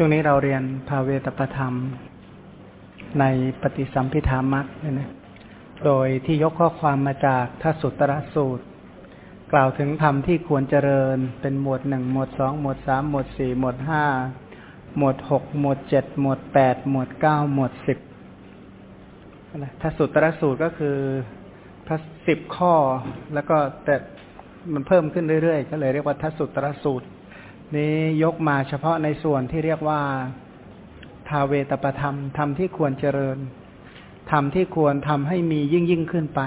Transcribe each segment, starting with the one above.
ช่วงนี้เราเรียนภาเวตประธรรม ในปฏิสัมพิธามักเนี่ยนะ โดยที่ยกข้อความมาจากทัสุตระสูตร กล่าวถึงธรรมที่ควรเจริญเป็นหมวดหนึ่งหมวดสองหมวดสามหมวดสี่หมวดห้าหมวดหกหมวดเจ็ดหมวดแปดหมวดเก้าหมวดสิบทัสุตระสูตรก็คือพระสิบข้อแล้วก็แต่มันเพิ่มขึ้นเรื่อยๆ ก็เลยเรียกว่าทัสุตระสูตร นี้ยกมาเฉพาะในส่วนที่เรียกว่าทาเวตประธรรมธรรมที่ควรเจริญธรรมที่ควรทำให้มียิ่งยิ่งขึ้นไป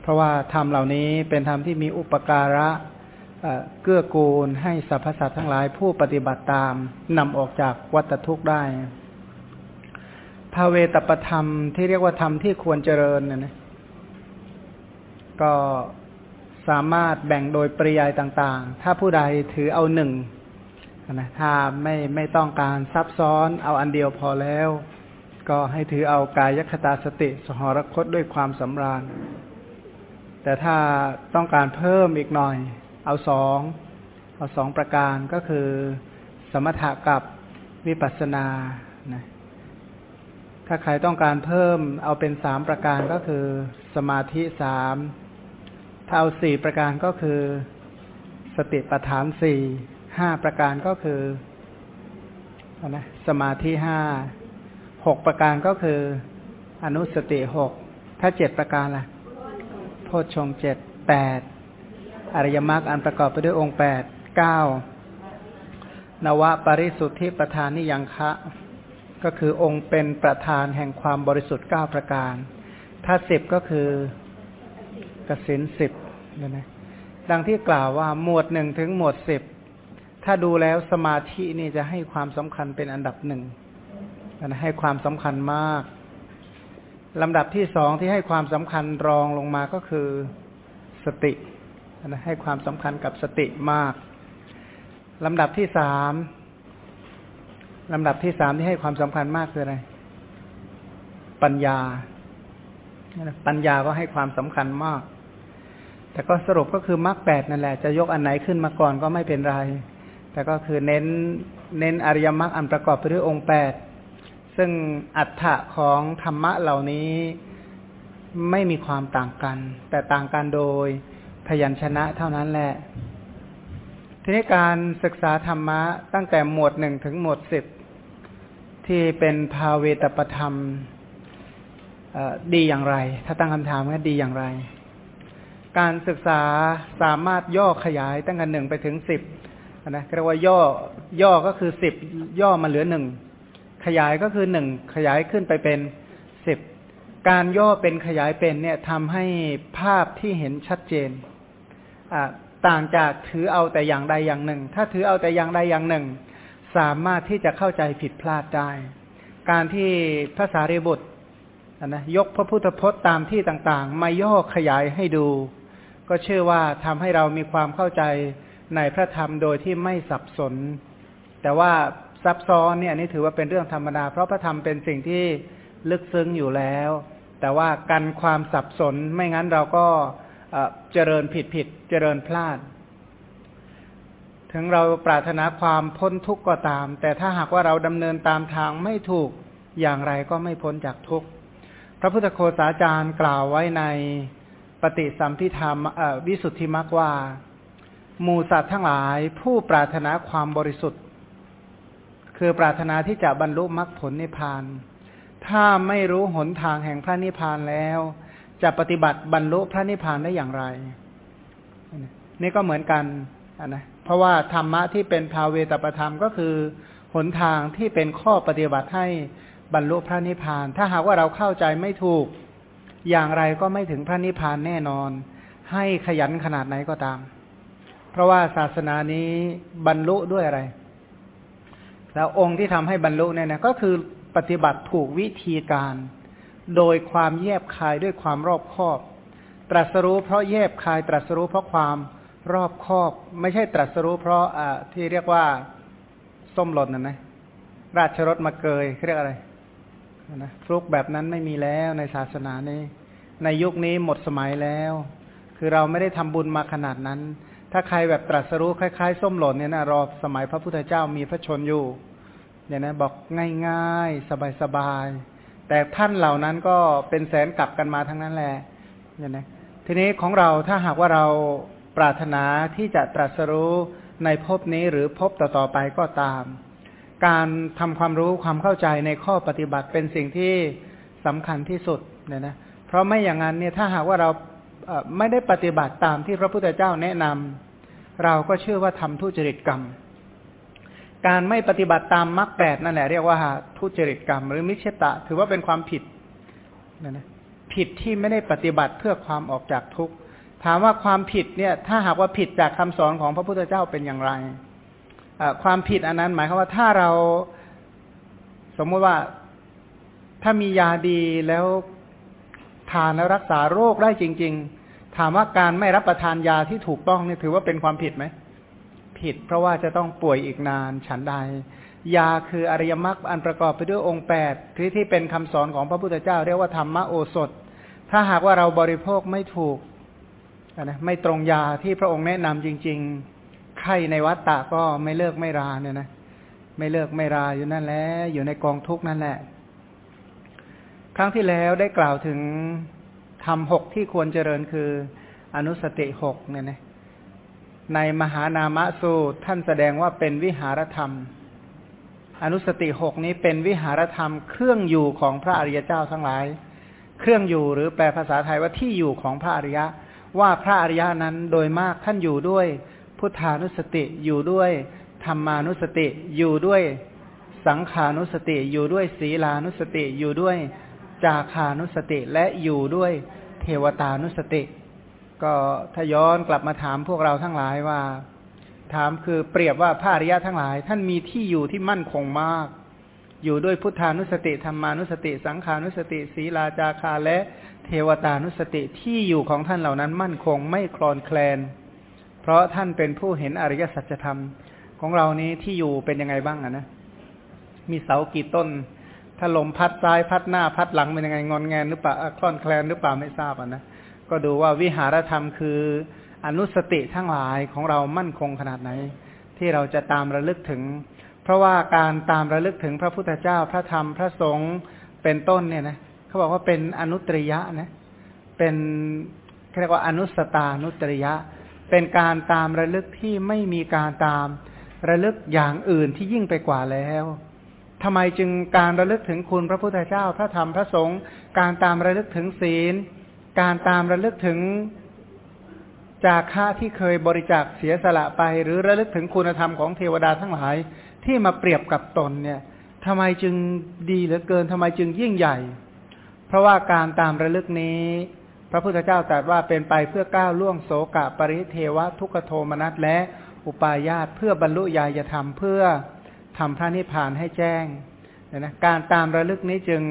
เพราะว่าธรรมเหล่านี้เป็นธรรมที่มีอุปการะเกื้อกูลให้สรรพสัตว์ทั้งหลายผู้ปฏิบัติตามนำออกจากวัฏทุกข์ได้ภาเวตประธรรมที่เรียกว่าธรรมที่ควรเจริญเนี่ยนะก็ สามารถแบ่งโดยปริยายต่างๆ ถ้าผู้ใดถือเอาหนึ่งนะถ้าไม่ไม่ต้องการซับซ้อนเอาอันเดียวพอแล้ว ก็ให้ถือเอากายคตาสติสหรคตด้วยความสำราญ แต่ถ้าต้องการเพิ่มอีกหน่อย เอาสองเอาสองประการก็คือ สมถะกับวิปัสสนานะถ้าใครต้องการเพิ่มเอาเป็นสามประการก็คือ สมาธิสาม ถ้าเอาสี่ประการก็คือ สติปัฏฐานสี่ห้าประการก็คือนะสมาธิห้าหกประการก็คือ อนุสติหกถ้าเจ็ดประการล่ะโพชฌงเจ็ดแปดอริยมรรคอันประกอบไปด้วยองค์แปดเก้านวะปริสุทธิประธานนิยังคะ ก็คือองค์เป็นประธานแห่งความบริสุทธิ์เก้าประการ ถ้าสิบก็คือ กสินสิบนะนะดังที่กล่าวว่าหมวดหนึ่งถึงหมวดสิบถ้าดูแล้วสมาธินี่จะให้ความสำคัญเป็นอันดับหนึ่งนะให้ความสำคัญมากลำดับที่สองที่ให้ความสำคัญรองลงมาก็คือสตินะให้ความสำคัญกับสติมากลำดับที่สามลำดับที่สามที่ให้ความสำคัญมากคืออะไร ปัญญา ปัญญาก็ให้ความสำคัญมาก แต่ก็สรุปก็คือมรรคแปดนั่นแหละ จะยกอันไหนขึ้นมาก่อนก็ไม่เป็นไร แต่ก็คือเน้นเน้นอริยมรรคอันประกอบไปด้วยองค์แปดซึ่งอัฏฐะของธรรมะเหล่านี้ไม่มีความต่างกัน แต่ต่างกันโดยพยัญชนะเท่านั้นแหละ ทีนี้การศึกษาธรรมะตั้งแต่หมวดหนึ่งถึงหมวดสิบที่เป็นภาเวตประธรรมดีอย่างไร ถ้าตั้งคำถามว่าดีอย่างไร การศึกษาสามารถย่อขยายตั้งแต่หนึ่งไปถึงสิบนะเรียกว่าย่อย่อก็คือสิบย่อมาเหลือหนึ่งขยายก็คือหนึ่งขยายขึ้นไปเป็นสิบการย่อเป็นขยายเป็นเนี่ยทำให้ภาพที่เห็นชัดเจนต่างจากถือเอาแต่อย่างใดอย่างหนึ่ง ถ้าถือเอาแต่อย่างใดอย่างหนึ่ง สามารถที่จะเข้าใจผิดพลาดได้ การที่ภาษาเรบุตรนะยกพระพุทธพจน์ตามที่ต่างๆ มาย่อขยายให้ดู ก็เชื่อว่าทำให้เรามีความเข้าใจในพระธรรมโดยที่ไม่สับสน แต่ว่าซับซ้อนเนี่ยนี่ถือว่าเป็นเรื่องธรรมดา เพราะพระธรรมเป็นสิ่งที่ลึกซึ้งอยู่แล้ว แต่ว่ากันความสับสนไม่งั้นเราก็เจริญผิดผิดเจริญพลาด ถึงเราปรารถนาความพ้นทุกข์ก็ตาม แต่ถ้าหากว่าเราดำเนินตามทางไม่ถูกอย่างไรก็ไม่พ้นจากทุกข์ พระพุทธโคสาจารย์กล่าวไว้ใน ปฏิสัมพิธามวิสุทธิมักว่า หมูสัตว์ทั้งหลายผู้ปรารถนาความบริสุทธิ์ คือปรารถนาที่จะบรรลุมรรคผลนิพพาน ถ้าไม่รู้หนทางแห่งพระนิพพานแล้ว จะปฏิบัติบรรลุพระนิพพานได้อย่างไร นี่ก็เหมือนกันนะเพราะว่าธรรมะที่เป็นภาเวตประธรรมก็คือ หนทางที่เป็นข้อปฏิบัติให้บรรลุพระนิพพาน ถ้าหากว่าเราเข้าใจไม่ถูก อย่างไรก็ไม่ถึงพระนิพพานแน่นอน ให้ขยันขนาดไหนก็ตาม เพราะว่าศาสนานี้บรรลุด้วยอะไร แล้วองค์ที่ทำให้บรรลุเนี่ยนะก็คือปฏิบัติถูกวิธีการ โดยความแยบคายด้วยความรอบคอบ ตรัสรู้เพราะแยบคายตรัสรู้เพราะความรอบคอบ ไม่ใช่ตรัสรู้เพราะอ่าที่เรียกว่าส้มหล่นนะนะราชรถมาเกยเรียกอะไรนะฟลุกแบบนั้นไม่มีแล้วในศาสนานี้ ในยุคนี้หมดสมัยแล้ว คือเราไม่ได้ทำบุญมาขนาดนั้น ถ้าใครแบบตรัสรู้คล้าย ๆ ส้มหล่นเนี่ยนะรอสมัยพระพุทธเจ้ามีพระชนอยู่เนี่ยนะบอกง่ายๆ สบายๆ แต่ท่านเหล่านั้นก็เป็นแสนกลับกันมาทั้งนั้นแหละเนี่ยนะทีนี้ของเราถ้าหากว่าเราปรารถนาที่จะตรัสรู้ในภพนี้หรือภพต่อๆไปก็ตาม การทำความรู้ความเข้าใจในข้อปฏิบัติเป็นสิ่งที่สำคัญที่สุดเนี่ยนะ เพราะไม่อย่างนั้นเนี่ยถ้าหากว่าเราไม่ได้ปฏิบัติตามที่พระพุทธเจ้าแนะนำเราก็เชื่อว่าทำทุจริตกรรม การไม่ปฏิบัติตามมรรคแปดนั่นแหละเรียกว่าทุจริตกรรม หรือมิเชตะ ถือว่าเป็นความผิดนะนะผิดที่ไม่ได้ปฏิบัติเพื่อความออกจากทุกข์ถามว่าความผิดเนี่ย ถ้าหากว่าผิดจากคำสอนของพระพุทธเจ้าเป็นอย่างไรความผิดอันนั้น หมายความว่าถ้าเราสมมติว่าถ้ามียาดีแล้ว ทานแล้วรักษาโรคได้จริง ๆ ถามว่าการไม่รับประทานยาที่ถูกต้องนี่ถือว่าเป็นความผิดไหม ผิดเพราะว่าจะต้องป่วยอีกนานฉันใด ยาคืออริยมรรคอันประกอบไปด้วยองค์แปดที่ที่เป็นคำสอนของพระพุทธเจ้า เรียกว่าธรรมโอสถ ถ้าหากว่าเราบริโภคไม่ถูกนะไม่ตรงยาที่พระองค์แนะนำจริง ๆ ไข้ในวัดตะก็ไม่เลิกไม่ราเนี่ยนะ ไม่เลิกไม่ราอยู่นั่นแหละอยู่ในกองทุกนั่นแหละ ครั้งที่แล้วได้กล่าวถึงทำหกที่ควรเจริญคืออนุสติหกเนี่ยนะในมหานามะสูตรท่านแสดงว่าเป็นวิหารธรรม อนุสติหกนี้เป็นวิหารธรรม เครื่องอยู่ของพระอริยเจ้าทั้งหลาย เครื่องอยู่หรือแปลภาษาไทยว่าที่อยู่ของพระอริยะ ว่าพระอริยะนั้นโดยมากท่านอยู่ด้วย พุทธานุสติอยู่ด้วยธรรมานุสติอยู่ด้วย สังขานุสติอยู่ด้วยศีลานุสติอยู่ด้วย จาคานุสติและอยู่ด้วยเทวตานุสติ ก็ถ้าย้อนกลับมาถามพวกเราทั้งหลายว่า ถามคือเปรียบว่าพระอริยะทั้งหลาย ท่านมีที่อยู่ที่มั่นคงมาก อยู่ด้วยพุทธานุสติธรรมานุสติ สังขานุสติศีลาจาคาและเทวตานุสติที่อยู่ของท่านเหล่านั้นมั่นคงไม่คลอนแคลน เพราะท่านเป็นผู้เห็นอริยสัจธรรมของเรานี้ที่อยู่เป็นยังไงบ้างอะนะมีเสากี่ต้น ถ้าลมพัดซ้ายพัดหน้าพัดหลังเป็นยังไงงอนแงนหรือเปล่าคลอนแคลนหรือเปล่าไม่ทราบอะนะก็ดูว่าวิหารธรรมคืออนุสติทั้งหลายของเรามั่นคงขนาดไหน ที่เราจะตามระลึกถึง เพราะว่าการตามระลึกถึงพระพุทธเจ้าพระธรรมพระสงฆ์เป็นต้นเนี่ยนะเขาบอกว่าเป็นอนุตริยะนะเป็นเรียกว่าอนุสตานุตริยะ เป็นการตามระลึกที่ไม่มีการตามระลึกอย่างอื่นที่ยิ่งไปกว่าแล้ว ทำไมจึงการระลึกถึงคุณพระพุทธเจ้า พระธรรมพระสงฆ์การตามระลึกถึงศีล การตามระลึกถึงจากค่าที่เคยบริจาคเสียสละไป หรือระลึกถึงคุณธรรมของเทวดาทั้งหลายที่มาเปรียบกับตนเนี่ยทำไมจึงดีเหลือเกินทำไมจึงยิ่งใหญ่ เพราะว่าการตามระลึกนี้ พระพุทธเจ้าตรัสว่าเป็นไปเพื่อก้าวล่วงโสกะปริเทวะทุกโทมนัสและอุปาญาตเพื่อบรรลุญาณธรรมเพื่อ ทำพระนิพพานให้แจ้งนะการตามระลึกนี้จึง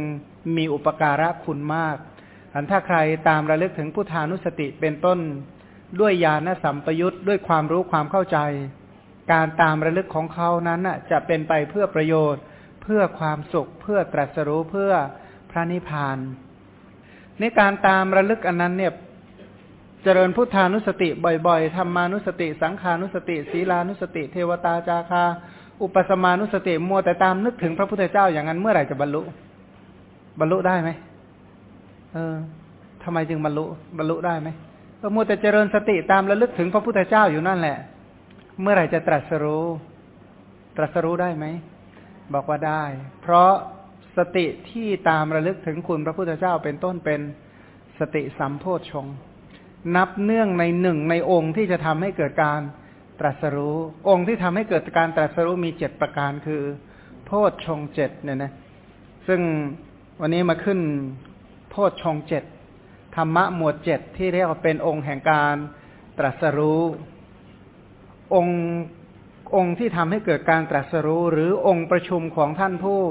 มีอุปการะคุณมาก อันถ้าใครตามระลึกถึงพุทธานุสติเป็นต้นด้วยญาณสัมปยุตด้วยความรู้ความเข้าใจ การตามระลึกของเขานั้นจะเป็นไปเพื่อประโยชน์ เพื่อความสุข เพื่อตรัสรู้เพื่อพระนิพพาน ในการตามระลึกอันนั้นเนี่ยเจริญพุทธานุสติบ่อยๆธรรมานุสติ สังขานุสติ ศีลานุสติ เทวตาจาคา อุปสมานุสติมัวแต่ตามนึกถึงพระพุทธเจ้าอย่างนั้นเมื่อไหร่จะบรรลุ บรรลุได้ไหมเออทำไมจึงบรรลุ บรรลุได้ไหมก็มัวแต่เจริญสติตามระลึกถึงพระพุทธเจ้าอยู่นั่นแหละ เมื่อไหร่จะตรัสรู้ ตรัสรู้ได้ไหมบอกว่าได้ เพราะสติที่ตามระลึกถึงคุณพระพุทธเจ้าเป็นต้นเป็นสติสัมโพชงนับเนื่องในหนึ่งในองค์ที่จะทำให้เกิดการ ตรัสรู้ องค์ที่ทำให้เกิดการตรัสรู้มีเจ็ดประการคือ โพชฌงเจ็ดเนี่ยนะซึ่งวันนี้มาขึ้นโพชฌงเจ็ดธรรมะหมวดเจ็ดที่เรียกว่าเป็นองค์แห่งการตรัสรู้ องค์องค์ที่ทำให้เกิดการตรัสรู้ หรือองค์ประชุมของท่านผู้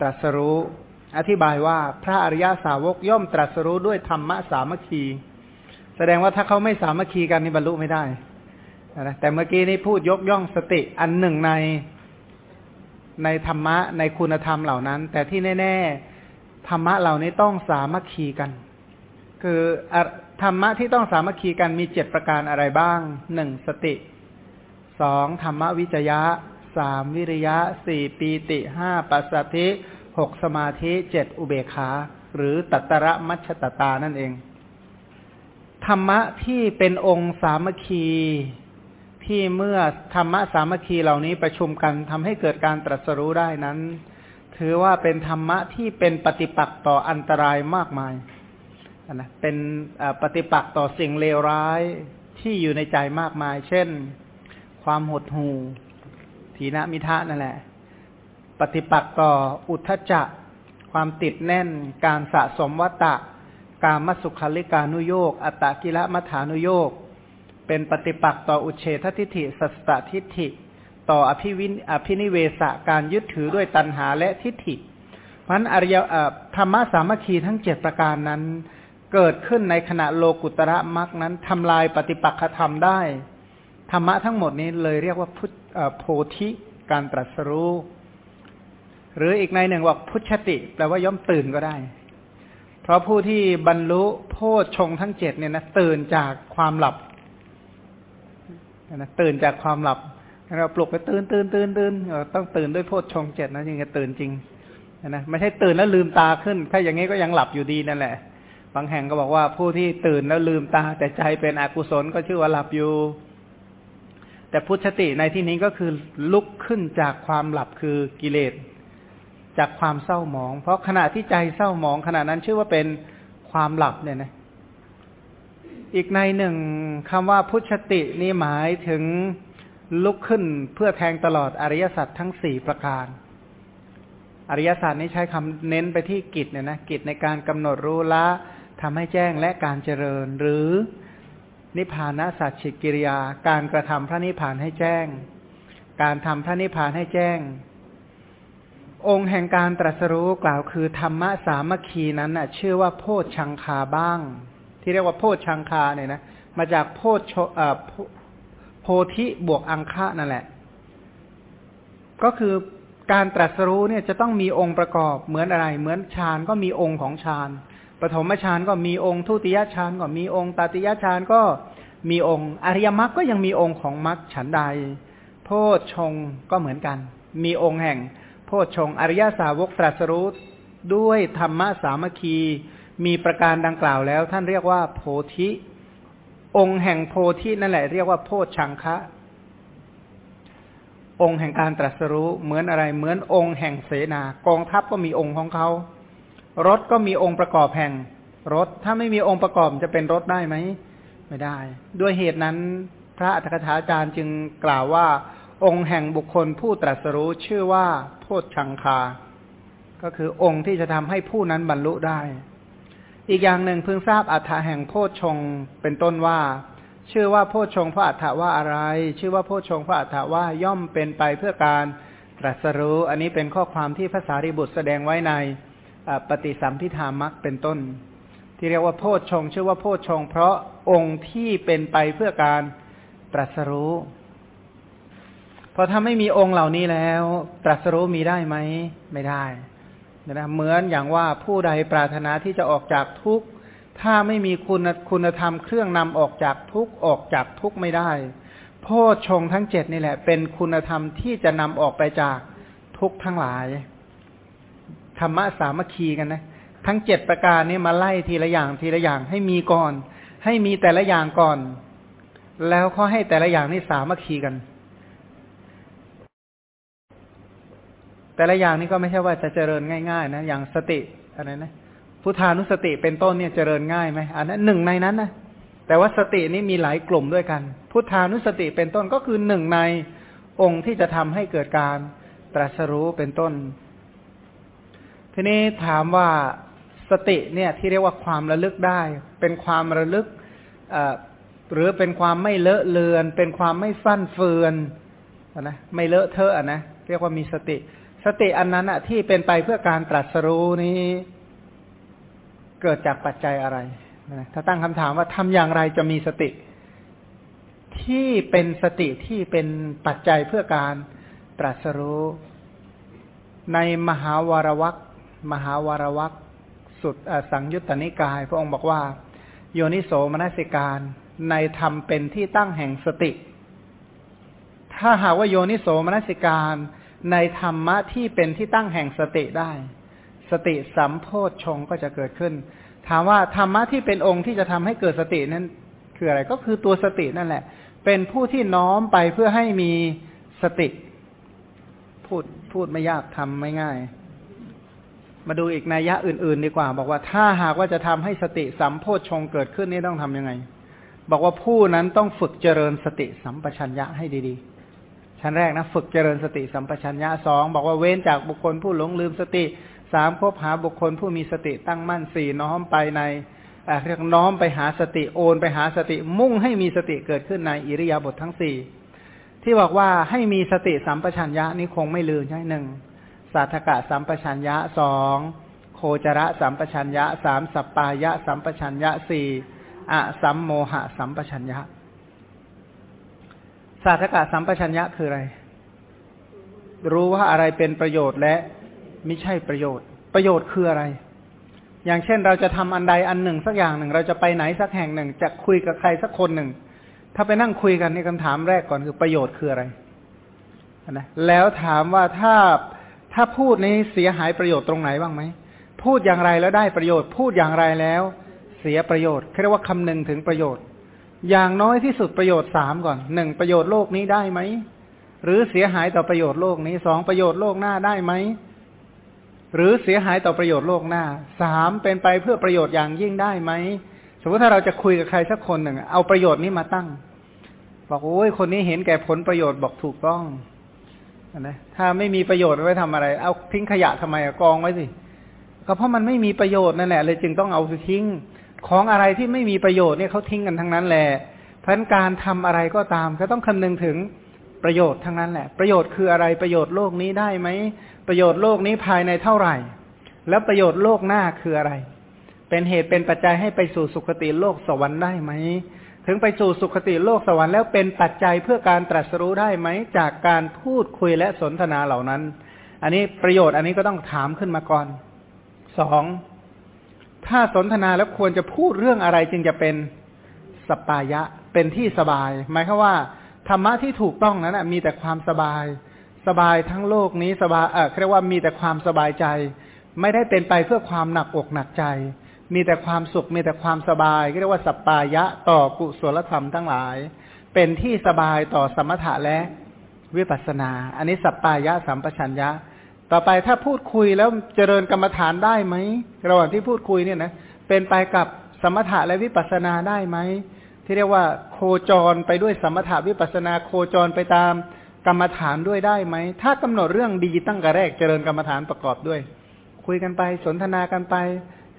ตรัสรู้ อธิบายว่าพระอริยาสาวกย่อมตรัสรู้ด้วยธรรมะสามัคคี แสดงว่าถ้าเขาไม่สามัคคีกันนี่บรรลุไม่ได้ นะแต่เมื่อกี้นี้พูดยกย่องสติอันหนึ่งในในธรรมะในคุณธรรมเหล่านั้น แต่ที่แน่ ๆ ธรรมะเหล่านี้ต้องสามัคคีกัน คือธรรมะที่ต้องสามัคคีกันมีเจ็ดประการอะไรบ้างหนึ่งสติสองธรรมวิจยะสามวิริยะสี่ปีติห้าปัสสธิหกสมาธิเจ็ดอุเบกขาหรือตัตระมัชตตานั่นเอง ธรรมะที่เป็นองค์สามัคคี ที่เมื่อธรรมะสามัคคีเหล่านี้ประชุมกันทำให้เกิดการตรัสรู้ได้นั้น ถือว่าเป็นธรรมะที่เป็นปฏิปักษ์ต่ออันตรายมากมายนะเป็นปฏิปักษ์ต่อสิ่งเลวร้ายที่อยู่ในใจมากมาย เช่น ความหดหู่ทีนมิทะนั่นแหละ ปฏิปักษ์ต่ออุทจจะความติดแน่น การสะสมวัตตะ การมัสุขลิกานุโยก อัตตกิละมัฐานุโยก เป็นปฏิปักษ์ต่ออุเฉททิฏฐิสัสตทิฏฐิ ต่ออภิวินอภินิเวสการยึดถือด้วยตัณหาและทิฏฐิมันอริยธรรมะสามัคคีทั้งเจ็ดประการนั้น เกิดขึ้นในขณะโลกุตระมรรคนั้นทำลายปฏิปักษธรรมได้ ธรรมะทั้งหมดนี้เลยเรียกว่าพุทโพธิการตรัสรู้หรืออีกในหนึ่งว่าพุทธติ แปลว่าย่อมตื่นก็ได้ เพราะผู้ที่บรรลุโพชฌงทั้งเจ็ดเนี่ยนะตื่นจากความหลับ นะตื่นจากความหลับเราปลุกไปตื่นตื่นตื่นตื่นต้องตื่นด้วยโพชฌงเจ็ดนะยังจะตื่นจริงนะไม่ใช่ตื่นแล้วลืมตาขึ้น ถ้าอย่างนี้ก็ยังหลับอยู่ดีนั่นแหละ บางแห่งก็บอกว่าผู้ที่ตื่นแล้วลืมตา แต่ใจเป็นอกุศลก็ชื่อว่าหลับอยู่ แต่พุทธติในที่นี้ก็คือลุกขึ้นจากความหลับคือกิเลสจากความเศร้าหมอง เพราะขณะที่ใจเศร้าหมองขณะนั้นชื่อว่าเป็นความหลับเนี่ยนะ อีกในหนึ่งคำว่าพุทธตินี่หมายถึงลุกขึ้นเพื่อแทงตลอดอริยสัจทั้งสี่ประการ อริยสัจนี้ใช้คำเน้นไปที่กิจเนี่ยนะกิจในการกำหนดรู้ละทำให้แจ้งและการเจริญ หรือนิพพานะสัจฉิกิริยา การกระทำพระนิพพานให้แจ้ง การทำพระนิพพานให้แจ้ง องค์แห่งการตรัสรู้กล่าวคือธรรมะสามัคคีนั้นนะชื่อว่าโพชชังคาบ้าง ที่เรียกว่าโพชชังคาเนี่ยนะมาจากโพชโพธิบวกอังคะนั่นแหละ ก็คือการตรัสรู้เนี่ยจะต้องมีองค์ประกอบเหมือนอะไร เหมือนฌานก็มีองค์ของฌานปฐมฌานก็มีองค์ทุติยฌานก็มีองค์ตติยฌานก็มีองค์อริยมรรคก็ยังมีองค์ของมรรคฉันใด โพชฌงก็เหมือนกัน มีองค์แห่ง โพชฌงอริยสาวกตรัสรู้ด้วยธรรมะสามัคคี มีประการดังกล่าวแล้ว ท่านเรียกว่าโพธิ องค์แห่งโพธินั่นแหละเรียกว่าโพชังคะ องค์แห่งการตรัสรู้เหมือนอะไรเหมือนองค์แห่งเสนากองทัพก็มีองค์ของเขา รถก็มีองค์ประกอบแห่งรถถ้าไม่มีองค์ประกอบจะเป็นรถได้ไหมไม่ได้ ด้วยเหตุนั้นพระอัฏฐกถาจารย์จึงกล่าวว่า องค์แห่งบุคคลผู้ตรัสรู้ชื่อว่าโพชังคา ก็คือองค์ที่จะทำให้ผู้นั้นบรรลุได้ อีกอย่างหนึ่งเพิ่งทราบอัฏฐะแห่งโพชฌงเป็นต้นว่า ชื่อว่าโพชฌงพระอัฏฐะว่าอะไร ชื่อว่าโพชฌงพระอัฏฐะว่าย่อมเป็นไปเพื่อการตรัสรู้ อันนี้เป็นข้อความที่ภาษาริบุตรแสดงไว้ในปฏิสัมพิธามักเป็นต้น ที่เรียกว่าโพชฌงชื่อว่าโพชฌงเพราะองค์ที่เป็นไปเพื่อการตรัสรู้พอถ้าไม่มีองค์เหล่านี้แล้ว ตรัสรู้มีได้ไหมไม่ได้ นะเหมือนอย่างว่าผู้ใดปรารถนาที่จะออกจากทุกข์ ถ้าไม่มีคุณคุณธรรมเครื่องนำออกจากทุกข์ออกจากทุกข์ไม่ได้โพชงทั้งเจ็ดนี่แหละ เป็นคุณธรรมที่จะนำออกไปจากทุกข์ทั้งหลาย ธรรมะสามัคคีกันนะ ทั้งเจ็ดประการนี้มาไล่ทีละอย่างทีละอย่างให้มีก่อน ให้มีแต่ละอย่างก่อน แล้วเขาให้แต่ละอย่างนี่สามัคคีกัน แต่ละอย่างนี้ก็ไม่ใช่ว่าจะเจริญง่าย ๆ นะอย่างสติอะไรนะพุทธานุสติเป็นต้นเนี่ยเจริญง่ายไหมอันนั้นหนึ่งในนั้นนะแต่ว่าสตินี้มีหลายกลุ่มด้วยกัน พุทธานุสติเป็นต้นก็คือหนึ่งในองค์ที่จะทำให้เกิดการตรัสรู้เป็นต้น ทีนี้ถามว่าสติเนี่ยที่เรียกว่าความระลึกได้ เป็นความระลึกหรือเป็นความไม่เลอะเลือน เป็นความไม่ฟั่นเฟือนนะไม่เลอะเทอะนะเรียกว่ามีสติ สติอันนั้นอะที่เป็นไปเพื่อการตรัสรู้นี้ เกิดจากปัจจัยอะไรถ้าตั้งคำถามว่าทำอย่างไรจะมีสติ ที่เป็นสติที่เป็นปัจจัยเพื่อการตรัสรู้ ในมหาวารวักมหาวารวักสุดสังยุตตนิกาย พระองค์บอกว่า โยนิโสมนสิการ ในธรรมเป็นที่ตั้งแห่งสติ ถ้าหากว่าโยนิโสมนสิการ ในธรรมะที่เป็นที่ตั้งแห่งสติได้ สติสัมโพชฌงก็จะเกิดขึ้น ถามว่าธรรมะที่เป็นองค์ที่จะทำให้เกิดสตินั้น คืออะไรก็คือตัวสตินั่นแหละ เป็นผู้ที่น้อมไปเพื่อให้มีสติ พูดพูดไม่ยากทำไม่ง่าย มาดูอีกนัยยะอื่น ๆ ดีกว่า บอกว่าถ้าหากว่าจะทำให้สติสัมโพชฌงเกิดขึ้นนี่ต้องทํำยังไง บอกว่าผู้นั้นต้องฝึกเจริญสติสัมปชัญญะให้ดีๆ ชั้นแรกนะ ฝึกเจริญสติสัมปชัญญะสองบอกว่าเว้นจากบุคคลผู้หลงลืมสติสามคบหาบุคคลผู้มีสติตั้งมั่นสี่น้อมไปในเรียกน้อมไปหาสติโอนไปหาสติมุ่งให้มีสติเกิดขึ้นในอิริยาบถททั้งสี่ที่บอกว่าให้มีสติสัมปชัญญะนี้คงไม่ลืมใช่หนึ่งสัทธกะสัมปชัญญะสองโคจระสัมปชัญญะสามสัปปายะสัมปชัญญะสี่อะสัมโมหะสัมปชัญญะ สัทธกะสัมปชัญญะคืออะไร รู้ว่าอะไรเป็นประโยชน์และไม่ใช่ประโยชน์ ประโยชน์คืออะไร อย่างเช่นเราจะทำอันใดอันหนึ่งสักอย่างหนึ่ง เราจะไปไหนสักแห่งหนึ่ง จะคุยกับใครสักคนหนึ่ง ถ้าไปนั่งคุยกันนี่คำถามแรกก่อนคือประโยชน์คืออะไรนะแล้วถามว่าถ้าถ้าพูดนี้เสียหายประโยชน์ตรงไหนบ้างไหมพูดอย่างไรแล้วได้ประโยชน์ พูดอย่างไรแล้ว เสียประโยชน์เรียกว่าคำนึงถึงประโยชน์ อย่างน้อยที่สุดประโยชน์สามก่อนหนึ่งประโยชน์โลกนี้ได้ไหม หรือเสียหายต่อประโยชน์โลกนี้สองประโยชน์โลกหน้าได้ไหม หรือเสียหายต่อประโยชน์โลกหน้าสามเป็นไปเพื่อประโยชน์อย่างยิ่งได้ไหม สมมติถ้าเราจะคุยกับใครสักคนหนึ่ง เอาประโยชน์นี้มาตั้ง บอกโอ้ยคนนี้เห็นแก่ผลประโยชน์บอกถูกต้องนะถ้าไม่มีประโยชน์ไว้ทำอะไร เอาทิ้งขยะทำไมกองไว้สิก็เพราะมันไม่มีประโยชน์นั่นแหละเลยจึงต้องเอาทิ้ง ของอะไรที่ไม่มีประโยชน์เนี่ยเขาทิ้งกันทั้งนั้นแหละเพราะการทำอะไรก็ตาม ก็ต้องคำนึงถึงประโยชน์ทั้งนั้นแหละ ประโยชน์คืออะไรประโยชน์โลกนี้ได้ไหม ประโยชน์โลกนี้ภายในเท่าไหร่ แล้วประโยชน์โลกหน้าคืออะไร เป็นเหตุเป็นปัจจัยให้ไปสู่สุคติโลกสวรรค์ได้ไหม ถึงไปสู่สุคติโลกสวรรค์แล้วเป็นปัจจัยเพื่อการตรัสรู้ได้ไหม จากการพูดคุยและสนทนาเหล่านั้น อันนี้ประโยชน์อันนี้ก็ต้องถามขึ้นมาก่อนสอง ถ้าสนทนาแล้วควรจะพูดเรื่องอะไรจึงจะเป็นสปายะ เป็นที่สบาย หมายความว่าธรรมะที่ถูกต้องนั้นมีแต่ความสบาย สบายทั้งโลกนี้สบายเออเรียกว่ามีแต่ความสบายใจ ไม่ได้เป็นไปเพื่อความหนักอกหนักใจ มีแต่ความสุขมีแต่ความสบายเรียกว่าสปปายะต่อกุศลธรรมทั้งหลาย เป็นที่สบายต่อสมถะและวิปัสสนา อันนี้สัปปายะสัมปชัญญะ ต่อไปถ้าพูดคุยแล้วเจริญกรรมฐานได้ไหมระหว่างที่พูดคุยเนี่ยนะเป็นไปกับสมถะและวิปัสสนาได้ไหมที่เรียกว่าโคจรไปด้วยสมถาวิปัสนาโคจรไปตามกรรมฐานด้วยได้ไหม ถ้ากำหนดเรื่องดีตั้งแต่แรกเจริญกรรมฐานประกอบด้วย คุยกันไปสนทนากันไป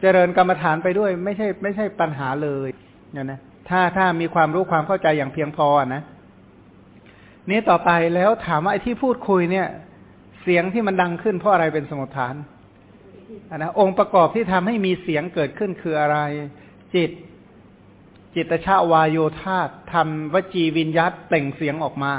เจริญกรรมฐานไปด้วย ไม่ใช่ไม่ใช่ปัญหาเลยเนี่ยนะถ้าถ้ามีความรู้ความเข้าใจอย่างเพียงพอนะนี้ต่อไปแล้วถามว่าไอ้ที่พูดคุยเนี่ย เสียงที่มันดังขึ้นเพราะอะไรเป็นสมุทฐานนนะองค์ประกอบที่ทำให้มีเสียงเกิดขึ้นคืออะไร จิต จิตชาวายโยธาทำวจีวิญยัตเปล่งเสียงออกมา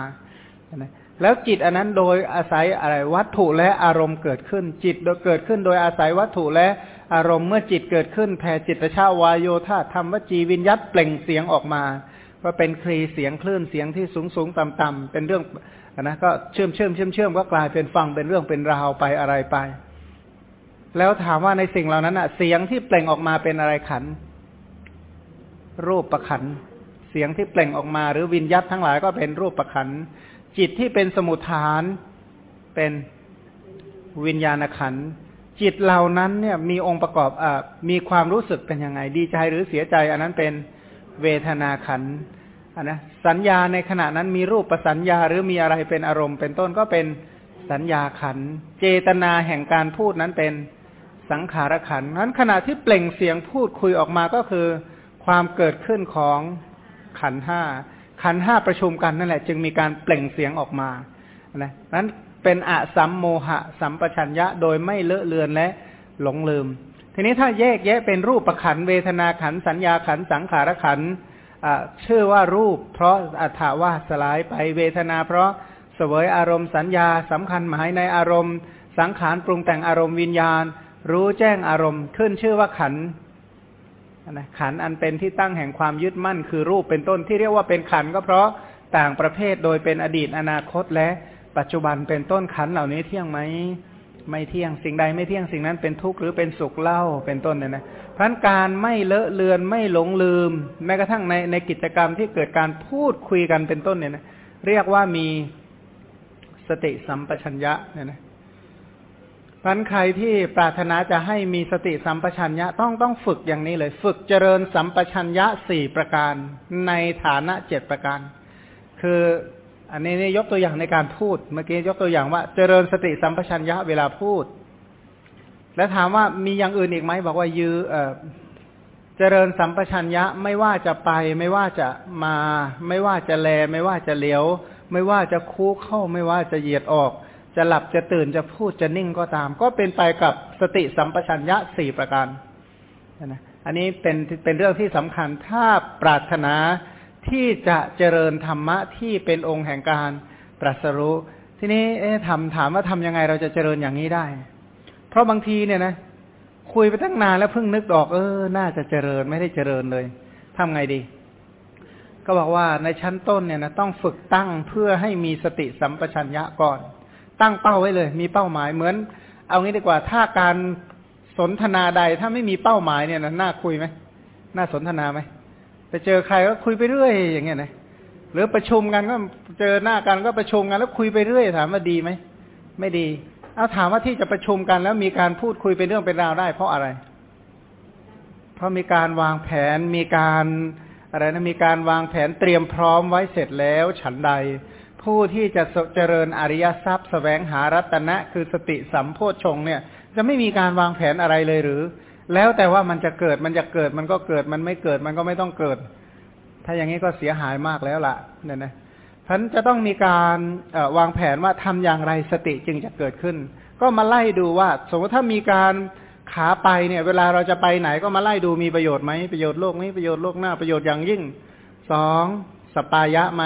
แล้วจิตอันนั้นโดยอาศัยอะไรวัตถุและอารมณ์เกิดขึ้น จิตโดยเกิดขึ้นโดยอาศัยวัตถุและอารมณ์เมื่อจิตเกิดขึ้นแผ่จิตชาวายโยธาทำวจีวิญยัตเปล่งเสียงออกมาว่าเป็นคลีเสียงคลื่นเสียงที่สูงสูงต่ำต่ำเป็นเรื่อง นะก็เชื่อมเชื่อมเชื่อมเชื่อมก็กลายเป็นฟังเป็นเรื่องเป็นราวไปอะไรไป แล้วถามว่าในสิ่งเหล่านั้นอะ เสียงที่เปล่งออกมาเป็นอะไรขัน รูปประขัน เสียงที่เปล่งออกมาหรือวิญญาตทั้งหลายก็เป็นรูปประขัน จิตที่เป็นสมุทฐานเป็นวิญญาณขันจิตเหล่านั้นเนี่ยมีองค์ประกอบอ่ามีความรู้สึกเป็นยังไง ดีใจหรือเสียใจ อันนั้นเป็นเวทนาขัน นนะสัญญาในขณะนั้นมีรูปประสัญญาหรือมีอะไรเป็นอารมณ์ เป็นต้นก็เป็นสัญญาขัน เจตนาแห่งการพูดนั้นเป็นสังขารขันนั้นขณะที่เปล่งเสียงพูดคุยออกมาก็คือ ความเกิดขึ้นของขันห้าขันห้าประชุมกันนั่นแหละ จึงมีการเปล่งเสียงออกมานะนั้นเป็นอะสัมโมหะ สัมปชัญญะโดยไม่เลอะเลือนและหลงลืม ทีนี้ถ้าแยกแยะเป็นรูปประขันเวทนาขันสัญญาขันสังขารขัน ชื่อว่ารูป เพราะอัฏฐว่าสลายไปเวทนา เพราะเสวยอารมณ์สัญญาสำคัญหมายในอารมณ์ สังขารปรุงแต่งอารมณ์วิญญาณ รู้แจ้งอารมณ์ ขึ้นชื่อว่าขันนะขันอันเป็นที่ตั้งแห่งความยึดมั่น คือรูปเป็นต้นที่เรียกว่าเป็นขันก็เพราะต่างประเภทโดยเป็นอดีตอนาคตและปัจจุบันเป็นต้นขันเหล่านี้เที่ยงไหม ไม่เที่ยงสิ่งใดไม่เที่ยงสิ่งนั้นเป็นทุกข์หรือเป็นสุขเล่าเป็นต้นเนี่ยนะพราะการไม่เลอะเลือนไม่หลงลืม แม้กระทั่งในในกิจกรรมที่เกิดการพูดคุยกันเป็นต้นเนี่ยนะเรียกว่ามีสติสัมปชัญญะเนี่ยนะพันใครที่ปรารถนาจะให้มีสติสัมปชัญญะต้องต้องฝึกอย่างนี้เลย ฝึกเจริญสัมปชัญญะสี่ประการในฐานะเจ็ดประการ คือ อันนี้นี่ยกตัวอย่างในการพูด เมื่อกี้ยกตัวอย่างว่าเจริญสติสัมปชัญญะเวลาพูด แล้วถามว่ามีอย่างอื่นอีกไหมบอกว่ายือเออเจริญสัมปชัญญะไม่ว่าจะไป ไม่ว่าจะมา ไม่ว่าจะแล ไม่ว่าจะเลี้ยว ไม่ว่าจะคู่เข้าไม่ว่าจะเหยียดออก จะหลับจะตื่นจะพูดจะนิ่งก็ตาม ก็เป็นไปกับสติสัมปชัญญะสี่ประการนะอันนี้เป็นเป็นเรื่องที่สำคัญถ้าปรารถนา ที่จะเจริญธรรมะที่เป็นองค์แห่งการตรัสรู้ ทีนี้เอ๊ะถามถามว่าทำยังไงเราจะเจริญอย่างนี้ได้ เพราะบางทีเนี่ยนะคุยไปตั้งนานแล้วเพิ่งนึกออกเออ น่าจะเจริญไม่ได้เจริญเลยทำไงดี ก็บอกว่าในชั้นต้นเนี่ยนะต้องฝึกตั้งเพื่อให้มีสติสัมปชัญญะก่อน ตั้งเป้าไว้เลย มีเป้าหมายเหมือน เอางี้ดีกว่าถ้าการสนทนาใดถ้าไม่มีเป้าหมายเนี่ยนะน่าคุยไหมน่าสนทนาไหม ไปเจอใครก็คุยไปเรื่อย อย่างเงี้ยนะหรือประชุมกันก็เจอหน้ากันก็ประชุมกันแล้วคุยไปเรื่อย ถามว่าดีไหมไม่ดี เอาถามว่าที่จะประชุมกันแล้วมีการพูดคุยเป็นเรื่องเป็นราวได้ เพราะอะไร เพราะมีการวางแผนมีการอะไรนะมีการวางแผนเตรียมพร้อมไว้เสร็จแล้วฉันใด ผู้ที่จะเจริญอริยทรัพย์สแสวงหารัตนะ คือสติสัมโพชงเนี่ย จะไม่มีการวางแผนอะไรเลยหรือ แล้วแต่ว่ามันจะเกิดมันจะเกิดมันก็เกิดมันไม่เกิดมันก็ไม่ต้องเกิด ถ้าอย่างนี้ก็เสียหายมากแล้วล่ะเนี่ยนะท่านจะต้องมีการวางแผนว่าทำอย่างไรสติจึงจะเกิดขึ้น ก็มาไล่ดูว่า สมมติถ้ามีการขาไปเนี่ยเวลาเราจะไปไหนก็มาไล่ดูมีประโยชน์ไหมประโยชน์โลกนี้ประโยชน์โลกหน้าประโยชน์อย่างยิ่งสองสปายะไหม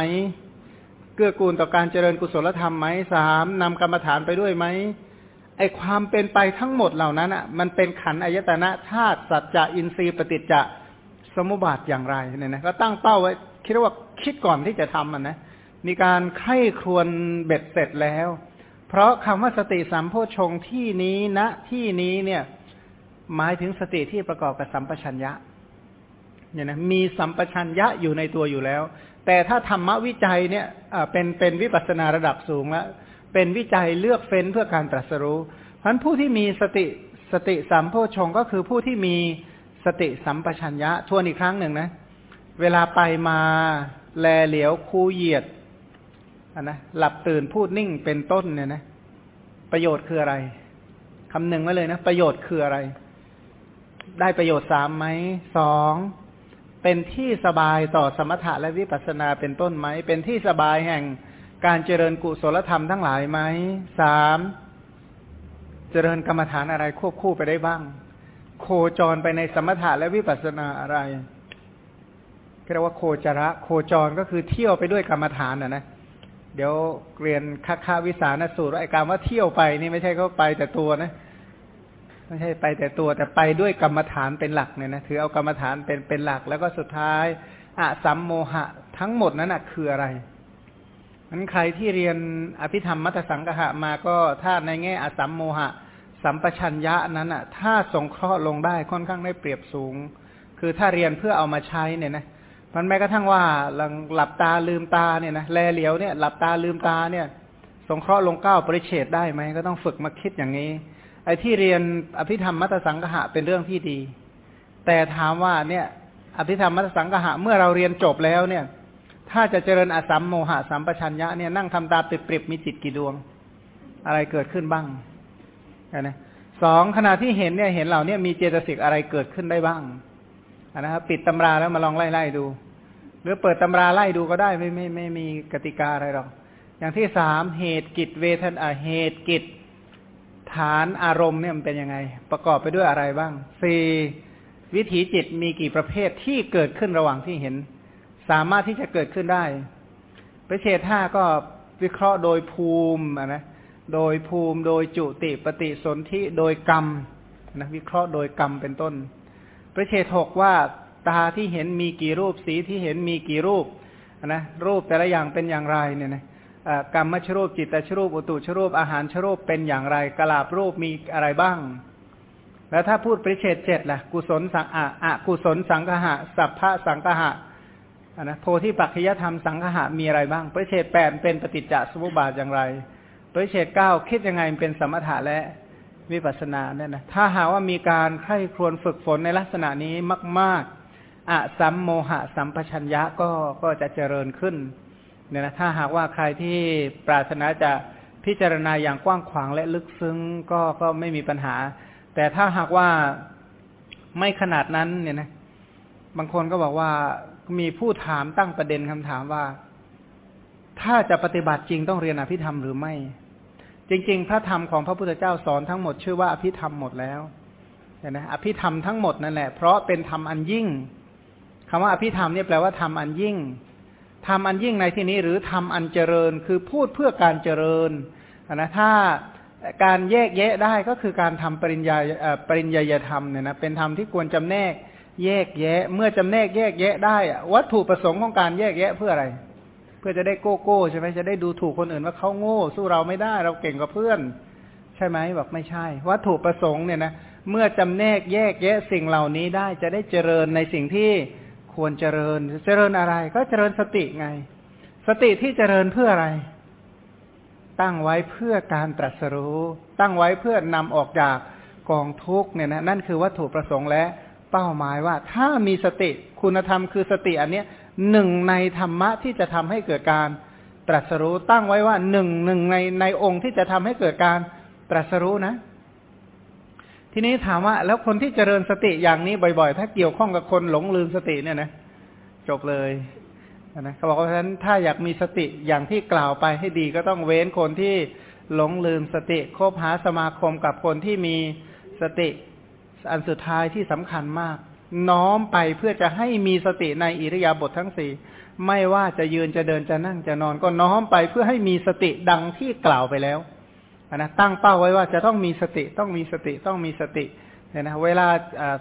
เกื้อกูลต่อการเจริญกุศลธรรมไหมสามนำกรรมฐานไปด้วยไหม ไอความเป็นไปทั้งหมดเหล่านั้นอะ มันเป็นขันอายตนะธาตุสัจจะอินทรีย์ปฏิจจะสมุบาทอย่างไรเนี่ยนะก็ตั้งเป้าไว้ คิดว่าคิดก่อนที่จะทำมันนะมีการไข้ครวนเบ็ดเสร็จแล้ว เพราะคำว่าสติสัมโพชงที่นี้ณนะที่นี้เนี่ย หมายถึงสติที่ประกอบกับสัมปชัญญะเนี่ยนะมีสัมปชัญญะอยู่ในตัวอยู่แล้ว แต่ถ้าธรรมวิจัยเนี่ยเป็นเป็นวิปัสนาระดับสูงแล้ว เป็นวิจัยเลือกเฟ้นเพื่อการตรัสรู้เพราะผู้ที่มีสติสติสัมโพชงก็คือผู้ที่มีสติสัมปชัญญะทวนอีกครั้งหนึ่งนะ เวลาไปมาแลเหลียวคูเหยียดนนะหลับตื่นพูดนิ่งเป็นต้นเนี่ยนะ ประโยชน์คืออะไรคำหนึ่งไว้เลยนะ ประโยชน์คืออะไร ได้ประโยชน์สามไหมสองเป็นที่สบายต่อสมถะและวิปัสสนาเป็นต้นไหม เป็นที่สบายแห่ง การเจริญกุศลธรรมทั้งหลายไหมสามเจริญกรรมฐานอะไรควบคู่ไปได้บ้าง โคจรไปในสมถะและวิปัสสนาอะไรเรียกว่าโคจระ โคจรก็คือเที่ยวไปด้วยกรรมฐานนะนะเดี๋ยวเรียนคาคาวิสานสูตรไอ้การว่าเที่ยวไปนี่ไม่ใช่เขาไปแต่ตัวนะไม่ใช่ไปแต่ตัวแต่ไปด้วยกรรมฐานเป็นหลักเนี่ยนะถือเอากรรมฐานเป็นเป็นหลัก แล้วก็สุดท้ายอะสัมโมหะทั้งหมดนั้นนะคืออะไร นั้นใครที่เรียนอภิธรรมมัตสังกหะมาก็ถ้าในแง่อสัมโมหะ สัมปชัญญะนั้นอะ ถ้าสงเคราะห์ลงได้ค่อนข้างได้เปรียบสูง คือถ้าเรียนเพื่อเอามาใช้เนี่ยนะมันแม้กระทั่งว่าหลับตาลืมตาเนี่ยนะแลเหลียวเนี่ยหลับตาลืมตาเนี่ย สงเคราะห์ลงเก้าปริเฉดได้ไหมก็ต้องฝึกมาคิดอย่างนี้ ไอ้ที่เรียนอภิธรรมมัตสังกหะเป็นเรื่องที่ดี แต่ถามว่าเนี่ย อภิธรรมมัตสังกหะเมื่อเราเรียนจบแล้วเนี่ย ถ้าจะเจริญอสัมโมหะสัมปชัญญะเนี่ยนั่งทำตาปิดปริบมีจิตกี่ดวง อะไรเกิดขึ้นบ้างนะสองขณะที่เห็นเนี่ยเห็นเหล่านี้มีเจตสิกอะไรเกิดขึ้นได้บ้างนะครับปิดตำราแล้วมาลองไล่ไล่ดู หรือเปิดตำราไล่ดูก็ได้ไม่ไม่ไม่มีกติกาอะไรหรอก อย่างที่สามเหตุกิจเวทนาเหตุกิจฐานอารมณ์เนี่ยมันเป็นยังไง ประกอบไปด้วยอะไรบ้างสี่วิถีจิตมีกี่ประเภทที่เกิดขึ้นระหว่างที่เห็น สามารถที่จะเกิดขึ้นได้ประเชษห้าก็วิเคราะห์โดยภูมินะโดยภูมิโดยจุติปฏิสนธิโดยกรรมนะวิเคราะห์โดยกรรมเป็นต้นประเชษหกว่าตาที่เห็นมีกี่รูปสีที่เห็นมีกี่รูปนะรูปแต่ละอย่างเป็นอย่างไรเนี่ยนะกรรมชรูปจิตตชรูปอุตุชรูปอาหารชรูปเป็นอย่างไรกลาบรูปมีอะไรบ้าง แล้วถ้าพูดปริเชตเจ็ดล่ะกุศลสังอะอะกุศลสังหะสัพพะสังหะ นะโพธิปัจจยธรรมสังหะมีอะไรบ้างปริเชตแปดเป็นปฏิจจสมุปบาทอย่างไรปริเชตเก้าคิดยังไงเป็นสมถะและวิปัสสนาเนี่ยนะถ้าหาว่ามีการไข้ครวนฝึกฝนในลักษณะนี้มาก ๆอะสัมโมหะสัมปชัญญะก็ก็จะเจริญขึ้นเนี่ยนะถ้าหากว่าใครที่ปรารถนาจะพิจารณาอย่างกว้างขวางและลึกซึ้งก็ก็ไม่มีปัญหา แต่ถ้าหากว่าไม่ขนาดนั้นเนี่ยนะบางคนก็บอกว่า มีผู้ถามตั้งประเด็นคำถามว่า ถ้าจะปฏิบัติจริงต้องเรียนอภิธรรมหรือไม่ จริง ๆ พระธรรมของพระพุทธเจ้าสอนทั้งหมดชื่อว่าอภิธรรมหมดแล้วเห็นไหมอภิธรรมทั้งหมดนั่นแหละเพราะเป็นธรรมอันยิ่งคำว่าอภิธรรมเนี่ยแปลว่าธรรมอันยิ่งทำอันยิ่งในที่นี้หรือทำอันเจริญคือพูดเพื่อการเจริญนะถ้าการแยกแยะได้ก็คือการทำปริญญาปริญญาธรรมเนี่ยนะเป็นธรรมที่ควรจำแนก แยกแยะ เมื่อจำแนกแยกแยะได้วัตถุประสงค์ของการแยกแยะเพื่ออะไร เพื่อจะได้โก้โก้ใช่ไหมจะได้ดูถูกคนอื่นว่าเขาโง่ สู้เราไม่ได้ เราเก่งกว่าเพื่อน ใช่ไหมบอกไม่ใช่ วัตถุประสงค์เนี่ยนะเมื่อจำแนกแยกแยะสิ่งเหล่านี้ได้จะได้เจริญในสิ่งที่ควรเจริญ เจริญอะไร ก็เจริญสติไง สติที่เจริญเพื่ออะไร ตั้งไว้เพื่อการตรัสรู้ ตั้งไว้เพื่อนำออกจากกองทุกเนี่ยนะนั่นคือวัตถุประสงค์และ เป้าหมายว่า ถ้ามีสติคุณธรรมคือสติอันเนี้ยหนึ่งในธรรมะที่จะทำให้เกิดการตรัสรู้ตั้งไว้ว่าหนึ่งหนึ่งในในองค์ที่จะทำให้เกิดการตรัสรู้นะ ทีนี้ถามว่า แล้วคนที่เจริญสติอย่างนี้บ่อย ๆ ถ้าเกี่ยวข้องกับคนหลงลืมสติเนี่ยนะจบเลยนะเขาบอกว่าฉะนั้นถ้าอยากมีสติอย่างที่กล่าวไปให้ดีก็ต้องเว้นคนที่หลงลืมสติคบหาสมาคมกับคนที่มีสติ อันสุดท้ายที่สำคัญมาก น้อมไปเพื่อจะให้มีสติในอิริยาบถททั้งสี่ไม่ว่าจะยืนจะเดินจะนั่งจะนอน ก็น้อมไปเพื่อให้มีสติดังที่กล่าวไปแล้วนะตั้งเป้าไว้ว่าจะต้องมีสติต้องมีสติต้องมีสติเนี่ยนะเวลา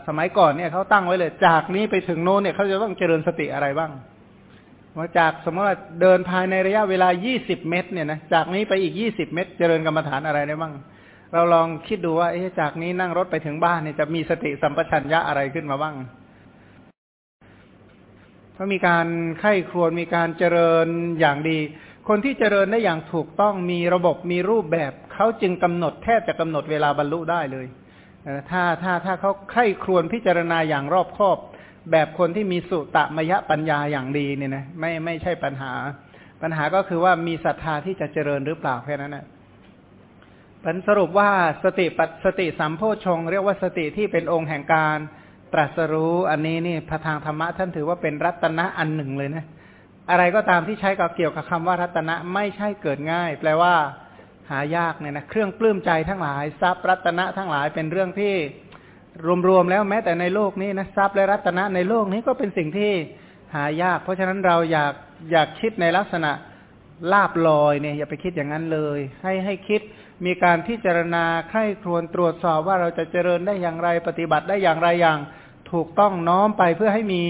สมัยก่อนเนี่ยเขาตั้งไว้เลย จากนี้ไปถึงโน้นเนี่ยเขาจะต้องเจริญสติอะไรบ้างว่าจากสมมติว่าเดินภายในระยะเวลา 20 เมตรเนี่ยนะจากนี้ไปอีก 20 เมตร เจริญกรรมฐานอะไรได้บ้าง เราลองคิดดูว่าเอ๊ะจากนี้นั่งรถไปถึงบ้านเนี่ยจะมีสติสัมปชัญญะอะไรขึ้นมาบ้างก็มีการไข้ครวญมีการเจริญอย่างดี คนที่เจริญได้อย่างถูกต้องมีระบบมีรูปแบบเขาจึงกำหนดแทบจะกำหนดเวลาบรรลุได้เลยถ้าถ้าถ้าเขาไข้ครวนพิจารณาอย่างรอบคอบ แบบคนที่มีสุตมยะปัญญาอย่างดีเนี่ยนะไม่ไม่ใช่ปัญหา ปัญหาก็คือว่ามีศรัทธาที่จะเจริญหรือเปล่าแค่นั้นนะ ผลสรุปว่าสติปัสติสัมโพชง เรียกว่าสติที่เป็นองค์แห่งการตรัสรู้อันนี้นี่พระทางธรรมะท่านถือว่าเป็นรัตนะอันหนึ่งเลยนะ อะไรก็ตามที่ใช้กับเกี่ยวกับคำว่ารัตนะไม่ใช่เกิดง่าย แปลว่าหายากเนี่ยนะเครื่องปลื้มใจทั้งหลายทรัพย์รัตนะทั้งหลายเป็นเรื่องที่รวมๆแล้วแม้แต่ในโลกนี้นะทรัพย์และรัตนะในโลกนี้ก็เป็นสิ่งที่หายาก เพราะฉะนั้นเราอยากอยากคิดในลักษณะลาบลอยเนี่ยอย่าไปคิดอย่างนั้นเลย ให้ให้คิด มีการพิจารณาใคร่ครวญตรวจสอบว่าเราจะเจริญได้อย่างไรปฏิบัติได้อย่างไรอย่าง ถูกต้องน้อมไปเพื่อให้มี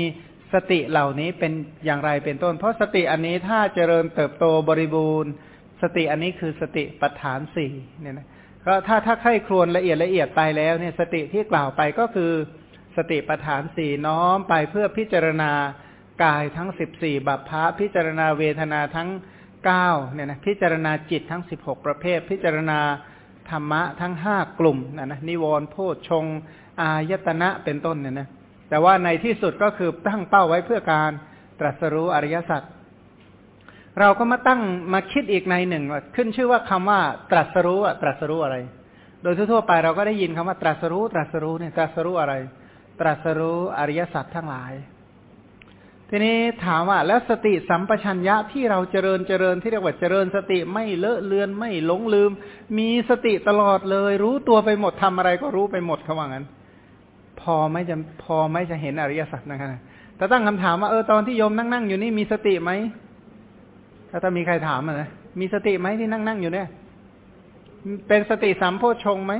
สติเหล่านี้เป็นอย่างไรเป็นต้น เพราะสติอันนี้ถ้าเจริญเติบโตบริบูรณ์ สติอันนี้คือสติปัฏฐานสี่เนี่ยนะก็ถ้าถ้าใคร่ครวญละเอียดละเอียดไปแล้วเนี่ยสติที่กล่าวไปก็คือสติปัฏฐานสี่น้อมไปเพื่อพิจารณากายทั้งสิบสี่บัพพะพิจารณาเวทนาทั้ง เก้าเนี่ยนะพิจารณาจิตทั้งสิบหกประเภท พิจารณาธรรมะทั้งห้ากลุ่มนะนะนิวรณ์โพชฌงอายตนะเป็นต้นเนี่ยนะแต่ว่าในที่สุดก็คือตั้งเป้าไว้เพื่อการตรัสรู้อริยสัจเราก็มาตั้งมาคิดอีกในหนึ่งขึ้นชื่อว่าคำว่า ตรัสรู้ตรัสรู้อะไร โดยทั่วไปเราก็ได้ยินคำว่าตรัสรู้ ตรัสรู้เนี่ยตรัสรู้อะไร ตรัสรู้อริยสัจทั้งหลาย ทีนี้ถามว่าแล้วสติสัมปชัญญะที่เราเจริญเจริญที่เรียกว่าเจริญสติไม่เลอะเลือนไม่หลงลืม มีสติตลอดเลย รู้ตัวไปหมดทำอะไรก็รู้ไปหมดเขาว่างั้น พอไม่จะพอไม่จะเห็นอริยสัจนะครับแต่ตั้งคำถามว่าเออตอนที่โยมนั่งนั่งอยู่นี่มีสติไหมถ้าถ้ามีใครถามนะมีสติไหมที่นั่งนั่งอยู่เนี่ย เป็นสติสัมโพชงไหม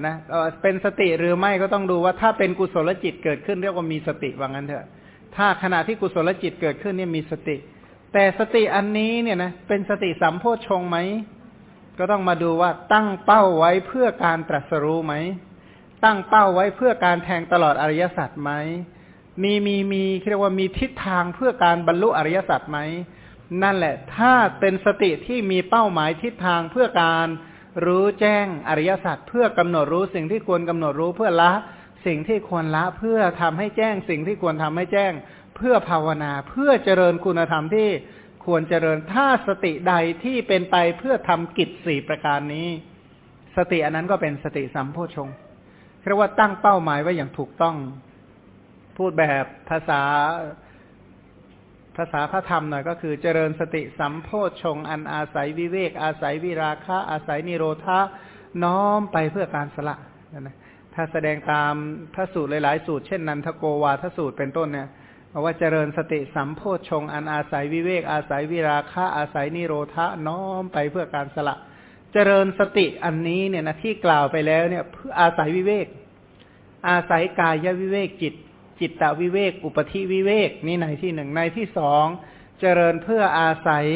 นะเออเป็นสติหรือไม่ก็ต้องดูว่าถ้าเป็นกุศลจิตเกิดขึ้นเรียกว่ามีสติว่างั้นเถอะ ถ้าขณะที่กุศลจิตเกิดขึ้นเนี่ยมีสติ แต่สติอันนี้เนี่ยนะเป็นสติสัมโพชงไหม ก็ต้องมาดูว่าตั้งเป้าไว้เพื่อการตรัสรู้ไหม ตั้งเป้าไว้เพื่อการแทงตลอดอริยสัจไหม มีมีมีเรียกว่ามีทิศทางเพื่อการบรรลุอริยสัจไหม นั่นแหละ ถ้าเป็นสติที่มีเป้าหมายทิศทางเพื่อการรู้แจ้งอริยสัจเพื่อกำหนดรู้สิ่งที่ควรกำหนดรู้เพื่อละ สิ่งที่ควรละเพื่อทำให้แจ้งสิ่งที่ควรทำให้แจ้ง เพื่อภาวนาเพื่อเจริญคุณธรรมที่ควรเจริญถ้าสติใดที่เป็นไปเพื่อทำกิจสี่ประการนี้ สติอันนั้นก็เป็นสติสัมโพชงเรียกว่าตั้งเป้าหมายไว้อย่างถูกต้อง พูดแบบภาษาภาษาพระธรรมหน่อยก็คือเจริญสติสัมโพชงอันอาศัยวิเวก อาศัยวิราคะ อาศัยนิโรธาน้อมไปเพื่อการสละนะ ถ้าแสดงตามพระสูตรหลาย ๆ สูตร เช่นนันทโกวาทสูตรเป็นต้นเนี่ยบอกว่าเจริญสติสัมโพชงอันอาศัยวิเวกอาศัยวิราคะอาศัยนิโรธะน้อมไปเพื่อการสละ เจริญสติอันนี้เนี่ยนะที่กล่าวไปแล้วเนี่ยเพื่ออาศัยวิเวก อาศัยกายวิเวกจิต จิตตวิเวก อุปธิวิเวกนี่ในที่หนึ่งในที่สองเจริญเพื่ออาศัย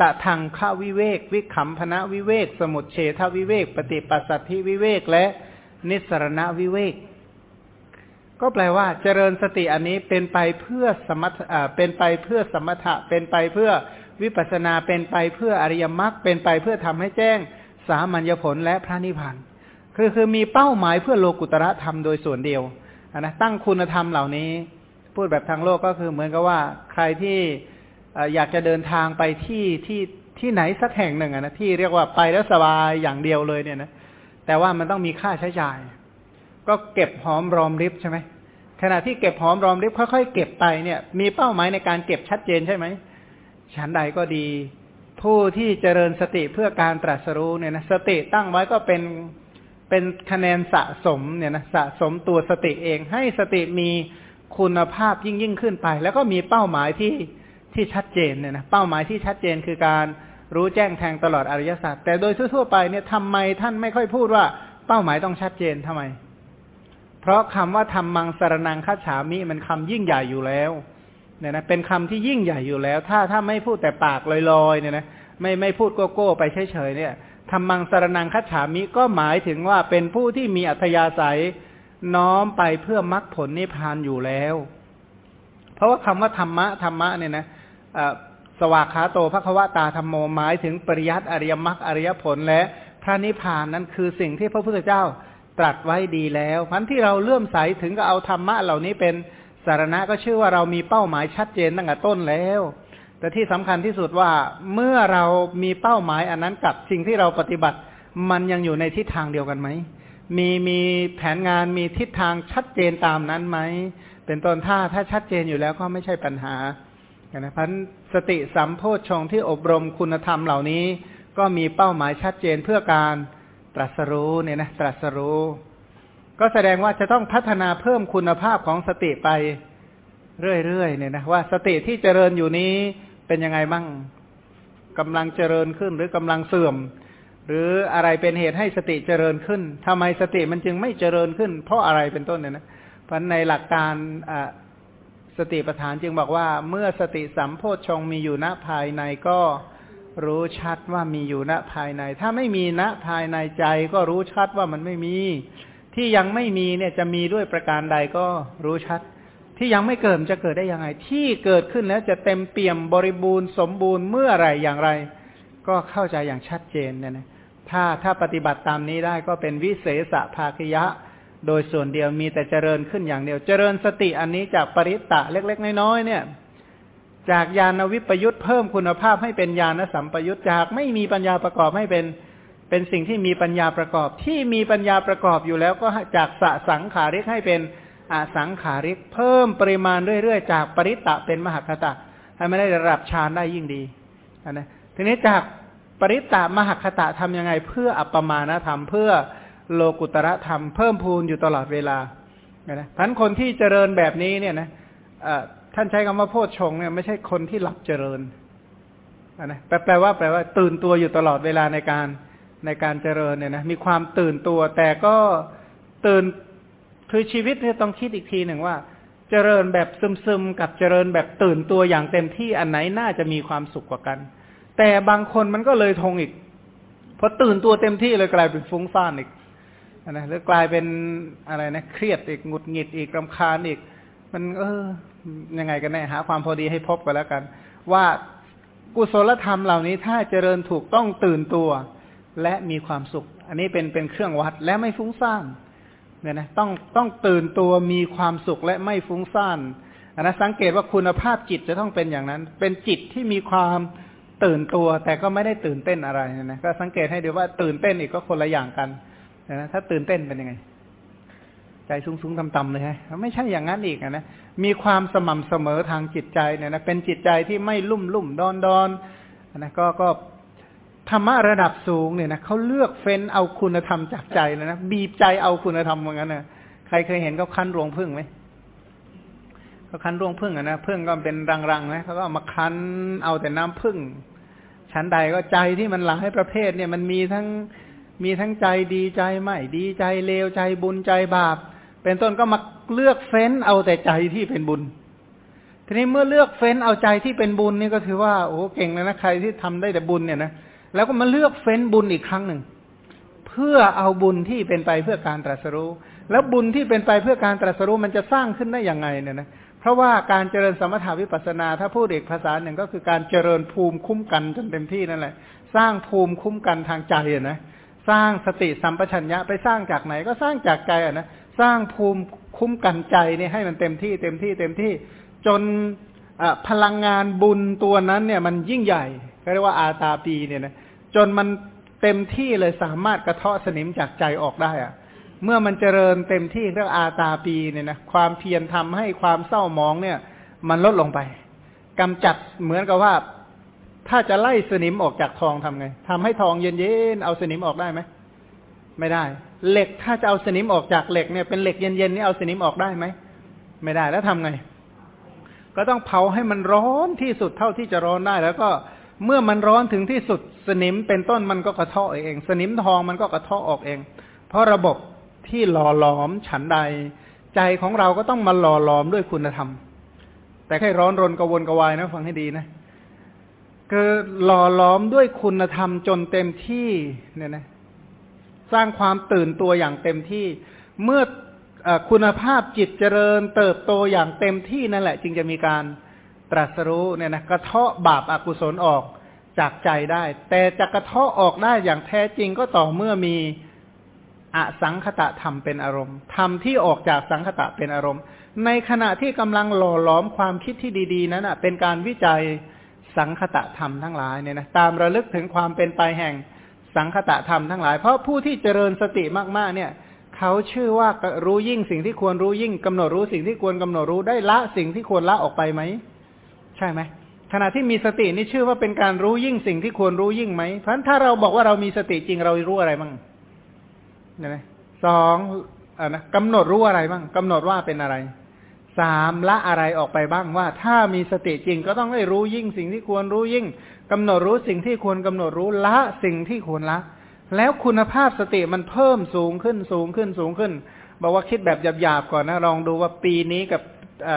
ตะทางข้าวิเวก วิขำพนะวิเวก สมุทเฉทวิเวก ปฏิปัสสัทธิวิเวกและ นิสรณวิเวก ก็แปลว่า เจริญสติอันนี้เป็นไปเพื่อสมถะเป็นไปเพื่อสมถะ เป็นไปเพื่อวิปัสนาเป็นไปเพื่ออริยมรรคเป็นไปเพื่อทำให้แจ้งสามัญญผลและพระนิพพานคือคือมีเป้าหมายเพื่อโลกุตระธรรมโดยส่วนเดียวนะตั้งคุณธรรมเหล่านี้ พูดแบบทางโลกก็คือเหมือนกับว่าใครที่อยากจะเดินทางไปที่ที่ที่ไหนสักแห่งหนึ่งนะที่เรียกว่าไปแล้วสบายอย่างเดียวเลยเนี่ยนะ แต่ว่ามันต้องมีค่าใช้จ่าย ก็เก็บหอมรอมริบใช่ไหมขณะที่เก็บหอมรอมริบค่อยๆเก็บไปเนี่ย มีเป้าหมายในการเก็บชัดเจนใช่ไหมฉันใดก็ดี ผู้ที่เจริญสติเพื่อการตรัสรู้เนี่ยนะสติตั้งไว้ก็เป็นเป็นคะแนนสะสมเนี่ยนะสะสมตัวสติเอง ให้สติมีคุณภาพยิ่งยิ่งขึ้นไป แล้วก็มีเป้าหมายที่ที่ชัดเจนเนี่ยนะเป้าหมายที่ชัดเจนคือการ รู้แจ้งแทงตลอดอริยสัจแต่โดยทั่วๆไปเนี่ยทำไมท่านไม่ค่อยพูดว่า เป้าหมายต้องชัดเจนทำไม เพราะคำว่าทำมังสารนังคัจฉามิมันคำยิ่งใหญ่อยู่แล้วเนี่ยนะเป็นคำที่ยิ่งใหญ่อยู่แล้ว ถ้าถ้าไม่พูดแต่ปากลอยๆเนี่ยนะไม่ไม่พูดโก้โก้ไปเฉยๆเนี่ยทำมังสารนังคัจฉามิก็หมายถึงว่าเป็นผู้ที่มีอัธยาศัยน้อมไปเพื่อมรรคผลนิพพานอยู่แล้ว เพราะว่าคำว่าธรรมะธรรมะเนี่ยนะ สวากขาโตภควตาธรรมโมหมายถึงปริยัติอริยมรรคอริยผลและพระนิพพานนั้นคือสิ่งที่พระพุทธเจ้าตรัสไว้ดีแล้วพันที่เราเลื่อมใสถึงก็เอาธรรมะเหล่านี้เป็นสารณะก็ชื่อว่าเรามีเป้าหมายชัดเจนตั้งแต่ต้นแล้ว แต่ที่สำคัญที่สุดว่าเมื่อเรามีเป้าหมายอันนั้นกับสิ่งที่เราปฏิบัติ มันยังอยู่ในทิศทางเดียวกันไหม มีมีแผนงานมีทิศทางชัดเจนตามนั้นไหม เป็นต้นถ้าถ้าชัดเจนอยู่แล้วก็ไม่ใช่ปัญหานะพัน สติสัมโพชฌงที่อบรมคุณธรรมเหล่านี้ ก็มีเป้าหมายชัดเจนเพื่อการตรัสรู้เนี่ยนะตรัสรู้ ก็แสดงว่าจะต้องพัฒนาเพิ่มคุณภาพของสติไปเรื่อยๆเนี่ยนะว่าสติที่เจริญอยู่นี้เป็นยังไงบ้างกำลังเจริญขึ้นหรือกำลังเสื่อม หรืออะไรเป็นเหตุให้สติเจริญขึ้นทำไมสติมันจึงไม่เจริญขึ้น เพราะอะไรเป็นต้นเนี่ยนะเพราะในหลักการ สติปัฏฐานจึงบอกว่า เมื่อสติสัมโพชฌงมีอยู่ณภายในก็รู้ชัดว่ามีอยู่ณภายใน ถ้าไม่มีณภายในใจก็รู้ชัดว่ามันไม่มี ที่ยังไม่มีเนี่ยจะมีด้วยประการใดก็รู้ชัด ที่ยังไม่เกิดจะเกิดได้ยังไง ที่เกิดขึ้นแล้วจะเต็มเปี่ยมบริบูรณ์สมบูรณ์เมื่อไรอย่างไร ก็เข้าใจอย่างชัดเจนเนี่ยนะถ้าถ้าปฏิบัติตามนี้ได้ก็เป็นวิเศษภาคยะ โดยส่วนเดียวมีแต่เจริญขึ้นอย่างเดียว เจริญสติอันนี้จากปริตตะเล็ก ๆ น้อยๆเนี่ย จากญาณวิปยุทธ์เพิ่มคุณภาพให้เป็นญาณสัมปยุทธ์จากไม่มีปัญญาประกอบให้เป็นเป็นสิ่งที่มีปัญญาประกอบ ที่มีปัญญาประกอบอยู่แล้วก็จากสสังขาริกให้เป็นอสังขาริกเพิ่มปริมาณเรื่อยๆ จากปริตตะเป็นมหคตะให้ไม่ได้ระดับฌานได้ยิ่งดีนะทีนี้จากปริตตะมหคตะทำยังไงเพื่ออัปปมาณธรรมเพื่อ โลกุตระธรรมเพิ่มพูนอยู่ตลอดเวลานะท่านคนที่เจริญแบบนี้เนี่ยนะท่านใช้คำว่าโพชฌงเนี่ยไม่ใช่คนที่หลับเจริญนะแปลว่าแปลว่า ตื่นตัวอยู่ตลอดเวลาในการในการเจริญเนี่ยนะมีความตื่นตัว แต่ก็ตื่นคือชีวิตเนี่ยต้องคิดอีกทีหนึ่งว่า เจริญแบบซึมๆกับเจริญแบบตื่นตัวอย่างเต็มที่อันไหนน่าจะมีความสุขกว่ากัน แต่บางคนมันก็เลยทงอีกพอตื่นตัวเต็มที่เลยกลายเป็นฟุ้งซ่านอีก นะหรือกลายเป็นอะไรนะเครียดอีกหงุดหงิดอีกรำคาญอีก มัน เออยังไงกันแน่หา ความพอดีให้พบกันแล้วกัน ว่ากุศลธรรมเหล่านี้ถ้าเจริญถูกต้องตื่นตัว และมีความสุข อันนี้เป็นเป็นเครื่องวัดและไม่ฟุ้งซ่านเนี่ยนะต้องต้องตื่นตัวมีความสุขและไม่ฟุ้งซ่านอันนั้นสังเกตว่าคุณภาพจิตจะต้องเป็นอย่างนั้น เป็นจิตที่มีความตื่นตัว แต่ก็ไม่ได้ตื่นเต้นอะไรนะก็สังเกตให้ดูว่าตื่นเต้นอีกก็คนละอย่างกัน นะถ้าตื่นเต้นเป็นยังไง ใจสูงๆต่ำๆเลยฮะไม่ใช่อย่างนั้นอีกนะมีความสม่ำเสมอทางจิตใจเนี่ยนะเป็นจิตใจที่ไม่ลุ่มลุ่มดอนดอนนะก็ก็ธรรมะระดับสูงเนี่ยนะเขาเลือกเฟ้นเอาคุณธรรมจากใจเลยนะบีบใจเอาคุณธรรมเหมือนกันนะใครเคยเห็นเขาคั้นรวงพึ่งไหมเขาคั้นรวงพึ่งอะนะพึ่งก็เป็นรังๆนะเขาก็มาคั้นเอาแต่น้ำพึ่งชั้นใดก็ใจที่มันหลายประเภทเนี่ยมันมีทั้ง มีทั้งใจดีใจไม่ดีใจเลวใจบุญใจบาป เป็นต้นก็มาเลือกเฟ้นเอาแต่ใจที่เป็นบุญ ทีนี้เมื่อเลือกเฟ้นเอาใจที่เป็นบุญนี่ก็ถือว่าโอ้เก่งเลยนะใครที่ทำได้แต่บุญเนี่ยนะแล้วก็มาเลือกเฟ้นบุญอีกครั้งหนึ่งเพื่อเอาบุญที่เป็นไปเพื่อการตรัสรู้ แล้วบุญที่เป็นไปเพื่อการตรัสรู้มันจะสร้างขึ้นได้อย่างไงเนี่ยนะเพราะว่าการเจริญสมถาวิปัสนา ถ้าพูดอีกภาษาหนึ่งก็คือการเจริญภูมิคุ้มกันจนเต็มที่นั่นแหละ สร้างภูมิคุ้มกันทางใจนะ สร้างสติสัมปชัญญะไปสร้างจากไหนก็สร้างจากใจอะนะสร้างภูมิคุ้มกันใจเนี่ยให้มันเต็มที่เต็มที่เต็มที่จนพลังงานบุญตัวนั้นเนี่ยมันยิ่งใหญ่เรียกว่าอาตาปีเนี่ยนะจนมันเต็มที่เลยสามารถกระเทาะสนิมจากใจออกได้อะเมื่อมันเจริญเต็มที่เรียกอาตาปีเนี่ยนะความเพียรทำให้ความเศร้ามองเนี่ย มันลดลงไปกำจัดเหมือนกับว่า ถ้าจะไล่สนิมออกจากทองทำไงทำให้ทองเย็นๆเอาสนิมออกได้ไหมไม่ได้ เหล็กถ้าจะเอาสนิมออกจากเหล็กเนี่ยเป็นเหล็กเย็นๆนี่เอาสนิมออกได้ไหมไม่ได้แล้วทำไง ก็ต้องเผาให้มันร้อนที่สุดเท่าที่จะร้อนได้ แล้วก็เมื่อมันร้อนถึงที่สุดสนิมเป็นต้นมันก็กระเทาะเอง สนิมทองมันก็กระเทาะออกเอง เพราะระบบที่หล่อหลอมฉันใด ใจของเราก็ต้องมาหล่อหลอมด้วยคุณธรรม แต่แค่ร้อนรนกระวนกระวายนะฟังให้ดีนะ คือหล่อหลอมด้วยคุณธรรมจนเต็มที่เนี่ยนะสร้างความตื่นตัวอย่างเต็มที่ เมื่ออคุณภาพจิตเจริญ เติบโตอย่างเต็มที่นั่นแหละ จึงจะมีการตรัสรู้เนี่ยนะกระเทาะบาปอากุศลออกจากใจได้ แต่จะกระเทาะออกได้อย่างแท้จริงก็ต่อเมื่อมีอสังคตะธรรมเป็นอารมณ์ธรรมที่ออกจากสังคตะเป็นอารมณ์ ในขณะที่กำลังหล่อหลอมความคิดที่ดี ๆ นั้นอะเป็นการวิจัย สังคตะธรรมทั้งหลายเนี่ยนะตามระลึกถึงความเป็นไปแห่งสังคตะธรรมทั้งหลาย เพราะผู้ที่เจริญสติมากๆ เนี่ยเขาชื่อว่ารู้ยิ่งสิ่งที่ควรรู้ยิ่งกำหนดรู้สิ่งที่ควรกำหนดรู้ได้ละสิ่งที่ควรละออกไปไหมใช่ไหมขณะที่มีสตินี่ชื่อว่าเป็นการรู้ยิ่งสิ่งที่ควรรู้ยิ่งไหมเพราะฉะนั้นถ้าเราบอกว่าเรามีสติจริงเรารู้อะไรบ้างนะสองอ่านะกำหนดรู้อะไรบ้างกำหนดว่าเป็นอะไร สามละอะไรออกไปบ้างว่า ถ้ามีสติจริงก็ต้องได้รู้ยิ่งสิ่งที่ควรรู้ยิ่งกำหนดรู้สิ่งที่ควรกำหนดรู้ละสิ่งที่ควรละ แล้วคุณภาพสติมันเพิ่มสูงขึ้นสูงขึ้นสูงขึ้น บอกว่าคิดแบบหยาบๆก่อนนะลองดูว่าปีนี้กับ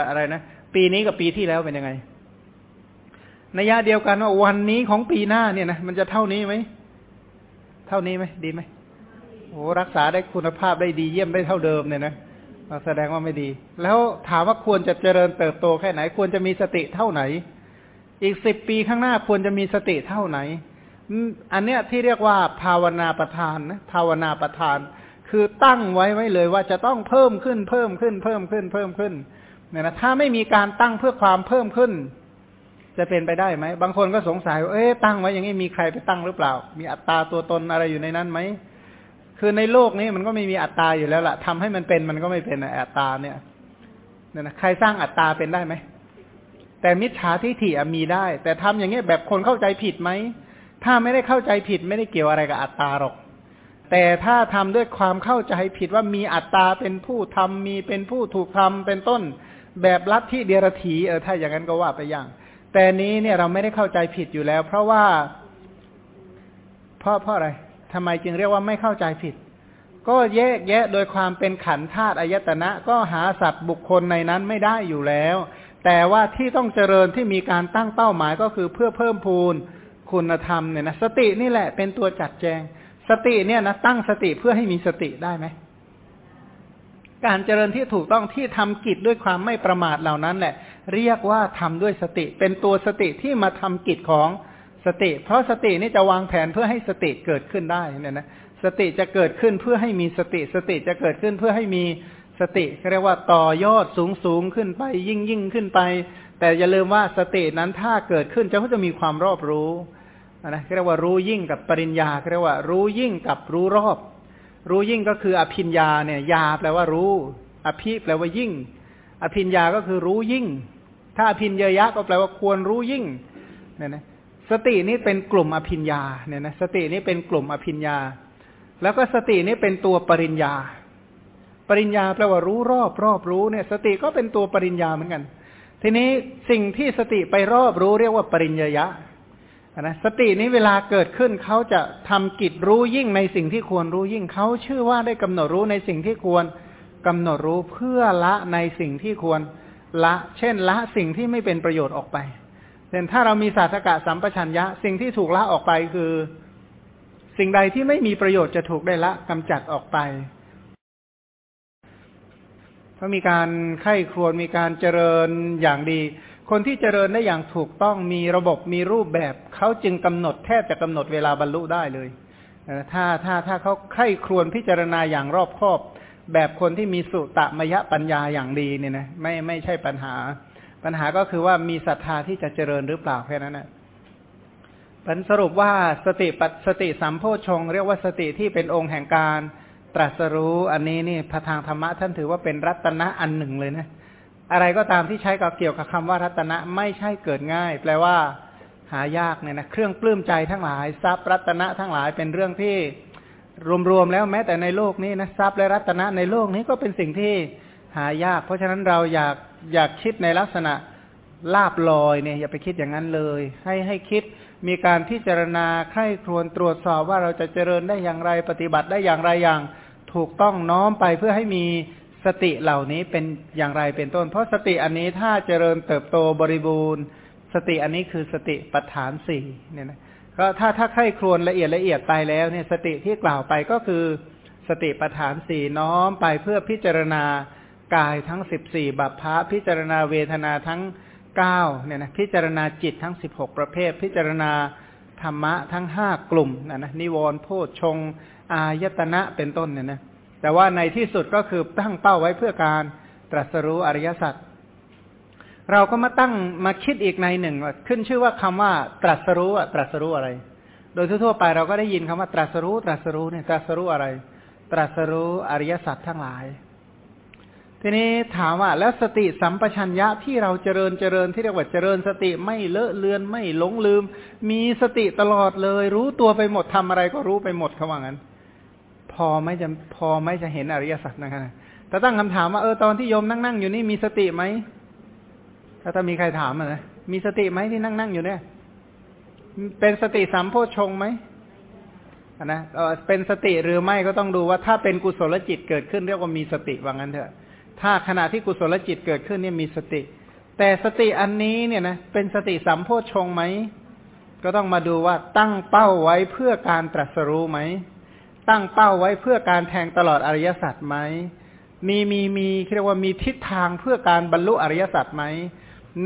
อะไรนะปีนี้กับปีที่แล้วเป็นยังไงในยะเดียวกันว่าวันนี้ของปีหน้าเนี่ยนะมันจะเท่านี้ไหมเท่านี้ไหมดีไหมโอ้รักษาได้คุณภาพได้ดีเยี่ยมได้เท่าเดิมเนี่ยนะ แสดงว่าไม่ดี แล้วถามว่าควรจะเจริญเติบโตแค่ไหน ควรจะมีสติเท่าไหน อีกสิบปีข้างหน้าควรจะมีสติเท่าไหน อันเนี้ยที่เรียกว่าภาวนาประทานนะภาวนาประทาน คือตั้งไว้ไว้เลยว่าจะต้องเพิ่มขึ้นเพิ่มขึ้น เพิ่มขึ้น เพิ่มขึ้นเนี่ยนะถ้าไม่มีการตั้งเพื่อความเพิ่มขึ้น จะเป็นไปได้ไหมบางคนก็สงสัยว่าเอ๊ะตั้งไว้อย่างนี้มีใครไปตั้งหรือเปล่า มีอัตตาตัวตนอะไรอยู่ในนั้นไหม คือในโลกนี้มันก็ไม่มีอัตตาอยู่แล้วล่ะทำให้มันเป็นมันก็ไม่เป็นอัตตาเนี่ยเนี่ยนะใครสร้างอัตตาเป็นได้ไหมแต่มิจฉาทิฏฐิมีได้ แต่ทำอย่างเงี้ยแบบคนเข้าใจผิดไหมถ้าไม่ได้เข้าใจผิดไม่ได้เกี่ยวอะไรกับอัตตาหรอก แต่ถ้าทำด้วยความเข้าใจผิดว่ามีอัตตาเป็นผู้ทำมีเป็นผู้ถูกทำเป็นต้น แบบลัทธิเดียรถีเออถ้าอย่างนั้นก็ว่าไปอย่าง แต่นี้เนี่ยเราไม่ได้เข้าใจผิดอยู่แล้ว เพราะว่าเพราะเพราะอะไร ทำไมจึงเรียกว่าไม่เข้าใจผิด ก็แยกแยะโดยความเป็นขันธาตุอายตนะ ก็หาสัตว์บุคคลในนั้นไม่ได้อยู่แล้ว แต่ว่าที่ต้องเจริญที่มีการตั้งเป้าหมายก็คือเพื่อเพิ่มพูนคุณธรรมเนี่ยนะสตินี่แหละเป็นตัวจัดแจง สติเนี่ยนะตั้งสติเพื่อให้มีสติได้ไหมการเจริญที่ถูกต้องที่ทำกิจด้วยความไม่ประมาทเหล่านั้นแหละ เรียกว่าทำด้วยสติ เป็นตัวสติที่มาทำกิจของ สติ เพราะสตินี่จะวางแผนเพื่อให้สติเกิดขึ้นได้เนี่ยนะสติจะเกิดขึ้นเพื่อให้มีสติ สติจะเกิดขึ้นเพื่อให้มีสติเรียกว่าต่อยอดสูงสูงขึ้นไปยิ่งยิ่งขึ้นไป แต่อย่าลืมว่าสตินั้นถ้าเกิดขึ้นจะก็จะมีความรอบรู้นะเรียกว่ารู้ยิ่งกับปริญญาเรียกว่ารู้ยิ่งกับรู้รอบ รู้ยิ่งก็คืออภิญญาเนี่ยยาแปลว่ารู้ อภิแปลว่ายิ่ง อภิญญาก็คือรู้ยิ่ง ถ้าอภิญญายะก็แปลว่าควรรู้ยิ่งเนี่ยนะ สตินี้เป็นกลุ่มอภิญญาเนี่ยนะสตินี้เป็นกลุ่มอภิญญา แล้วก็สตินี้เป็นตัวปริญญา ปริญญาแปลว่ารู้รอบรอบรู้เนี่ย สติก็เป็นตัวปริญญาเหมือนกัน ทีนี้สิ่งที่สติไปรอบรู้เรียกว่าปริญญายะนะสตินี้เวลาเกิดขึ้นเขาจะทำกิจรู้ยิ่งในสิ่งที่ควรรู้ยิ่งเขาชื่อว่าได้กำหนดรู้ในสิ่งที่ควรกำหนดรู้เพื่อละในสิ่งที่ควรละ เช่นละสิ่งที่ไม่เป็นประโยชน์ออกไป ช่นถ้าเรามีศาสตกะสัมปชัญญะ สิ่งที่ถูกละออกไปคือ สิ่งใดที่ไม่มีประโยชน์จะถูกได้ละกำจัดออกไปก็มีการไข้ครวญมีการเจริญอย่างดี คนที่เจริญได้อย่างถูกต้องมีระบบมีรูปแบบเขาจึงกำหนดแทบจะกำหนดเวลาบรรลุได้เลยถ้าถ้าถ้าเขาไข้ครวญพิจารณาอย่างรอบคอบ แบบคนที่มีสุตมยปัญญาอย่างดีเนี่ยนะไม่ไม่ใช่ปัญหา ปัญหาก็คือว่ามีศรัทธาที่จะเจริญหรือเปล่าแค่นั้นนะผลสรุปว่าสติปัสติสัมโพชง เรียกว่าสติที่เป็นองค์แห่งการตรัสรู้อันนี้นี่พระทางธรรมะท่านถือว่าเป็นรัตนะอันหนึ่งเลยนะอะไรก็ตามที่ใช้กับเกี่ยวกับคำว่ารัตนะไม่ใช่เกิดง่าย แปลว่าหายากเนี่ยนะเครื่องปลื้มใจทั้งหลายทรัพย์รัตนะทั้งหลายเป็นเรื่องที่รวมๆแล้วแม้แต่ในโลกนี้นะทรัพย์และรัตนะในโลกนี้ก็เป็นสิ่งที่หายาก เพราะฉะนั้นเราอยาก อยากคิดในลักษณะลาบลอยเนี่ยอย่าไปคิดอย่างนั้นเลย ให้ให้คิดมีการพิจารณาใคร่ครวญตรวจสอบว่าเราจะเจริญได้อย่างไรปฏิบัติได้อย่างไรอย่าง ถูกต้องน้อมไปเพื่อให้มีสติเหล่านี้เป็นอย่างไรเป็นต้น เพราะสติอันนี้ถ้าเจริญเติบโตบริบูรณ์ สติอันนี้คือสติปัฏฐานสี่เนี่ยนะก็ถ้าถ้าใคร่ครวญละเอียดละเอียดไปแล้วเนี่ยสติที่กล่าวไปก็คือสติปัฏฐานสี่น้อมไปเพื่อพิจารณา กายทั้งสิบสี่บัพพะพิจารณาเวทนาทั้งเก้าเนี่ยนะพิจารณาจิตทั้งสิบหกประเภท พิจารณาธรรมะทั้งห้ากลุ่มนะนะนิวรณ์โพชฌงอายตนะเป็นต้นเนี่ยนะแต่ว่าในที่สุดก็คือตั้งเป้าไว้เพื่อการตรัสรู้อริยสัจเราก็มาตั้งมาคิดอีกในหนึ่งว่าขึ้นชื่อว่าคำว่าตรัสรู้อะตรัสรู้อะไร โดยทั่วไปเราก็ได้ยินคำว่าตรัสรู้ ตรัสรู้เนี่ยตรัสรู้อะไร ตรัสรู้อริยสัจทั้งหลาย ทีนี้ถามว่าแล้วสติสัมปชัญญะที่เราเจริญเจริญที่เรียกว่าเจริญสติไม่เลอะเลือนไม่หลงลืม มีสติตลอดเลย รู้ตัวไปหมดทำอะไรก็รู้ไปหมดเขาว่างั้น พอไม่จะพอไม่จะเห็นอริยสัจนะครับแต่ตั้งคำถามว่าเออตอนที่โยมนั่งนั่งอยู่นี่มีสติไหมถ้าถ้ามีใครถามนะมีสติไหมที่นั่งนั่งอยู่เนี่ย เป็นสติสัมโพชงไหมนะเป็นสติหรือไม่ก็ต้องดูว่าถ้าเป็นกุศลจิตเกิดขึ้นเรียกว่ามีสติว่างั้นเถอะ ถ้าขณะที่กุศลจิตเกิดขึ้นเนี่ยมีสติ แต่สติอันนี้เนี่ยนะเป็นสติสัมโพชฌงไหม ก็ต้องมาดูว่าตั้งเป้าไว้เพื่อการตรัสรู้ไหม ตั้งเป้าไว้เพื่อการแทงตลอดอริยสัจไหม มีมีมีเรียกว่ามีทิศทางเพื่อการบรรลุอริยสัจไหม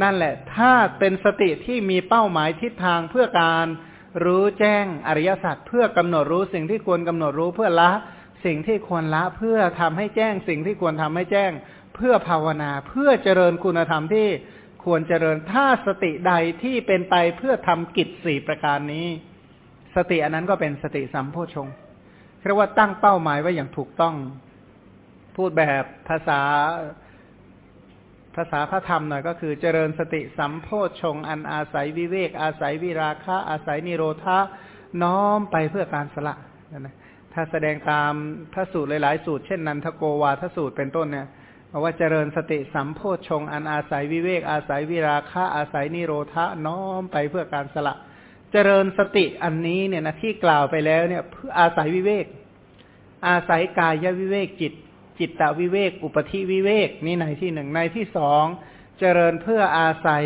นั่นแหละ ถ้าเป็นสติที่มีเป้าหมายทิศทางเพื่อการรู้แจ้งอริยสัจเพื่อกำหนดรู้สิ่งที่ควรกำหนดรู้เพื่อละ สิ่งที่ควรละเพื่อทำให้แจ้งสิ่งที่ควรทำให้แจ้ง เพื่อภาวนาเพื่อเจริญคุณธรรมที่ควรเจริญถ้าสติใดที่เป็นไปเพื่อทำกิจสี่ประการนี้ สติอันนั้นก็เป็นสติสัมโพชงเรียกว่าตั้งเป้าหมายไว้อย่างถูกต้อง พูดแบบภาษาภาษาพระธรรมหน่อยก็คือเจริญสติสัมโพชงอันอาศัยวิเวก อาศัยวิราคะ อาศัยนิโรธาน้อมไปเพื่อการสละนะ ถ้าแสดงตามพระสูตรหลาย ๆ สูตร เช่นนันทโกวาทสูตรเป็นต้นเนี่ยบอกว่าเจริญสติสัมโพชงอันอาศัยวิเวกอาศัยวิราคะอาศัยนิโรธะน้อมไปเพื่อการสละ เจริญสติอันนี้เนี่ยนะที่กล่าวไปแล้วเนี่ยเพื่ออาศัยวิเวก อาศัยกายวิเวกจิต จิตตวิเวก อุปธิวิเวกนี่ในที่หนึ่งในที่สองเจริญเพื่ออาศัย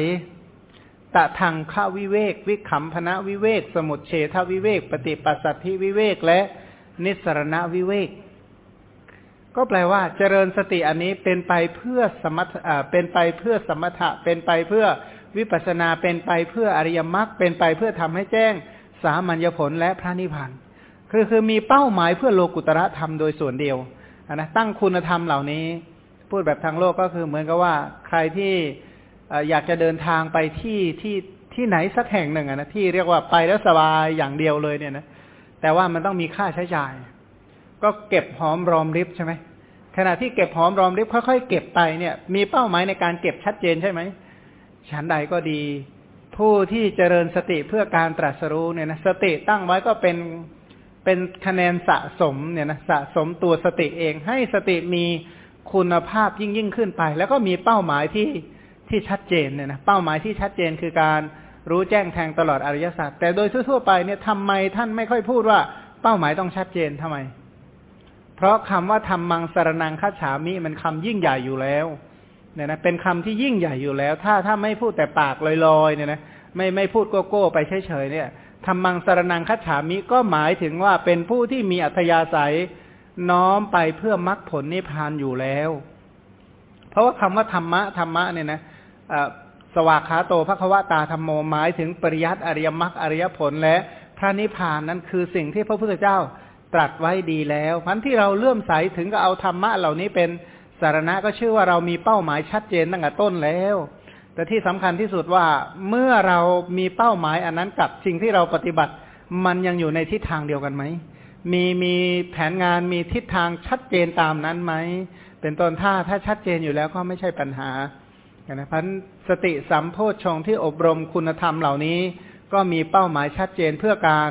ตะทางข้าวิเวก วิขำพนะวิเวก สมุทเฉทวิเวก ปฏิปัสสัทธิวิเวกและ นิสรณวิเวก ก็แปลว่า เจริญสติอันนี้เป็นไปเพื่อสมถะเป็นไปเพื่อสมถะ เป็นไปเพื่อวิปัสนาเป็นไปเพื่ออริยมรรคเป็นไปเพื่อทำให้แจ้งสามัญญผลและพระนิพพานคือคือมีเป้าหมายเพื่อโลกุตระธรรมโดยส่วนเดียวนะตั้งคุณธรรมเหล่านี้ พูดแบบทางโลกก็คือเหมือนกับว่าใครที่อยากจะเดินทางไปที่ที่ที่ไหนสักแห่งหนึ่งนะที่เรียกว่าไปแล้วสบายอย่างเดียวเลยเนี่ยนะ แต่ว่ามันต้องมีค่าใช้จ่าย ก็เก็บหอมรอมริบใช่ไหมขณะที่เก็บหอมรอมริบค่อยๆเก็บไปเนี่ย มีเป้าหมายในการเก็บชัดเจนใช่ไหมฉันใดก็ดี ผู้ที่เจริญสติเพื่อการตรัสรู้เนี่ยนะสติตั้งไว้ก็เป็นเป็นคะแนนสะสมเนี่ยนะสะสมตัวสติเอง ให้สติมีคุณภาพยิ่งยิ่งขึ้นไป แล้วก็มีเป้าหมายที่ที่ชัดเจนเนี่ยนะเป้าหมายที่ชัดเจนคือการ รู้แจ้งแทงตลอดอริยสัจแต่โดยทั่วๆไปเนี่ยทำไมท่านไม่ค่อยพูดว่า เป้าหมายต้องชัดเจนทำไม เพราะคำว่าทำมังสารนังคัจฉามิมันคำยิ่งใหญ่อยู่แล้วเนี่ยนะเป็นคำที่ยิ่งใหญ่อยู่แล้ว ถ้าถ้าไม่พูดแต่ปากลอยๆเนี่ยนะไม่ไม่พูดโก้โก้ไปเฉยๆเนี่ยทำมังสารนังคัจฉามิก็หมายถึงว่าเป็นผู้ที่มีอัธยาศัยน้อมไปเพื่อมรรคผลนิพพานอยู่แล้ว เพราะว่าคำว่าธรรมะธรรมะเนี่ยนะ สวากขาโตภควตาธรรมโมหมายถึงปริยัติอริยมรรคอริยผลและพระนิพพานนั้นคือสิ่งที่พระพุทธเจ้าตรัสไว้ดีแล้วพันที่เราเลื่อมใสถึงก็เอาธรรมะเหล่านี้เป็นสารณะก็ชื่อว่าเรามีเป้าหมายชัดเจนตั้งแต่ต้นแล้ว แต่ที่สำคัญที่สุดว่าเมื่อเรามีเป้าหมายอันนั้นกับสิ่งที่เราปฏิบัติมันยังอยู่ในทิศทางเดียวกันไหม มีมีแผนงานมีทิศทางชัดเจนตามนั้นไหม เป็นต้นถ้าถ้าชัดเจนอยู่แล้วก็ไม่ใช่ปัญหา นะพันสติสัมโพชฌงที่อบรมคุณธรรมเหล่านี้ ก็มีเป้าหมายชัดเจนเพื่อการ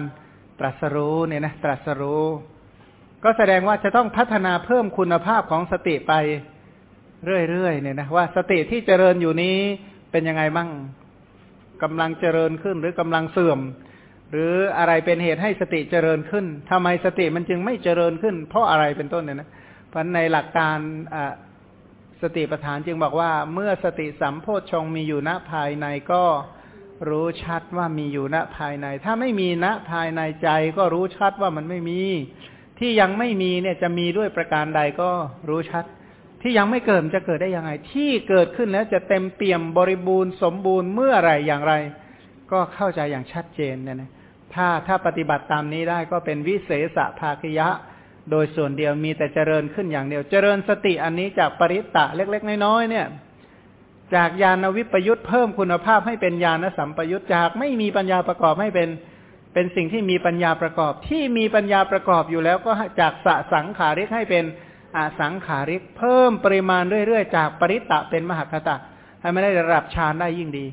ตรัสรู้เนี่ยนะตรัสรู้ ก็แสดงว่าจะต้องพัฒนาเพิ่มคุณภาพของสติไปเรื่อยๆเนี่ยนะว่าสติที่เจริญอยู่นี้เป็นยังไงบ้างกำลังเจริญขึ้นหรือกำลังเสื่อม หรืออะไรเป็นเหตุให้สติเจริญขึ้นทำไมสติมันจึงไม่เจริญขึ้น เพราะอะไรเป็นต้นเนี่ยนะเพราะในหลักการ สติปัฏฐานจึงบอกว่าเมื่อสติสัมโพชฌงมีอยู่ณภายในก็รู้ชัดว่ามีอยู่ณภายใน ถ้าไม่มีณภายในใจก็รู้ชัดว่ามันไม่มี ที่ยังไม่มีเนี่ยจะมีด้วยประการใดก็รู้ชัด ที่ยังไม่เกิดจะเกิดได้ยังไง ที่เกิดขึ้นแล้วจะเต็มเปี่ยมบริบูรณ์สมบูรณ์เมื่อไรอย่างไร ก็เข้าใจอย่างชัดเจนเนี่ยนะถ้าถ้าปฏิบัติตามนี้ได้ก็เป็นวิเศษภาคยะ โดยส่วนเดียวมีแต่เจริญขึ้นอย่างเดียว เจริญสติอันนี้จากปริตะเล็ก ๆ น้อยๆเนี่ย จากญาณวิปยุทธเพิ่มคุณภาพให้เป็นญาณสัมปยุทธจากไม่มีปัญญาประกอบให้เป็นเป็นสิ่งที่มีปัญญาประกอบ ที่มีปัญญาประกอบอยู่แล้วก็จากสสังขาริกให้เป็นอสังขาริก เพิ่มปริมาณเรื่อยๆ จากปริตะเป็นมหคตะให้ไม่ได้ระดับฌานได้ยิ่งดี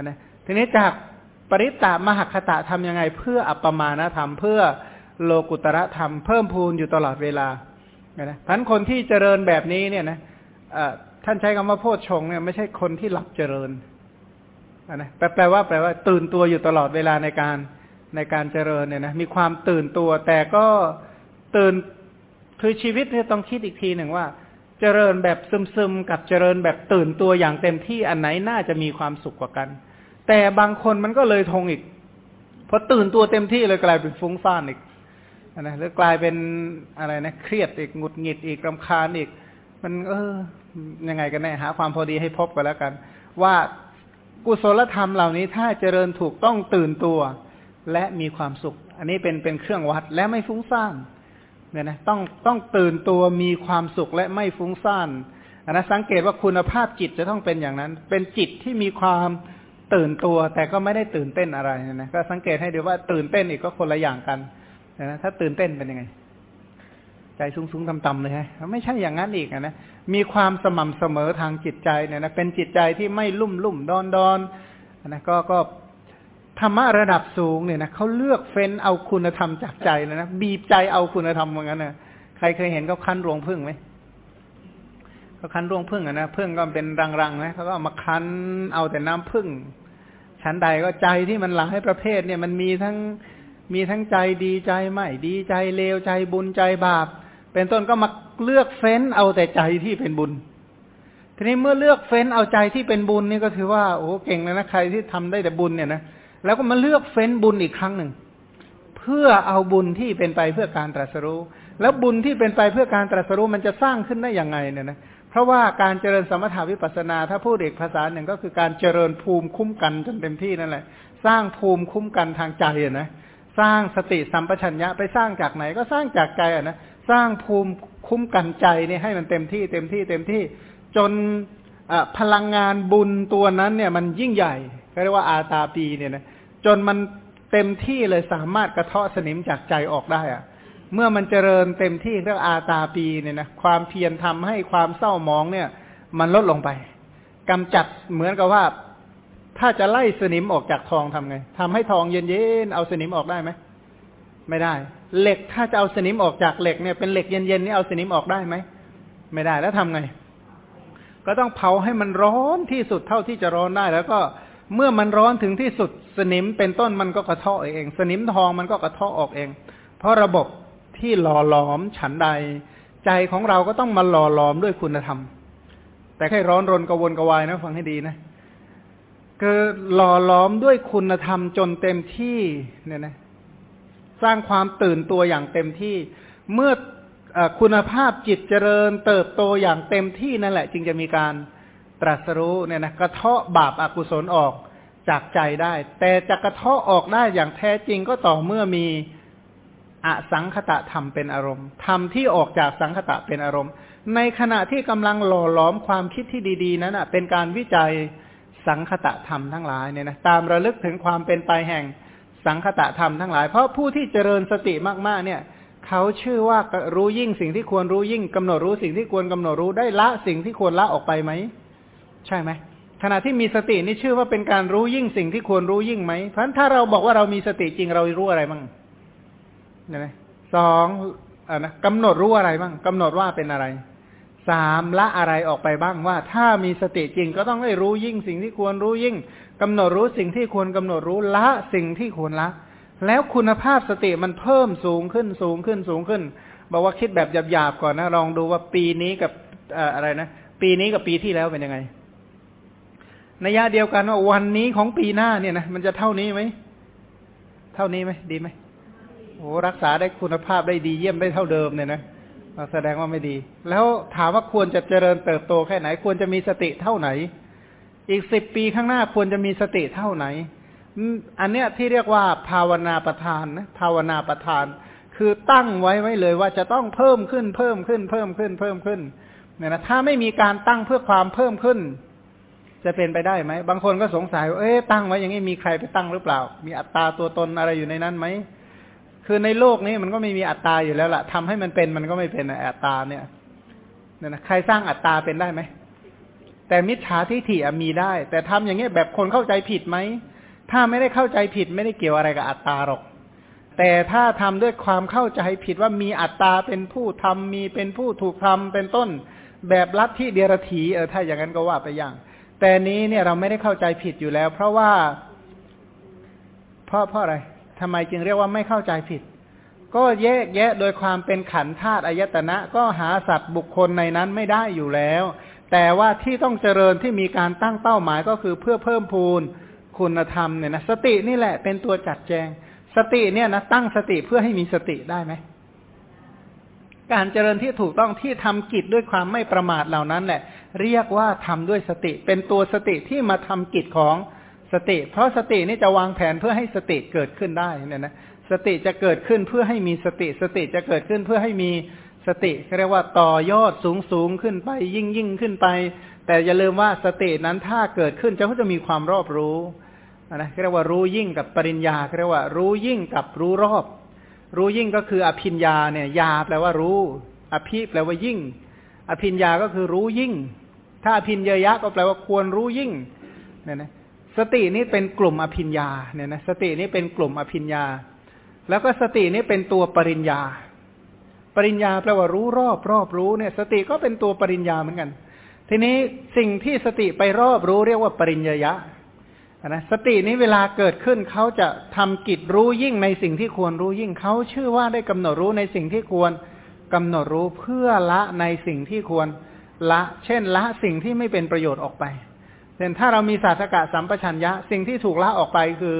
นะทีนี้จากปริตตะมหคตะทํำยังไงเพื่ออัปปมาณธรรมเพื่อ โลกุตระธรรมเพิ่มพูนอยู่ตลอดเวลานะพันคนที่เจริญแบบนี้เนี่ยนะท่านใช้คำว่าโพชฌงเนี่ยไม่ใช่คนที่หลับเจริญนะแปลว่าแปลว่าตื่นตัวอยู่ตลอดเวลาในการในการเจริญเนี่ยนะมีความตื่นตัวแต่ก็ตื่นคือชีวิตเนี่ยต้องคิดอีกทีหนึ่งว่า เจริญแบบซึมๆกับเจริญแบบตื่นตัวอย่างเต็มที่อันไหนน่าจะมีความสุขกว่ากัน แต่บางคนมันก็เลยทงอีกพอตื่นตัวเต็มที่เลยกลายเป็นฟุ้งซ่านอีก นะแล้วกลายเป็นอะไรนะเครียดอีกหงุดหงิดอีกรำคาญอีก มันเออยังไงกันแน่หา ความพอดีให้พบกันแล้วกัน ว่ากุศลธรรมเหล่านี้ถ้าเจริญถูกต้องตื่นตัว และมีความสุข อันนี้เป็นเป็นเครื่องวัดและไม่ฟุ้งซ่านเนี่ยนะต้องต้องตื่นตัวมีความสุขและไม่ฟุ้งซ่านอันนั้นสังเกตว่าคุณภาพจิตจะต้องเป็นอย่างนั้น เป็นจิตที่มีความตื่นตัว แต่ก็ไม่ได้ตื่นเต้นอะไรนะก็สังเกตให้ดูว่าตื่นเต้นอีกก็คนละอย่างกัน นะถ้าตื่นเต้นเป็นยังไง ใจสูงๆต่ำๆเลยฮะไม่ใช่อย่างนั้นอีกนะมีความสม่ำเสมอทางจิตใจเนี่ยนะเป็นจิตใจที่ไม่ลุ่มลุ่มดอนดอนนะก็ก็ธรรมะระดับสูงเนี่ยนะเขาเลือกเฟ้นเอาคุณธรรมจากใจเลยนะบีบใจเอาคุณธรรมเหมือนกันนะใครเคยเห็นเขาคั้นรวงพึ่งไหมเขาคั้นรวงพึ่งอะนะพึ่งก็เป็นรังๆนะเขาก็เอามาคั้นเอาแต่น้ำพึ่งชั้นใดก็ใจที่มันหลายประเภทเนี่ยมันมีทั้ง มีทั้งใจดีใจไม่ดีใจเลวใจบุญใจบาป เป็นต้นก็มาเลือกเฟ้นเอาแต่ใจที่เป็นบุญ ทีนี้เมื่อเลือกเฟ้นเอาใจที่เป็นบุญนี่ก็ถือว่าโอ้เก่งเลยนะใครที่ทำได้แต่บุญเนี่ยนะแล้วก็มาเลือกเฟ้นบุญอีกครั้งหนึ่งเพื่อเอาบุญที่เป็นไปเพื่อการตรัสรู้ แล้วบุญที่เป็นไปเพื่อการตรัสรู้มันจะสร้างขึ้นได้อย่างไงเนี่ยนะเพราะว่าการเจริญสมถาวิปัสสนา ถ้าพูดเอกภาษาหนึ่งก็คือการเจริญภูมิคุ้มกันจนเต็มที่นั่นแหละ สร้างภูมิคุ้มกันทางใจอะนะ สร้างสติสัมปชัญญะไปสร้างจากไหนก็สร้างจากใจอะนะสร้างภูมิคุ้มกันใจเนี่ยให้มันเต็มที่เต็มที่เต็มที่จนพลังงานบุญตัวนั้นเนี่ยมันยิ่งใหญ่เรียกว่าอาตาปีเนี่ยนะจนมันเต็มที่เลยสามารถกระเทาะสนิมจากใจออกได้อะเมื่อมันเจริญเต็มที่เรียกอาตาปีเนี่ยนะความเพียรทำให้ความเศร้ามองเนี่ย มันลดลงไปกำจัดเหมือนกับว่า ถ้าจะไล่สนิมออกจากทองทำไงทำให้ทองเย็นๆเอาสนิมออกได้ไหมไม่ได้ เหล็กถ้าจะเอาสนิมออกจากเหล็กเนี่ยเป็นเหล็กเย็นๆนี่เอาสนิมออกได้ไหมไม่ได้แล้วทำไง ก็ต้องเผาให้มันร้อนที่สุดเท่าที่จะร้อนได้ แล้วก็เมื่อมันร้อนถึงที่สุดสนิมเป็นต้นมันก็กระเทาะเอง สนิมทองมันก็กระเทาะออกเอง เพราะระบบที่หล่อหลอมฉันใด ใจของเราก็ต้องมาหล่อหลอมด้วยคุณธรรม แต่แค่ร้อนรนกระวนกระวายนะฟังให้ดีนะ คือหล่อล้อมด้วยคุณธรรมจนเต็มที่เนี่ยนะสร้างความตื่นตัวอย่างเต็มที่ เมื่ออคุณภาพจิตเจริญ เติบโตอย่างเต็มที่นั่นแหละ จึงจะมีการตรัสรู้เนี่ยนะกระเทาะบาปอากุศลออกจากใจได้ แต่จะกระเทาะออกได้อย่างแท้จริงก็ต่อเมื่อมีอสังคตะธรรมเป็นอารมณ์ธรรมที่ออกจากสังคตะเป็นอารมณ์ ในขณะที่กำลังหล่อหลอมความคิดที่ดี ๆ นั้นเป็นการวิจัย สังคตะธรรมทั้งหลายเนี่ยนะตามระลึกถึงความเป็นไปแห่งสังคตะธรรมทั้งหลาย เพราะผู้ที่เจริญสติมากๆเนี่ยเขาชื่อว่ารู้ยิ่งสิ่งที่ควรรู้ยิ่งกำหนดรู้สิ่งที่ควรกำหนดรู้ได้ละสิ่งที่ควรละออกไปไหมใช่ไหมขณะที่มีสตินี่ชื่อว่าเป็นการรู้ยิ่งสิ่งที่ควรรู้ยิ่งไหมเพราะฉะนั้นถ้าเราบอกว่าเรามีสติจริงเรารู้อะไรบ้างเนี่ยสองอ่านะกำหนดรู้อะไรบ้างกำหนดว่าเป็นอะไร สามละอะไรออกไปบ้างว่า ถ้ามีสติจริงก็ต้องได้รู้ยิ่งสิ่งที่ควรรู้ยิ่งกำหนดรู้สิ่งที่ควรกำหนดรู้ละสิ่งที่ควรละ แล้วคุณภาพสติมันเพิ่มสูงขึ้นสูงขึ้นสูงขึ้นบอกว่าคิดแบบหยาบๆก่อนนะลองดูว่าปีนี้กับอะไรนะปีนี้กับปีที่แล้วเป็นยังไงในยะเดียวกันว่าวันนี้ของปีหน้าเนี่ยนะมันจะเท่านี้ไหมเท่านี้ไหมดีไหมโอ้รักษาได้คุณภาพได้ดีเยี่ยมได้เท่าเดิมเนี่ยนะ แสดงว่าไม่ดี แล้วถามว่าควรจะเจริญเติบโตแค่ไหน ควรจะมีสติเท่าไหน อีกสิบปีข้างหน้าควรจะมีสติเท่าไหน อันเนี้ยที่เรียกว่าภาวนาประทานนะภาวนาประทาน คือตั้งไว้ไว้เลยว่าจะต้องเพิ่มขึ้นเพิ่มขึ้นเพิ่มขึ้นเพิ่มขึ้นเนี่ยนะถ้าไม่มีการตั้งเพื่อความเพิ่มขึ้น จะเป็นไปได้ไหมบางคนก็สงสัยว่าเอ๊ะตั้งไว้อย่างนี้มีใครไปตั้งหรือเปล่า มีอัตตาตัวตนอะไรอยู่ในนั้นไหม คือในโลกนี้มันก็ไม่มีอัตตาอยู่แล้วล่ะทำให้มันเป็นมันก็ไม่เป็นอัตตาเนี่ยนี่ยนะใครสร้างอัตตาเป็นได้ไหมแต่มิจฉาทิฏฐิมีได้ แต่ทำอย่างเงี้ยแบบคนเข้าใจผิดไหมถ้าไม่ได้เข้าใจผิดไม่ได้เกี่ยวอะไรกับอัตตาหรอก แต่ถ้าทำด้วยความเข้าใจผิดว่ามีอัตตาเป็นผู้ทำมีเป็นผู้ถูกทำเป็นต้น แบบลัทธิเดียรถีเออถ้าอย่างนั้นก็ว่าไปอย่าง แต่นี้เนี่ยเราไม่ได้เข้าใจผิดอยู่แล้ว เพราะว่าเพราะเพราะอะไร ทำไมจึงเรียกว่าไม่เข้าใจผิด ก็แยกแยะโดยความเป็นขันธาตุอายตนะ ก็หาสัตว์บุคคลในนั้นไม่ได้อยู่แล้ว แต่ว่าที่ต้องเจริญที่มีการตั้งเป้าหมายก็คือเพื่อเพิ่มพูนคุณธรรมเนี่ยนะสตินี่แหละเป็นตัวจัดแจง สติเนี่ยนะตั้งสติเพื่อให้มีสติได้ไหมการเจริญที่ถูกต้องที่ทำกิจด้วยความไม่ประมาทเหล่านั้นแหละ เรียกว่าทำด้วยสติ เป็นตัวสติที่มาทำกิจของ สติ เพราะสตินี่จะวางแผนเพื่อให้สติเกิดขึ้นได้เนี่ยนะสติจะเกิดขึ้นเพื่อให้มีสติ สติจะเกิดขึ้นเพื่อให้มีสติเรียกว่าต่อยอดสูงสูงขึ้นไป ยิ่งยิ่งขึ้นไป แต่อย่าลืมว่าสตินั้นถ้าเกิดขึ้นจะก็จะมีความรอบรู้นะเรียกว่ารู้ยิ่งกับปริญญาเรียกว่า รู้ยิ่งกับรู้รอบ รู้ยิ่งก็คืออภิญญาเนี่ยยาแปลว่ารู้ อภิแปลว่ายิ่ง อภิญญาก็คือรู้ยิ่ง ถ้าอภิญญยะก็แปลว่าควรรู้ยิ่งเนี่ยนะ สตินี้เป็นกลุ่มอภิญญาเนี่ยนะสตินี้เป็นกลุ่มอภิญญา แล้วก็สตินี้เป็นตัวปริญญา ปริญญาแปลว่ารู้รอบรอบรู้เนี่ย สติก็เป็นตัวปริญญาเหมือนกัน ทีนี้สิ่งที่สติไปรอบรู้เรียกว่าปริญญายะนะสตินี้เวลาเกิดขึ้นเขาจะทำกิจรู้ยิ่งในสิ่งที่ควรรู้ยิ่งเขาชื่อว่าได้กำหนดรู้ในสิ่งที่ควรกำหนดรู้เพื่อละในสิ่งที่ควรละ เช่นละสิ่งที่ไม่เป็นประโยชน์ออกไป เช่นถ้าเรามีศาสกะสัมปชัญญะ สิ่งที่ถูกละออกไปคือ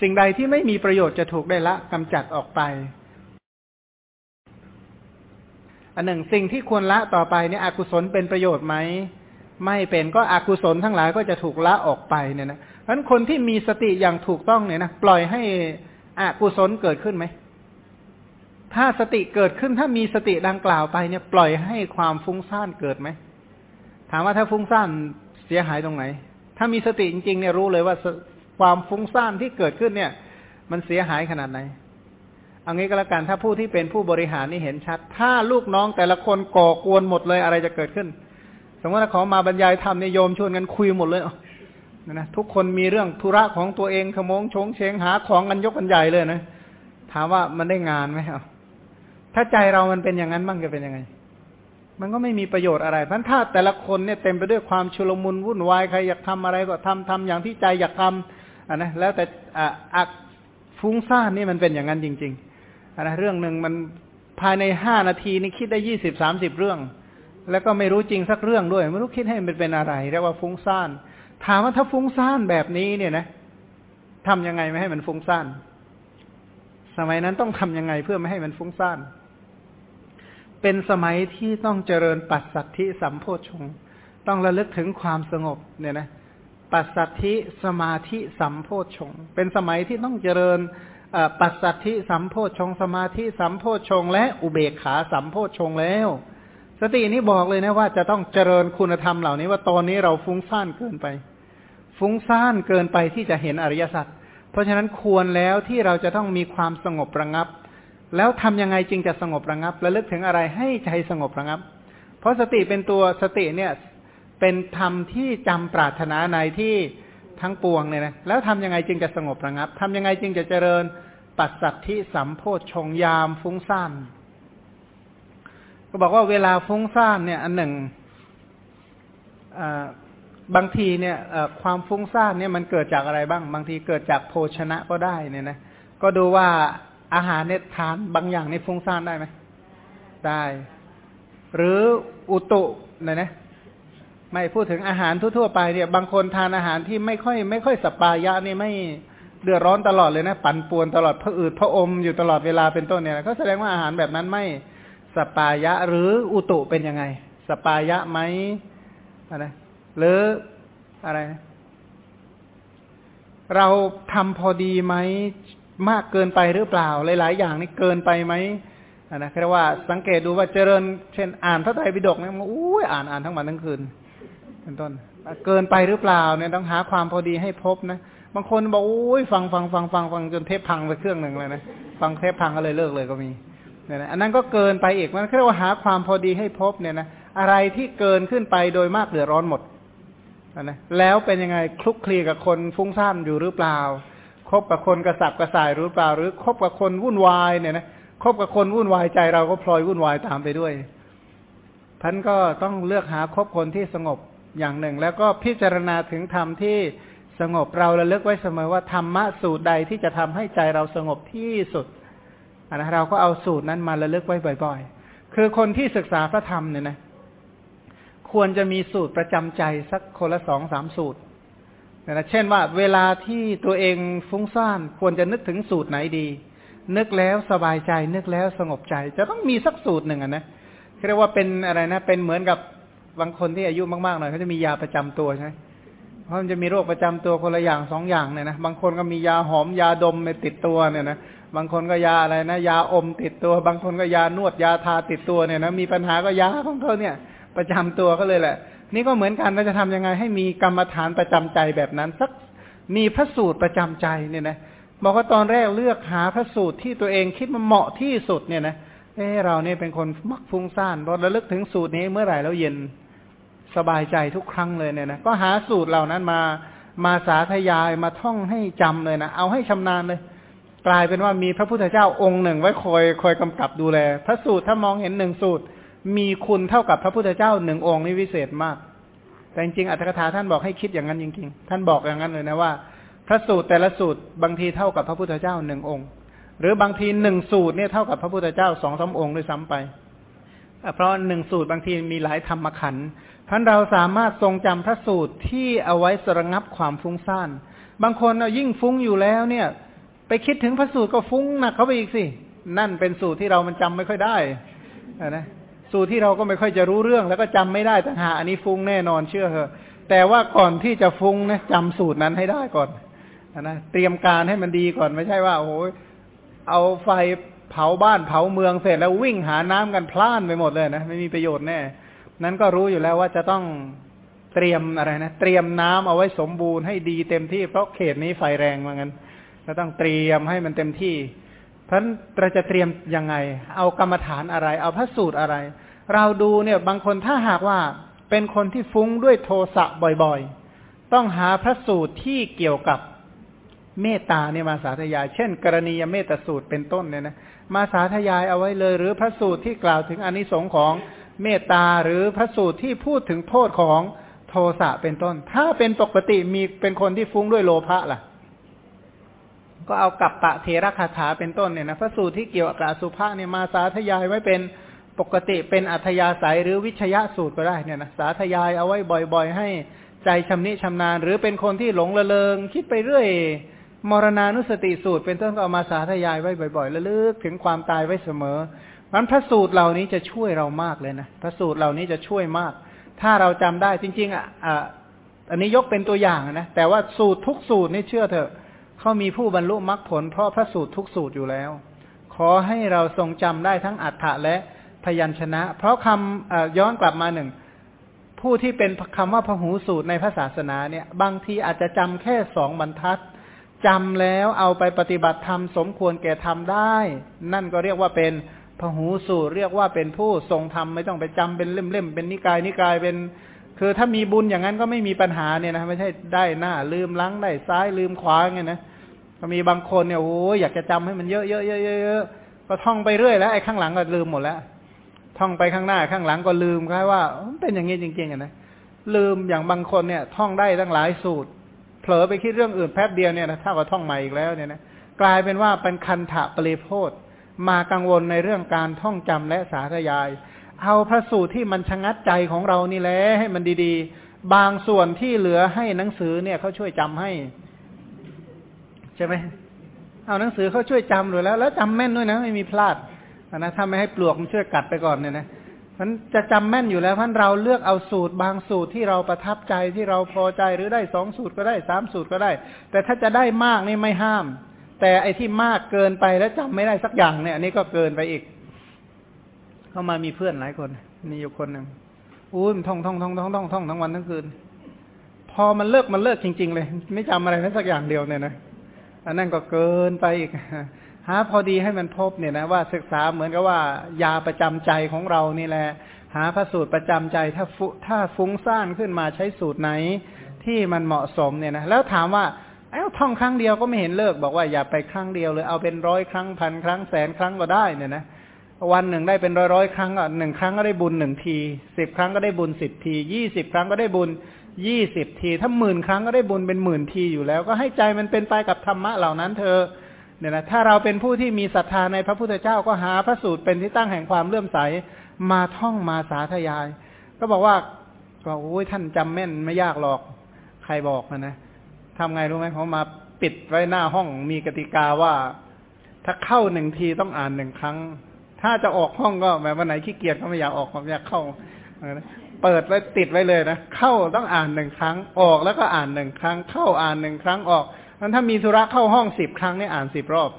สิ่งใดที่ไม่มีประโยชน์จะถูกได้ละกำจัดออกไป อันหนึ่งสิ่งที่ควรละต่อไปเนี่ยอกุศลเป็นประโยชน์ไหมไม่เป็นก็อกุศลทั้งหลายก็จะถูกละออกไปเนี่ยนะเพราะฉะนั้นคนที่มีสติอย่างถูกต้องเนี่ยนะปล่อยให้อกุศลเกิดขึ้นไหมถ้าสติเกิดขึ้นถ้ามีสติดังกล่าวไปเนี่ย ปล่อยให้ความฟุ้งซ่านเกิดไหมถามว่าถ้าฟุ้งซ่าน สียหายตรงไหน ถ้ามีสติจริงๆเนี่ยรู้เลยว่าความฟุ้งซ่านที่เกิดขึ้นเนี่ย มันเสียหายขนาดไหนเอางี้ก็แล้วกันถ้าผู้ที่เป็นผู้บริหารนี่เห็นชัด ถ้าลูกน้องแต่ละคนก่อกวนหมดเลยอะไรจะเกิดขึ้น สมมติถ้าขอมาบรรยายธรรมในโยมชวนกันคุยหมดเลยนะทุกคนมีเรื่องธุระของตัวเองขโมงชงเชงหาของกันยกกันใหญ่เลยนะถามว่ามันได้งานไหมครับถ้าใจเรามันเป็นอย่างนั้นบ้างจะเป็นยังไง มันก็ไม่มีประโยชน์อะไรพราะถ้าแต่ละคนเนี่ยเต็มไปด้วยความชุลมุนวุ่นวายใครอยากทำอะไรก็ทำทำอย่างที่ใจอยากทำอะนะแล้วแต่อะฟุ้งซ่านนี่มันเป็นอย่างนั้นจริงๆอะนะเรื่องหนึ่งมันภายในห้านาทีนี่คิดได้ยี่สิบสามสิบเรื่อง แล้วก็ไม่รู้จริงสักเรื่องด้วย ไม่รู้คิดให้มันเป็นอะไรเรียกว่าฟุ้งซ่านถามว่าถ้าฟุ้งซ่านแบบนี้เนี่ยนะทำยังไงไม่ให้มันฟุ้งซ่าน สมัยนั้นต้องทํำยังไงเพื่อไม่ให้มันฟุ้งซ่าน เป็นสมัยที่ต้องเจริญปัสสัทธิสัมโพชงต้องระลึกถึงความสงบเนี่ยนะปัสสัทธิสมาธิสัมโพชงเป็นสมัยที่ต้องเจริญปัสสัทธิสัมโพชงสมาธิสัมโพชงและอุเบกขาสัมโพชงแล้ว สตินี้บอกเลยนะว่าจะต้องเจริญคุณธรรมเหล่านี้ว่าตอนนี้เราฟุ้งซ่านเกินไป ฟุ้งซ่านเกินไปที่จะเห็นอริยสัจเพราะฉะนั้นควรแล้วที่เราจะต้องมีความสงบระงับ แล้วทำยังไงจึงจะสงบระงับและลึกถึงอะไรให้ใจสงบระงับ เพราะสติเป็นตัวสติเนี่ยเป็นธรรมที่จำปรารถนาในที่ทั้งปวงเนี่ยนะแล้วทำยังไงจึงจะสงบระงับทำยังไงจึงจะเจริญปัสสัตที่สัมโพชฌงยามฟุ้งซ่านก็บอกว่าเวลาฟุ้งซ่านเนี่ย อันหนึ่งบางทีเนี่ยความฟุ้งซ่านเนี่ยมันเกิดจากอะไรบ้าง บางทีเกิดจากโภชนะก็ได้เนี่ยนะก็ดูว่า อาหารเนี่ยทานบางอย่างในฟุ้งซ่านได้ไหมได้ หรืออุตุนะนะไม่พูดถึงอาหารทั่วๆไปเนี่ย บางคนทานอาหารที่ไม่ค่อย ไม่ค่อยสปายะนี่ไม่เดือดร้อนตลอดเลยนะปั่นป่วนตลอดพระอืดพระอมอยู่ตลอดเวลาเป็นต้นเนี่ยก็แสดงว่าอาหารแบบนั้นไม่สปายะ หรืออุตุเป็นยังไง สปายะไหมอะไรหรืออะไร เราทำพอดีไหม มากเกินไปหรือเปล่า หลาย ๆ อย่างนี่เกินไปไหมนะแค่ว่าสังเกตดูว่าเจริญ เช่น อ่านพระไตรปิฎกเนี่ยมันอุ้ยอ่านอ่านทั้งวันทั้งคืนเป็นต้น เกินไปหรือเปล่าเนี่ยต้องหาความพอดีให้พบนะบางคนบอกอุ้ยฟังฟังฟังฟังฟังจนเทปพังไปเครื่องหนึ่งเลยนะฟังเทปพังก็เลยเลิกเลยก็มีเนี่ยนะอันนั้นก็เกินไปอีกมันเรียกว่าหาความพอดีให้พบเนี่ยนะอะไรที่เกินขึ้นไปโดยมากเดือดร้อนหมดนะแล้วเป็นยังไงคลุกคลีกับคนฟุ้งซ่านอยู่หรือเปล่า คบกับคนกระสับกระส่ายหรือเปล่า หรือคบกับคนวุ่นวายเนี่ยนะคบกับคนวุ่นวายใจเราก็พลอยวุ่นวายตามไปด้วยท่านก็ต้องเลือกหาคบคนที่สงบอย่างหนึ่ง แล้วก็พิจารณาถึงธรรมที่สงบเราระลึกไว้เสมอว่าธรรมะสูตรใดที่จะทำให้ใจเราสงบที่สุดอันนะเราก็เอาสูตรนั้นมาระลึกไว้บ่อย ๆ คือคนที่ศึกษาพระธรรมเนี่ยนะควรจะมีสูตรประจำใจสักคนละสองสามสูตร นะเช่นว่าเวลาที่ตัวเองฟุ้งซ่านควรจะนึกถึงสูตรไหนดี นึกแล้วสบายใจ นึกแล้วสงบใจ จะต้องมีสักสูตรหนึ่งนะเรียกว่าเป็นอะไรนะ เป็นเหมือนกับบางคนที่อายุมากๆหน่อยเขาจะมียาประจำตัวใช่ไหมเพราะมันจะมีโรคประจำตัวคนละอย่างสองอย่างเนี่ยนะบางคนก็มียาหอมยาดมติดตัวเนี่ยนะบางคนก็ยาอะไรนะ ยาอมติดตัว บางคนก็ยานวดยาทาติดตัวเนี่ยนะมีปัญหาก็ยาของเขาเนี่ย ประจำตัวก็เลยแหละ นี่ก็เหมือนกันเราจะทำยังไง ให้มีกรรมฐานประจำใจแบบนั้น สักมีพระสูตรประจำใจเนี่ยนะบอกว่าตอนแรกเลือกหาพระสูตรที่ตัวเองคิดมันเหมาะที่สุดเนี่ยนะเออเราเนี่ยเป็นคนมักฟุ้งซ่านพอระลึกถึงสูตรนี้เมื่อไหร่แล้วเย็นสบายใจทุกครั้งเลยเนี่ยนะก็หาสูตรเหล่านั้นมามาสาธยายมาท่องให้จำเลยนะเอาให้ชำนาญเลย กลายเป็นว่ามีพระพุทธเจ้าองค์หนึ่งไว้คอยคอยกำกับดูแล พระสูตรถ้ามองเห็นหนึ่งสูตร มีคุณเท่ากับพระพุทธเจ้าหนึ่งองค์นี่วิเศษมาก แต่จริงๆอัตถกถาท่านบอกให้คิดอย่างนั้นจริงๆ ท่านบอกอย่างนั้นเลยนะว่า พระสูตรแต่ละสูตรบางทีเท่ากับพระพุทธเจ้าหนึ่งองค์ หรือบางทีหนึ่งสูตรเนี่ยเท่ากับพระพุทธเจ้าสองสาองค์ด้วยซ้ำไป เพราะหนึ่งสูตรบางทีมีหลายธรรมขันธ์ท่านเราสามารถทรงจำพระสูตรที่เอาไว้สระงับความฟุ้งซ่าน บางคนเอายิ่งฟุ้งอยู่แล้วเนี่ย ไปคิดถึงพระสูตรก็ฟุ้งหนักเข้าไปอีกสิ นั่นเป็นสูตรที่เรามันจำไม่ค่อยได้นะ สูตรที่เราก็ไม่ค่อยจะรู้เรื่อง แล้วก็จำไม่ได้ต่างหากอันนี้ฟุ้งแน่นอนเชื่อเถอะแต่ว่าก่อนที่จะฟุ้งนะจำสูตรนั้นให้ได้ก่อนนะเตรียมการให้มันดีก่อนไม่ใช่ว่าโอ้โหเอาไฟเผาบ้านเผาเมืองเสร็จแล้ววิ่งหาน้ำกันพล่านไปหมดเลยนะไม่มีประโยชน์แน่ นั้นก็รู้อยู่แล้วว่าจะต้องเตรียมอะไรนะเตรียมน้ำเอาไว้สมบูรณ์ให้ดีเต็มที่เพราะเขตนี้ไฟแรงเหมือนกันก็ต้องเตรียมให้มันเต็มที่ พราะเราจะเตรียมยังไง เอากรรมฐานอะไร เอาพระสูตรอะไร เราดูเนี่ยบางคนถ้าหากว่าเป็นคนที่ฟุ้งด้วยโทสะบ่อยๆ ต้องหาพระสูตรที่เกี่ยวกับเมตตาเนี่ยมาสาธยาย เช่น กรณียเมตสูตรเป็นต้นเนี่ยนะ มาสาธยายเอาไว้เลย หรือพระสูตรที่กล่าวถึงอนิสงค์ของเมตตาหรือพระสูตรที่พูดถึงโทษของโทสะเป็นต้น ถ้าเป็นปกติมีเป็นคนที่ฟุ้งด้วยโลภะล่ะ ก็เอากับปะเทระคาถาเป็นต้นเนี่ยนะพระสูตรที่เกี่ยวกับสุภาษเนี่ยมาสาธยายไว้เป็นปกติเป็นอัธยาศัยหรือวิชยะสูตรก็ได้เนี่ยนะสาธยายเอาไว้บ่อย ๆ ให้ใจชำนิชำนาญ หรือเป็นคนที่หลงละเลงคิดไปเรื่อยมรณานุสติสูตร เป็นต้นก็เอามาสาธยายไว้บ่อยๆระลึกถึงความตายไว้เสมอมันพระสูตรเหล่านี้จะช่วยเรามากเลยนะพระสูตรเหล่านี้จะช่วยมาก ถ้าเราจำได้จริง ๆอะอันนี้ยกเป็นตัวอย่างนะแต่ว่าสูตรทุกสูตรนี่เชื่อเถอะ เขามีผู้บรรลุมรรคผลเพราะพระสูตรทุกสูตรอยู่แล้ว ขอให้เราทรงจำได้ทั้งอัฏฐะและพยัญชนะ เพราะคำย้อนกลับมาหนึ่งผู้ที่เป็นคำว่าพหูสูตรในพระศาสนาเนี่ยบางทีอาจจะจำแค่สองบรรทัดจำแล้วเอาไปปฏิบัติธรรมสมควรแก่ทำได้ นั่นก็เรียกว่าเป็นพหูสูตร เรียกว่าเป็นผู้ทรงธรรมไม่ต้องไปจำเป็นเล่มๆเป็นนิกายนิกายเป็น คือถ้ามีบุญอย่างนั้นก็ไม่มีปัญหาเนี่ยนะไม่ใช่ได้หน้าลืมล้างได้ซ้ายลืมขวาไงนะ ก็มีบางคนเนี่ยโอ้ยอยากจะจำให้มันเยอะเยอะเยอะเยอะก็ท่องไปเรื่อยแล้วไอ้ข้างหลังก็ลืมหมดแล้วท่องไปข้างหน้าข้างหลังก็ลืมคล้ายว่าเป็นอย่างนี้จริงๆอะนะลืมอย่างบางคนเนี่ย ท่องได้ตั้งหลายสูตร เผลอไปคิดเรื่องอื่นแป๊บเดียวเนี่ยนะถ้าก็ท่องใหม่อีกแล้วเนี่ยนะกลายเป็นว่าเป็นคันถะปริโพธมากังวลในเรื่องการท่องจำและสาธยาย เอาพระสูตรที่มันชะงัดใจของเรานี่แหละให้มันดีๆ บางส่วนที่เหลือให้หนังสือเนี่ยเขาช่วยจำให้ ใช่ไหมเอาหนังสือเขาช่วยจำเลยแล้ว แล้วจำแม่นด้วยนะ ไม่มีพลาดนะถ้าไม่ให้ปลวกมันช่วยกัดไปก่อนเนี่ยนะมันจะจำแม่นอยู่แล้วพันเราเลือกเอาสูตรบางสูตรที่เราประทับใจที่เราพอใจหรือได้สองสูตรก็ได้สามสูตรก็ได้ แต่ถ้าจะได้มากนี่ไม่ห้าม แต่ไอ้ที่มากเกินไปแล้วจำไม่ได้สักอย่างเนี่ยอันนี้ก็เกินไปอีก เข้ามามีเพื่อนหลายคนมีอยู่คนหนึ่งอู้มันท่องท่องท่องท่องท่องท่องทั้งวันทั้งคืน พอมันเลิกมันเลิกจริง ๆ เลย ไม่จำอะไรแม้สักอย่างเดียวเนี่ยนะ อันนั้นก็เกินไปอีกหาพอดีให้มันพบเนี่ยนะว่าศึกษาเหมือนกับว่ายาประจำใจของเรานี่แหละ หาพระสูตรประจำใจถ้าฟุถ้าฟุ้งซ่านขึ้นมาใช้สูตรไหนที่มันเหมาะสมเนี่ยนะแล้วถามว่าเอ้าท่องครั้งเดียวก็ไม่เห็นเลิก บอกว่าอย่าไปครั้งเดียวเลยเอาเป็นร้อยครั้งพันครั้งแสนครั้งก็ได้เนี่ยนะวันหนึ่งได้เป็นร้อยร้อยครั้งอะหนึ่งครั้งก็ได้บุญหนึ่งทีสิบครั้งก็ได้บุญสิบทียี่สิบครั้งก็ได้บุญ ยี่สิบที ถ้าหมื่นครั้งก็ได้บุญเป็นหมื่นทีอยู่แล้ว ก็ให้ใจมันเป็นไปกับธรรมะเหล่านั้นเธอเนี่ยนะถ้าเราเป็นผู้ที่มีศรัทธาในพระพุทธเจ้าก็หาพระสูตรเป็นที่ตั้งแห่งความเลื่อมใสมาท่องมาสาธยาย ก็บอกว่าก็โอ้ยท่านจำแม่นไม่ยากหรอก ใครบอกนะนะทำไงรู้ไหมเขามาปิดไว้หน้าห้องมีกติกาว่า ถ้าเข้าหนึ่งทีต้องอ่านหนึ่งครั้ง ถ้าจะออกห้องก็แบบวันไหนขี้เกียจก็ไม่อยากออกไม่อยากเข้า เปิดไว้ติดไว้เลยนะ เข้าต้องอ่านหนึ่งครั้ง ออกแล้วก็อ่านหนึ่งครั้ง เข้าอ่านหนึ่งครั้งออกมันถ้ามีธุระเข้าห้องสิบครั้งเนี่ยอ่านสิบรอบ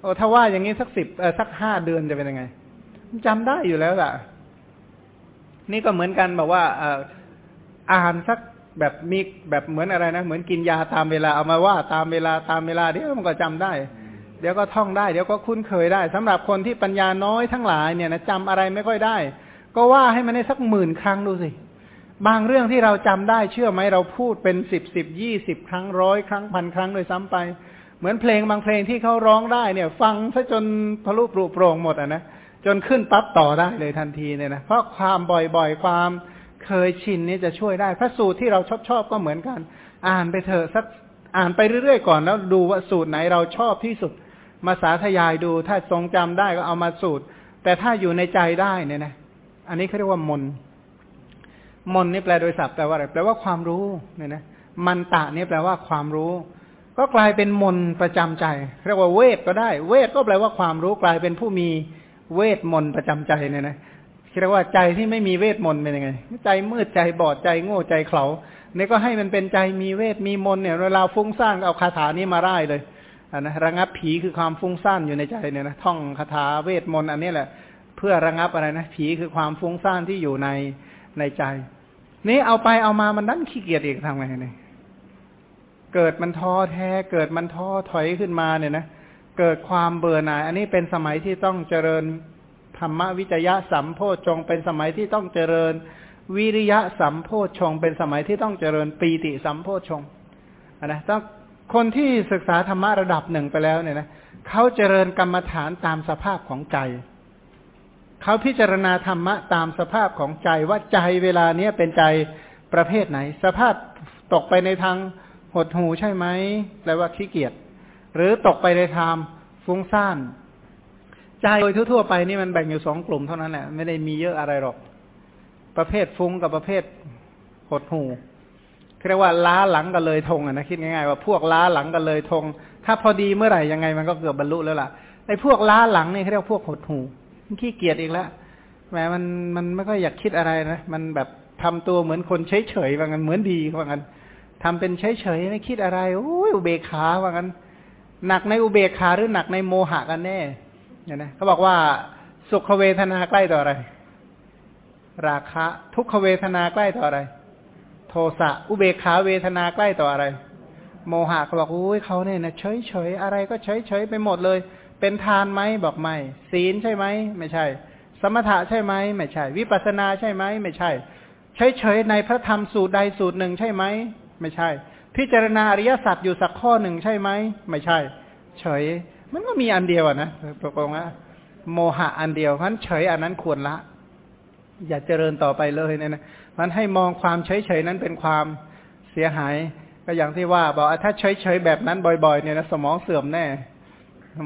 โอ้ถ้าว่าอย่างนี้สักสิบเออสักห้าเดือนจะเป็นยังไงจำได้อยู่แล้วล่ะ นี่ก็เหมือนกันบอกว่าอ่านสักแบบมีแบบเหมือนอะไรนะเหมือนกินยาตามเวลาเอามาว่าตามเวลาตามเวลาเดี๋ยวมันก็จำได้ เดี๋ยวก็ท่องได้ เดี๋ยวก็คุ้นเคยได้สำหรับคนที่ปัญญาน้อยทั้งหลายเนี่ยนะจำอะไรไม่ค่อยได้ ก็ว่าให้มันได้สักหมื่นครั้งดูสิบางเรื่องที่เราจำได้เชื่อไหมเราพูดเป็นสิบสิบยี่สิบครั้งร้อยครั้งพันครั้งโดยซ้ำไป เหมือนเพลงบางเพลงที่เขาร้องได้เนี่ย ฟังซะจนทะลุปลุกโปร่งหมดอะนะจนขึ้นปั๊บต่อได้เลยทันทีเนี่ยนะเพราะความบ่อยๆ ความเคยชินนี่จะช่วยได้ พระสูตรที่เราชอบชอบก็เหมือนกัน อ่านไปเถอะสักอ่านไปเรื่อยๆก่อนแล้วดูว่าสูตรไหนเราชอบที่สุด มาสาธยายดูถ้าทรงจำได้ก็เอามาสูตร แต่ถ้าอยู่ในใจได้เนี่ยนะ อันนี้เขาเรียกว่ามน มนนี่แปลโดยศัพท์แปลว่าอะไรแปลว่าความรู้เนี่ยนะมันตะนี่แปลว่าความรู้ ก็กลายเป็นมนประจำใจ เรียกว่าเวทก็ได้ เวทก็แปลว่าความรู้กลายเป็นผู้มีเวทมนประจำใจเนี่ยนะเรียกว่าใจที่ไม่มีเวทมนเป็นยังไง ใจมืดใจบอดใจโง่ใจเขลาเนี่ยก็ให้มันเป็นใจมีเวทมีมนเนี่ยเวลาฟุ้งซ่านเอาคาถานี้มาไล่เลยอันนะระงับผีคือความฟุ้งซ่านอยู่ในใจเนี่ยนะท่องคาถาเวทมนต์อันนี้แหละ เพื่อระงับอะไรนะผีคือความฟุ้งซ่านที่อยู่ในในใจ นี้เอาไปเอามามันนั่นขี้เกียจอีกทำไงเนี่ยเกิดมันท้อแท้เกิดมันท้อถอยขึ้นมาเนี่ยนะเกิดความเบื่อหน่าย อันนี้เป็นสมัยที่ต้องเจริญธรรมวิจยะสัมโพชงเป็นสมัยที่ต้องเจริญ วิริยะสัมโพชงเป็นสมัยที่ต้องเจริญปีติสัมโพชงนะต้องคนที่ศึกษาธรรมะระดับหนึ่งไปแล้วเนี่ยนะเขาเจริญกรรมฐานตามสภาพของใจ เขาพิจารณาธรรมะตามสภาพของใจว่าใจเวลาเนี้ยเป็นใจประเภทไหน สภาพตกไปในทางหดหูใช่ไหมแปลว่าขี้เกียจหรือตกไปในทางฟุ้งซ่านใจโดยทั่วๆไปนี่มันแบ่งอยู่สองกลุ่มเท่านั้นแหละไม่ได้มีเยอะอะไรหรอก ประเภทฟุ้งกับประเภทหดหูเรียกว่าล้าหลังกันเลยทงอะนะคิดง่ายๆว่าพวกล้าหลังกันเลยทง ถ้าพอดีเมื่อไหร่ยังไงมันก็เกือบบรรลุแล้วล่ะไอ้พวกล้าหลังนี่เขาเรียกพวกหดหูมัน ขี้เกียจอีกแล้วแหมมันมันไม่ค่อยอยากคิดอะไรนะมันแบบทำตัวเหมือนคนเฉยๆว่างั้นเหมือนดีว่างั้นทำเป็นเฉยๆไม่คิดอะไรโอ้ยอุเบกขาว่างั้น หนักในอุเบกขาหรือหนักในโมหะกันแน่เนี่ยนะเขาบอกว่าสุขเวทนาใกล้ต่ออะไร ราคะ ทุกขเวทนาใกล้ต่ออะไร โทสะอุเบกขาเวทนาใกล้ต่ออะไร โมหะเขาบอกอุ้ยเขาเนี่ยนะเฉยเฉยอะไรก็เฉยเฉยไปหมดเลย เป็นทานไหมบอกไม่ ศีลใช่ไหมไม่ใช่ สมถะใช่ไหมไม่ใช่ วิปัสนาใช่ไหมไม่ใช่ เฉยเฉยในพระธรรมสูตรใดสูตรหนึ่งใช่ไหมไม่ใช่ พิจารณาอริยสัจอยู่สักข้อหนึ่งใช่ไหมไม่ใช่ เฉย มันก็มีอันเดียวอะนะตกลงว่าโมหะอันเดียวเพราะเฉยอันนั้นควรละ อย่าเจริญต่อไปเลยเนี่ยนะมันให้มองความเฉยเฉยนั้นเป็นความเสียหาย ก็อย่างที่ว่าบอกถ้าเฉยเฉยแบบนั้นบ่อย ๆ เนี่ยนะสมองเสื่อมแน่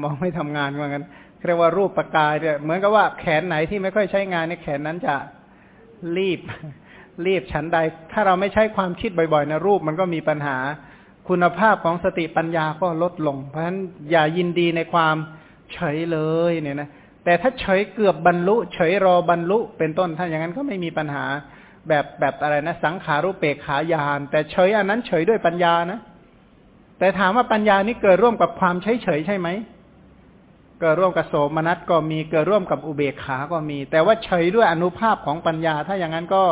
มองไม่ทำงานเหมือนกันเรียกว่ารูปประกายเนี่ยเหมือนกับว่าแขนไหนที่ไม่ค่อยใช้งานในแขนนั้นจะรีบ รีบฉันใด ถ้าเราไม่ใช้ความคิดบ่อยๆนะรูปมันก็มีปัญหา คุณภาพของสติปัญญาก็ลดลง เพราะฉะนั้นอย่ายินดีในความเฉยเลยเนี่ยนะแต่ถ้าเฉยเกือบบรรลุ เฉยรอบรรลุ เป็นต้นถ้าอย่างนั้นก็ไม่มีปัญหาแบบแบบอะไรนะ สังขารุเปกขายาน แต่เฉยอันนั้นเฉยด้วยปัญญานะ แต่ถามว่าปัญญานี้เกิดร่วมกับความเฉยเฉยใช่ไหม เกิดร่วมกับโสมนัสก็มีเกิดร่วมกับอุเบกขาก็มี แต่ว่าเฉยด้วยอนุภาพของปัญญา ถ้าอย่างนั้นก็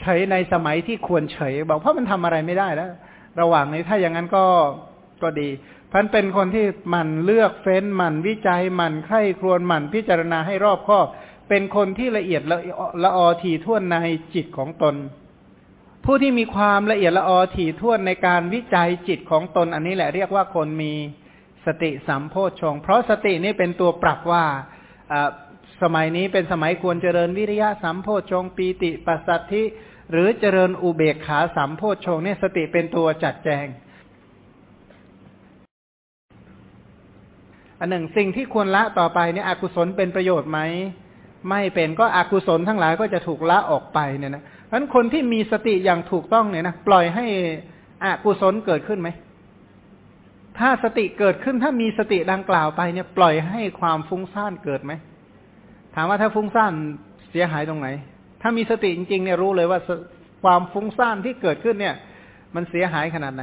เฉยในสมัยที่ควรเฉย บอกเพราะมันทำอะไรไม่ได้แล้ว ระหว่างนี้ถ้าอย่างนั้นก็ก็ดีพันเป็นคนที่มันเลือกเฟ้นมันวิจัยมันไข้ครวนมันพิจารณาให้รอบคอบเป็นคนที่ละเอียดละละออถี่ท่วนในจิตของตน ผู้ที่มีความละเอียดละออถี่ท่วนในการวิจัยจิตของตน อันนี้แหละเรียกว่าคนมี สติสัมโพชงเพราะสตินี้เป็นตัวปรับว่าสมัยนี้เป็นสมัยควรเจริญวิริยะสัมโพชงปีติปัสสัทธิ หรือเจริญอุเบกขาสามโพชฌงเนี่ยสติเป็นตัวจัดแจงอันหนึ่งสิ่งที่ควรละต่อไปเนี่ยอกุศลเป็นประโยชน์ไหมไม่เป็นก็อกุศลทั้งหลายก็จะถูกละออกไปเนี่ยนะเพราะฉะนั้นคนที่มีสติอย่างถูกต้องเนี่ยนะปล่อยให้อกุศลเกิดขึ้นไหม ถ้าสติเกิดขึ้นถ้ามีสติดังกล่าวไปเนี่ย ปล่อยให้ความฟุ้งซ่านเกิดไหมถามว่าถ้าฟุ้งซ่านเสียหายตรงไหน ถ้ามีสติจริงๆเนี่ยรู้เลยว่าความฟุ้งซ่านที่เกิดขึ้นเนี่ย มันเสียหายขนาดไหน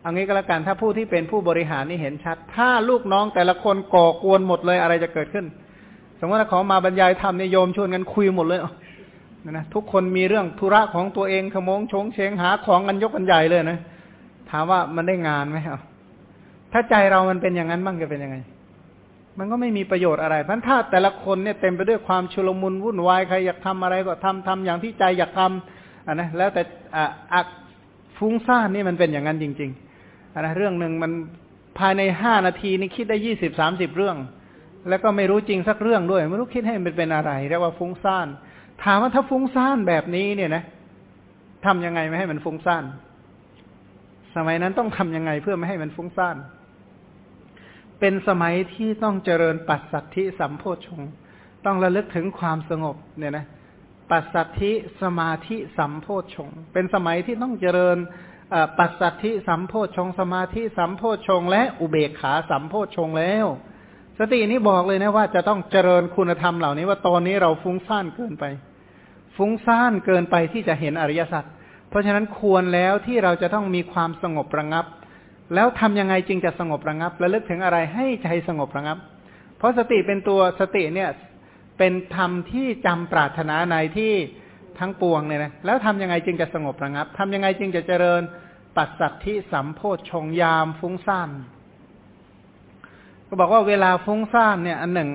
เอางี้ก็แล้วกันถ้าผู้ที่เป็นผู้บริหารนี่เห็นชัด ถ้าลูกน้องแต่ละคนก่อกวนหมดเลยอะไรจะเกิดขึ้น สมมติถ้าขอมาบรรยายธรรมในโยมชวนกันคุยหมดเลยนะทุกคนมีเรื่องธุระของตัวเองขโมงชงเชงหาของกันยกกันใหญ่เลยนะถามว่ามันได้งานไหมครับ ถ้าใจเรามันเป็นอย่างนั้นบ้างจะเป็นยังไง มันก็ไม่มีประโยชน์อะไรพันถ้าแต่ละคนเนี่ยเต็มไปด้วยความชุลมุนวุ่นวายใครอยากทำอะไรก็ทำทำอย่างที่ใจอยากทำอะนะแล้วแต่อะฟุ้งซ่านนี่มันเป็นอย่างนั้นจริงๆอะนะเรื่องหนึ่งมันภายในห้านาทีนี่คิดได้ยี่สิบสามสิบเรื่อง แล้วก็ไม่รู้จริงสักเรื่องด้วย ไม่รู้คิดให้มันเป็นอะไรเรียกว่าฟุ้งซ่านถามว่าถ้าฟุ้งซ่านแบบนี้เนี่ยนะทำยังไงไม่ให้มันฟุ้งซ่าน สมัยนั้นต้องทำยังไงเพื่อไม่ให้มันฟุ้งซ่าน เป็นสมัยที่ต้องเจริญปัสสัทธิสัมโพชงต้องระลึกถึงความสงบเนี่ยนะปัสสัทธิสมาธิสัมโพชงเป็นสมัยที่ต้องเจริญปัสสัทธิสัมโพชงสมาธิสัมโพชงและอุเบกขาสัมโพชงแล้ว สตินี้บอกเลยนะว่าจะต้องเจริญคุณธรรมเหล่านี้ว่าตอนนี้เราฟุ้งซ่านเกินไป ฟุ้งซ่านเกินไปที่จะเห็นอริยสัจเพราะฉะนั้นควรแล้วที่เราจะต้องมีความสงบระงับ แล้วทำยังไงจึงจะสงบระงับและลึกถึงอะไรให้ใจสงบระงับ เพราะสติเป็นตัวสติเนี่ยเป็นธรรมที่จำปรารถนาในที่ทั้งปวงเนี่ยนะแล้วทำยังไงจึงจะสงบระงับทำยังไงจึงจะเจริญปัสสัทธิสัมโพชฌงยามฟุ้งซ่านก็บอกว่าเวลาฟุ้งซ่านเนี่ย อันหนึ่ง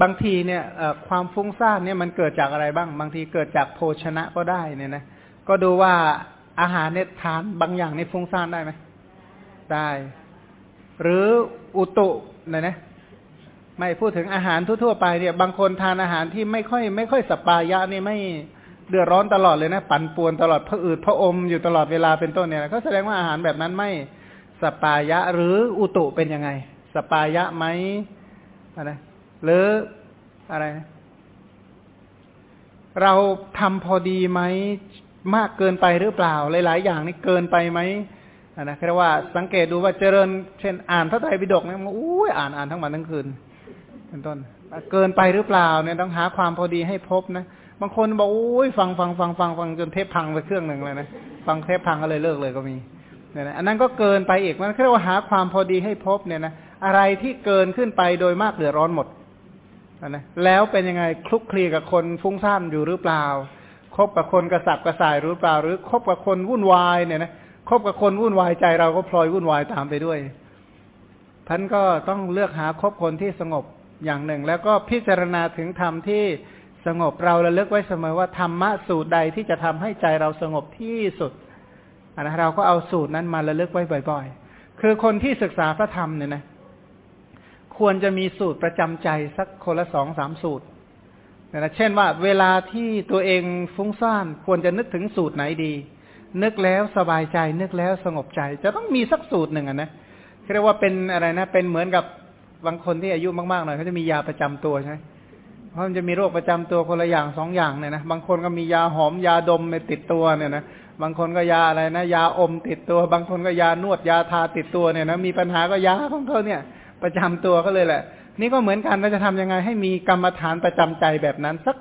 บางทีเนี่ยความฟุ้งซ่านเนี่ยมันเกิดจากอะไรบ้าง บางทีเกิดจากโภชนะก็ได้เนี่ยนะก็ดูว่า อาหารเนี่ยทานบางอย่างในฟุ้งซ่านได้ไหมได้ หรืออุตุเนี่ยนะไม่พูดถึงอาหารทั่วๆไปเนี่ย บางคนทานอาหารที่ไม่ค่อย ไม่ค่อยสปายะนี่ไม่เดือดร้อนตลอดเลยนะปั่นป่วนตลอดพระอืดพระอมอยู่ตลอดเวลาเป็นต้นเนี่ยก็แสดงว่าอาหารแบบนั้นไม่สปายะ หรืออุตุเป็นยังไง สปายะไหมอะไรหรืออะไร เราทำพอดีไหม มากเกินไปหรือเปล่า หลาย ๆ อย่างนี่เกินไปไหมนะแค่ว่าสังเกตดูว่าเจริญ เช่น อ่านพระไตรปิฎกเนี่ยมันอุ้ยอ่านอ่านทั้งวันทั้งคืนเป็นต้น เกินไปหรือเปล่าเนี่ยต้องหาความพอดีให้พบนะบางคนบอกอุ้ยฟังฟังฟังฟังฟังจนเทปพังไปเครื่องหนึ่งเลยนะฟังเทปพังก็เลยเลิกเลยก็มีเนี่ยนะอันนั้นก็เกินไปอีกมันเรียกว่าหาความพอดีให้พบเนี่ยนะอะไรที่เกินขึ้นไปโดยมากเดือดร้อนหมดนะแล้วเป็นยังไงคลุกคลีกับคนฟุ้งซ่านอยู่หรือเปล่า คบกับคนกระสับกระส่ายหรือเปล่า หรือคบกับคนวุ่นวายเนี่ยนะคบกับคนวุ่นวายใจเราก็พลอยวุ่นวายตามไปด้วยท่านก็ต้องเลือกหาคบคนที่สงบอย่างหนึ่ง แล้วก็พิจารณาถึงธรรมที่สงบเราระลึกไว้เสมอว่าธรรมะสูตรใดที่จะทำให้ใจเราสงบที่สุดนะเราก็เอาสูตรนั้นมาระลึกไว้บ่อย ๆ คือคนที่ศึกษาพระธรรมเนี่ยนะควรจะมีสูตรประจำใจสักคนละสองสามสูตร นะเช่นว่าเวลาที่ตัวเองฟุ้งซ่านควรจะนึกถึงสูตรไหนดี นึกแล้วสบายใจ นึกแล้วสงบใจ จะต้องมีสักสูตรหนึ่งนะเรียกว่าเป็นอะไรนะ เป็นเหมือนกับบางคนที่อายุมากๆหน่อยเขาจะมียาประจำตัวใช่ไหมเพราะมันจะมีโรคประจำตัวคนละอย่างสองอย่างเนี่ยนะบางคนก็มียาหอมยาดมติดตัวเนี่ยนะบางคนก็ยาอะไรนะ ยาอมติดตัว บางคนก็ยานวดยาทาติดตัวเนี่ยนะมีปัญหาก็ยาของเขาเนี่ย ประจำตัวก็เลยแหละ นี่ก็เหมือนกันเราจะทำยังไงให้มีกรรมฐานประจำใจแบบนั้น สัก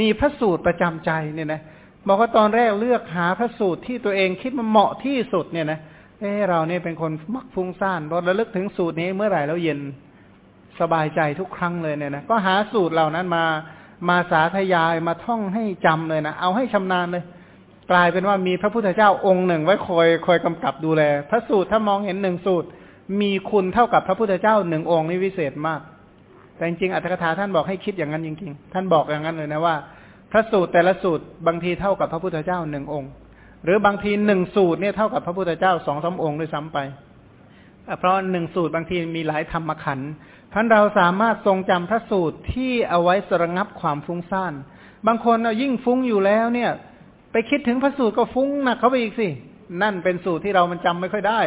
มีพระสูตรประจำใจเนี่ยนะบอกว่าตอนแรกเลือกหาพระสูตรที่ตัวเองคิดมันเหมาะที่สุดเนี่ยนะเออเราเนี่ยเป็นคนมักฟุ้งซ่านเราระลึกถึงสูตรนี้เมื่อไหร่แล้วเย็นสบายใจทุกครั้งเลยเนี่ยนะก็หาสูตรเหล่านั้นมามาสาธยายมาท่องให้จำเลยนะเอาให้ชำนาญเลย กลายเป็นว่ามีพระพุทธเจ้าองค์หนึ่งไว้คอยคอยกำกับดูแล พระสูตรถ้ามองเห็นหนึ่งสูตร มีคุณเท่ากับพระพุทธเจ้าหนึ่งองค์นี่วิเศษมาก แต่จริงๆอัตถกถาท่านบอกให้คิดอย่างนั้นจริงๆ ท่านบอกอย่างนั้นเลยนะว่า พระสูตรแต่ละสูตรบางทีเท่ากับพระพุทธเจ้าหนึ่งองค์ หรือบางทีหนึ่งสูตรเนี่ยเท่ากับพระพุทธเจ้าสองสาองค์ด้วยซ้ำไป เพราะหนึ่งสูตรบางทีมีหลายธรรมขันธ์ท่านเราสามารถทรงจำพระสูตรที่เอาไว้สระงับความฟุ้งซ่าน บางคนเอายิ่งฟุ้งอยู่แล้วเนี่ย ไปคิดถึงพระสูตรก็ฟุ้งหนักเข้าไปอีกสิ นั่นเป็นสูตรที่เรามันจำไม่ค่อยได้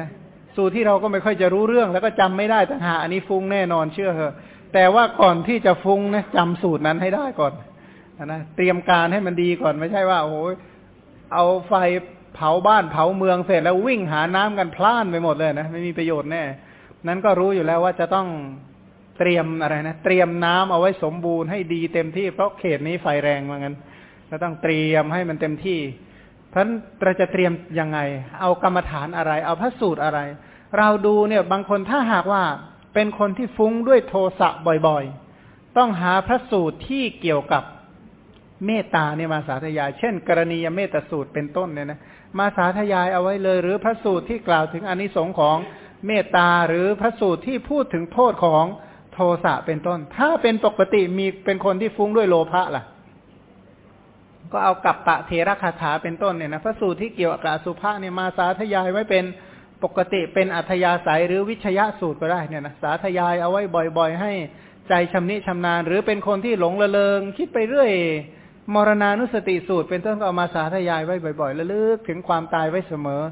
นะ สูตรที่เราก็ไม่ค่อยจะรู้เรื่อง แล้วก็จำไม่ได้ต่างหากอันนี้ฟุ้งแน่นอนเชื่อเถอะแต่ว่าก่อนที่จะฟุ้งนะจำสูตรนั้นให้ได้ก่อนนะเตรียมการให้มันดีก่อนไม่ใช่ว่าโอ้โหเอาไฟเผาบ้านเผาเมืองเสร็จแล้ววิ่งหาน้ำกันพล่านไปหมดเลยนะไม่มีประโยชน์แน่ นั้นก็รู้อยู่แล้วว่าจะต้องเตรียมอะไรนะเตรียมน้ำเอาไว้สมบูรณ์ให้ดีเต็มที่เพราะเขตนี้ไฟแรงเหมือนกันก็ต้องเตรียมให้มันเต็มที่ ท่านเราจะเตรียมยังไง เอากรรมฐานอะไร เอาพระสูตรอะไร เราดูเนี่ยบางคนถ้าหากว่าเป็นคนที่ฟุ้งด้วยโทสะบ่อยๆ ต้องหาพระสูตรที่เกี่ยวกับเมตตาเนี่ยมาสาธยาย เช่น กรณียเมตสูตรเป็นต้นเนี่ยนะ มาสาธยายเอาไว้เลย หรือพระสูตรที่กล่าวถึงอนิสงค์ของเมตตาหรือพระสูตรที่พูดถึงโทษของโทสะเป็นต้น ถ้าเป็นปกติมีเป็นคนที่ฟุ้งด้วยโลภะล่ะ ก็เอากับปะเทระคาถาเป็นต้นเนี่ยนะพระสูตรที่เกี่ยวกับสุภาษเนี่ยมาสาธยายไว้เป็นปกติเป็นอัธยาศัยหรือวิชยะสูตรก็ได้เนี่ยนะสาธยายเอาไว้บ่อย ๆ ให้ใจชำนิชำนาญ หรือเป็นคนที่หลงระเริง คิดไปเรื่อยมรณานุสติสูตร เป็นต้นก็เอามาสาธยายไว้บ่อยๆระลึกถึงความตายไว้เสมอ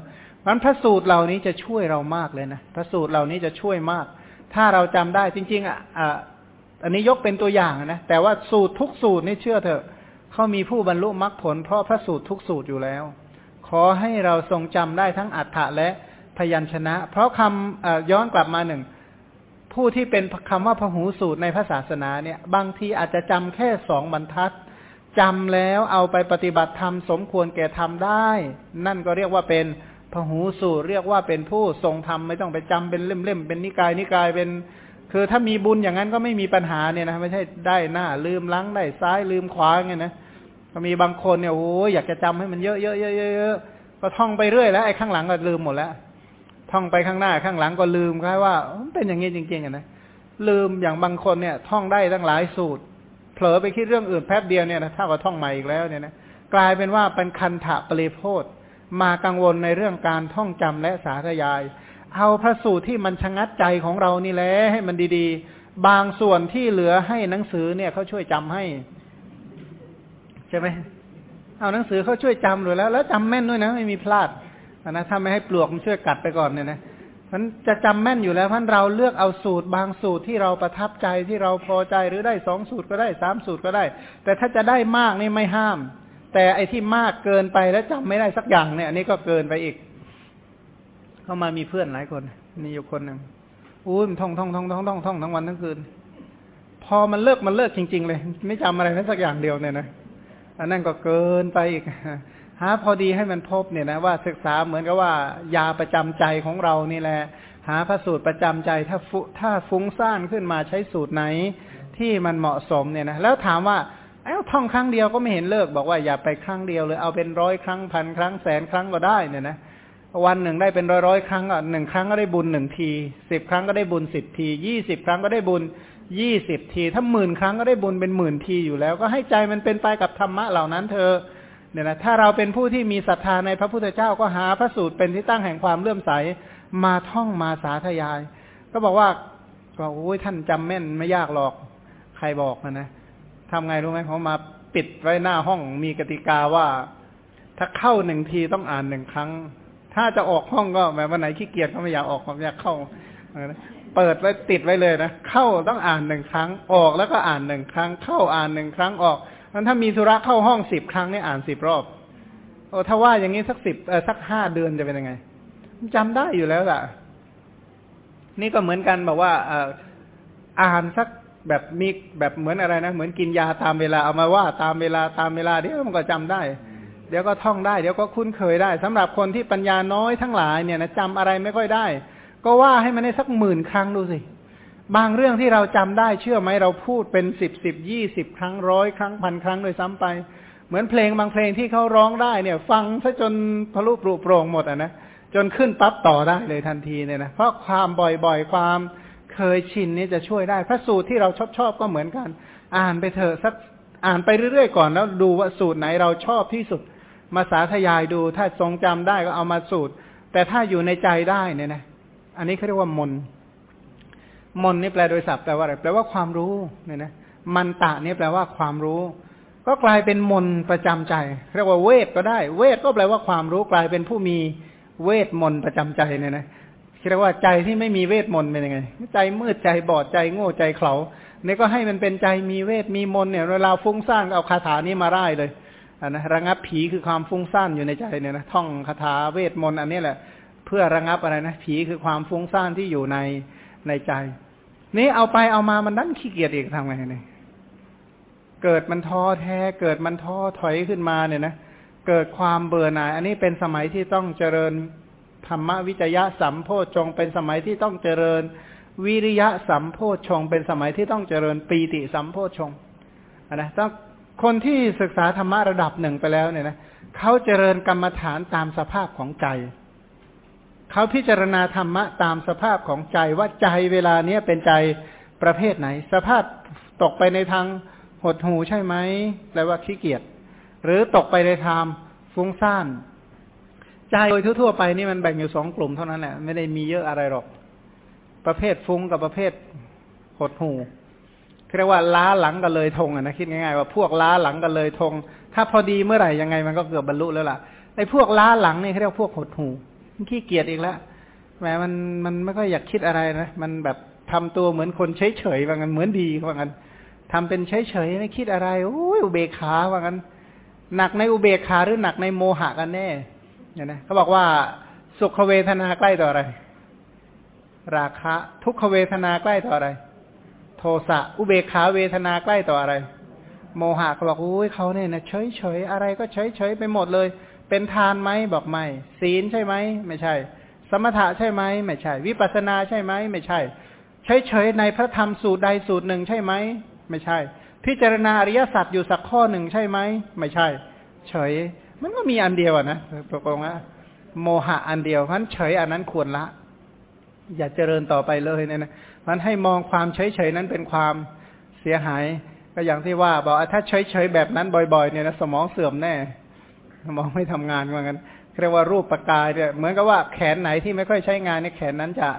มันพระสูตรเหล่านี้จะช่วยเรามากเลยนะพระสูตรเหล่านี้จะช่วยมาก ถ้าเราจำได้จริง ๆอะอันนี้ยกเป็นตัวอย่างนะแต่ว่าสูตรทุกสูตรนี่เชื่อเถอะ เขามีผู้บรรลุมรรคผล เพราะพระสูตรทุกสูตรอยู่แล้ว ขอให้เราทรงจำได้ทั้งอัฏฐะและพยัญชนะ เพราะคำย้อนกลับมาหนึ่งผู้ที่เป็นคำว่าพหูสูตรในพระศาสนาเนี่ยบางทีอาจจะจำแค่สองบรรทัดจำแล้วเอาไปปฏิบัติธรรมสมควรแก่ทำได้ นั่นก็เรียกว่าเป็นพหูสูตร เรียกว่าเป็นผู้ทรงธรรมไม่ต้องไปจำเป็นเล่มๆเป็นนิกายนิกายเป็น คือถ้ามีบุญอย่างนั้นก็ไม่มีปัญหาเนี่ยนะไม่ใช่ได้หน้าลืมล้างได้ซ้ายลืมขวาไงนะ ก็มีบางคนเนี่ยโอ้ยอยากจะจำให้มันเยอะเยอะเยอะเยอะก็ท่องไปเรื่อยแล้วไอ้ข้างหลังก็ลืมหมดแล้วท่องไปข้างหน้าข้างหลังก็ลืมคล้ายว่าเป็นอย่างนี้จริงๆอะนะลืมอย่างบางคนเนี่ย ท่องได้ตั้งหลายสูตร เผลอไปคิดเรื่องอื่นแป๊บเดียวเนี่ยนะถ้าก็ท่องใหม่อีกแล้วเนี่ยนะกลายเป็นว่าเป็นคันถะปริโพธมากังวลในเรื่องการท่องจำและสาธยาย เอาพระสูตรที่มันชะงัดใจของเรานี่แหละให้มันดีๆ บางส่วนที่เหลือให้หนังสือเนี่ยเขาช่วยจำให้ ใช่ไหมเอาหนังสือเขาช่วยจำเลยแล้ว แล้วจำแม่นด้วยนะ ไม่มีพลาดนะถ้าไม่ให้ปลวกมันช่วยกัดไปก่อนเนี่ยนะมันจะจำแม่นอยู่แล้วพันเราเลือกเอาสูตรบางสูตรที่เราประทับใจที่เราพอใจหรือได้สองสูตรก็ได้สามสูตรก็ได้ แต่ถ้าจะได้มากนี่ไม่ห้าม แต่ไอ้ที่มากเกินไปแล้วจำไม่ได้สักอย่างเนี่ยอันนี้ก็เกินไปอีก เข้ามามีเพื่อนหลายคนมีอยู่คนหนึ่งอู้มันท่องท่องท่องท่องท่องท่องทั้งวันทั้งคืน พอมันเลิกมันเลิกจริง ๆ เลย ไม่จำอะไรแม้สักอย่างเดียวเนี่ยนะ อันนั้นก็เกินไปอีกหาพอดีให้มันพบเนี่ยนะว่าศึกษาเหมือนกับว่ายาประจำใจของเรานี่แหละ หาพระสูตรประจำใจถ้าฟุถ้าฟุ้งซ่านขึ้นมาใช้สูตรไหนที่มันเหมาะสมเนี่ยนะแล้วถามว่าเอ้าท่องครั้งเดียวก็ไม่เห็นเลิก บอกว่าอย่าไปครั้งเดียวเลยเอาเป็นร้อยครั้งพันครั้งแสนครั้งก็ได้เนี่ยนะ วันหนึ่งได้เป็นร้อยร้อยครั้งอะหนึ่งครั้งก็ได้บุญหนึ่งทีสิบครั้งก็ได้บุญสิบทียี่สิบครั้งก็ได้บุญยี่สิบที ถ้าหมื่นครั้งก็ได้บุญเป็นหมื่นทีอยู่แล้ว ก็ให้ใจมันเป็นไปกับธรรมะเหล่านั้นเธอเนี่ยนะถ้าเราเป็นผู้ที่มีศรัทธาในพระพุทธเจ้าก็หาพระสูตรเป็นที่ตั้งแห่งความเลื่อมใสมาท่องมาสาธยาย ก็บอกว่าก็โอ้ยท่านจำแม่นไม่ยากหรอกใครบอกนะนะทำไงรู้ไหมเขามาปิดไว้หน้าห้องมีกติกาว่า ถ้าเข้าหนึ่งทีต้องอ่านหนึ่งครั้ง ถ้าจะออกห้องก็แบบวันไหนขี้เกียจก็ไม่อยากออกไม่อยากเข้าเปิดไว้ติดไว้เลยนะเข้าต้องอ่านหนึ่งครั้งออกแล้วก็อ่านหนึ่งครั้ง เข้าอ่านหนึ่งครั้งออกมันถ้ามีธุระเข้าห้องสิบครั้งนี่อ่านสิบรอบโอ้ถ้าว่าอย่างนี้สักสิบเออสักห้าเดือนจะเป็นยังไงจำได้อยู่แล้วล่ะ นี่ก็เหมือนกันบอกว่าอ่านสักแบบมีแบบเหมือนอะไรนะเหมือนกินยาตามเวลาเอามาว่าตามเวลาตามเวลาเดี๋ยวมันก็จำได้ เดี๋ยวก็ท่องได้ เดี๋ยวก็คุ้นเคยได้สำหรับคนที่ปัญญาน้อยทั้งหลายเนี่ยนะจำอะไรไม่ค่อยได้ ก็ว่าให้มันได้สักหมื่นครั้งดูสิบางเรื่องที่เราจำได้เชื่อไหมเราพูดเป็นสิบสิบยี่สิบครั้งร้อยครั้งพันครั้งโดยซ้ำไป เหมือนเพลงบางเพลงที่เขาร้องได้เนี่ย ฟังซะจนทะลุปลุกโปร่งหมดอะนะจนขึ้นปั๊บต่อได้เลยทันทีเนี่ยนะเพราะความบ่อยๆ ความเคยชินนี่จะช่วยได้ พระสูตรที่เราชอบชอบก็เหมือนกัน อ่านไปเถอะสักอ่านไปเรื่อยๆก่อนแล้วดูว่าสูตรไหนเราชอบที่สุด มาสาธยายดู ถ้าทรงจำได้ก็เอามาสูตร แต่ถ้าอยู่ในใจได้เนี่ยนะ อันนี้เขาเรียกว่ามน มนนี่แปลโดยศัพท์แปลว่าอะไรแปลว่าความรู้เนี่ยนะมันตะนี่แปลว่าความรู้ ก็กลายเป็นมนประจำใจ เรียกว่าเวทก็ได้ เวทก็แปลว่าความรู้กลายเป็นผู้มีเวทมนประจำใจเนี่ยนะเรียกว่าใจที่ไม่มีเวทมนเป็นยังไง ใจมืดใจบอดใจโง่ใจเขลาเนี่ยก็ให้มันเป็นใจมีเวทมีมนเนี่ย เวลาฟุ้งซ่านเอาคาถานี้มาไล่เลย อันนะระงับผีคือความฟุ้งซ่านอยู่ในใจเนี่ยนะท่องคาถาเวทมนต์อันนี้แหละ เพื่อระงับอะไรนะผีคือความฟุ้งซ่านที่อยู่ในในใจ นี้เอาไปเอามามันนั่นขี้เกียจอีกทำไงเนี่ยเกิดมันท้อแท้เกิดมันท้อถอยขึ้นมาเนี่ยนะเกิดความเบื่อหน่าย อันนี้เป็นสมัยที่ต้องเจริญธรรมวิจยะสัมโพชงเป็นสมัยที่ต้องเจริญวิริยะสัมโพชงเป็นสมัยที่ต้องเจริญปีติสัมโพชงนะต้อง คนที่ศึกษาธรรมะระดับหนึ่งไปแล้วเนี่ยนะเขาเจริญกรรมฐานตามสภาพของใจ เขาพิจารณาธรรมะตามสภาพของใจว่าใจเวลาเนี้ยเป็นใจประเภทไหน สภาพตกไปในทางหดหูใช่ไหมแปลว่าขี้เกียจหรือตกไปในทางฟุ้งซ่านใจโดยทั่วๆไปนี่มันแบ่งอยู่สองกลุ่มเท่านั้นแหละไม่ได้มีเยอะอะไรหรอก ประเภทฟุ้งกับประเภทหดหู เรียกว่าล้าหลังกันเลยทงอะนะคิดง่ายๆว่าพวกล้าหลังกันเลยทง ถ้าพอดีเมื่อไหร่ยังไงมันก็เกือบบรรลุแล้วล่ะไอ้พวกล้าหลังนี่เขาเรียกพวกหดหูขี้เกียจอีกแล้วแหมมันมันไม่ค่อยอยากคิดอะไรนะมันแบบทำตัวเหมือนคนเฉยๆว่างั้นเหมือนดีว่างั้นทำเป็นเฉยๆไม่คิดอะไรโอ้ยอุเบกขาว่างั้นหนักในอุเบกขาหรือหนักในโมหะกันแน่เนี่ยนะเขาบอกว่าสุขเวทนาใกล้ต่ออะไร ราคะ ทุกขเวทนาใกล้ต่ออะไร โทสะอุเบกขาเวทนาใกล้ต่ออะไร โมหะเขาบอกอุ้ยเขาเนี่ยนะเฉยเฉยอะไรก็เฉยเฉยไปหมดเลย เป็นทานไหมบอกไม่ ศีลใช่ไหมไม่ใช่ สมถะใช่ไหมไม่ใช่ วิปัสนาใช่ไหมไม่ใช่ เฉยเฉยในพระธรรมสูตรใดสูตรหนึ่งใช่ไหมไม่ใช่ พิจารณาอริยสัจอยู่สักข้อหนึ่งใช่ไหมไม่ใช่ เฉย มันก็มีอันเดียวอะนะตกลงว่าโมหะอันเดียวเพราะเฉยอันนั้นควรละ อย่าเจริญต่อไปเลยเนี่ยนะ มันให้มองความเฉยเฉยนั้นเป็นความเสียหาย ก็อย่างที่ว่าบอกถ้าเฉยเฉยแบบนั้นบ่อยๆเนี่ยนะสมองเสื่อมแน่สมองไม่ทำงานเหมือนกันเรียกว่ารูปประกายเนี่ยเหมือนกับว่าแขนไหนที่ไม่ค่อยใช้งานในแขนนั้นจะ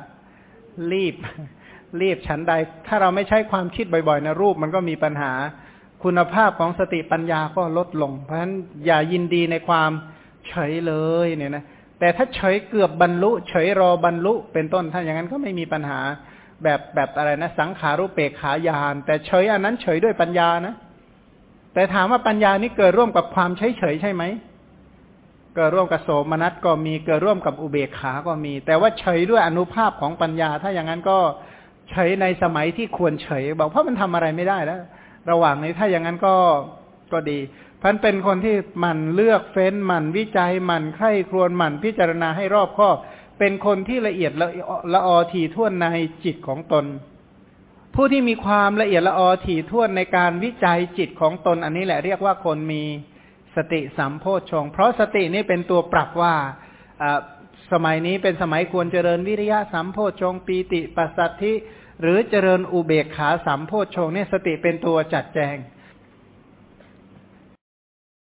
รีบ รีบฉันใด ถ้าเราไม่ใช้ความคิดบ่อยๆนะรูปมันก็มีปัญหา คุณภาพของสติปัญญาก็ลดลง เพราะฉะนั้นอย่ายินดีในความเฉยเลยเนี่ยนะแต่ถ้าเฉยเกือบบรรลุ เฉยรอบรรลุ เป็นต้นถ้าอย่างนั้นก็ไม่มีปัญหา แบบแบบอะไรนะ สังขารุเปกขายาน แต่เฉยอันนั้นเฉยด้วยปัญญานะ แต่ถามว่าปัญญานี้เกิดร่วมกับความเฉยเฉยใช่ไหมเกิดร่วมกับโสมนัสก็มีเกิดร่วมกับอุเบกขาก็มี แต่ว่าเฉยด้วยอนุภาพของปัญญา ถ้าอย่างนั้นก็เฉยในสมัยที่ควรเฉย บอกเพราะมันทำอะไรไม่ได้แล้วระหว่างนี้ถ้าอย่างนั้นก็ก็ดีพันเป็นคนที่มันเลือกเฟ้นมันวิจัยมันใคร่ครวญมันพิจารณาให้รอบคอบ เป็นคนที่ละเอียดละละออทีท่วนในจิตของตน ผู้ที่มีความละเอียดละออทีท่วนในการวิจัยจิตของตน อันนี้แหละเรียกว่าคนมีสติสัมโพชงเพราะสตินี้เป็นตัวปรับว่าสมัยนี้เป็นสมัยควรเจริญวิริยะสัมโพชงปีติปัสสัทธิ หรือเจริญอุเบกขาสัมโพชฌงเนี่ยสติเป็นตัวจัดแจง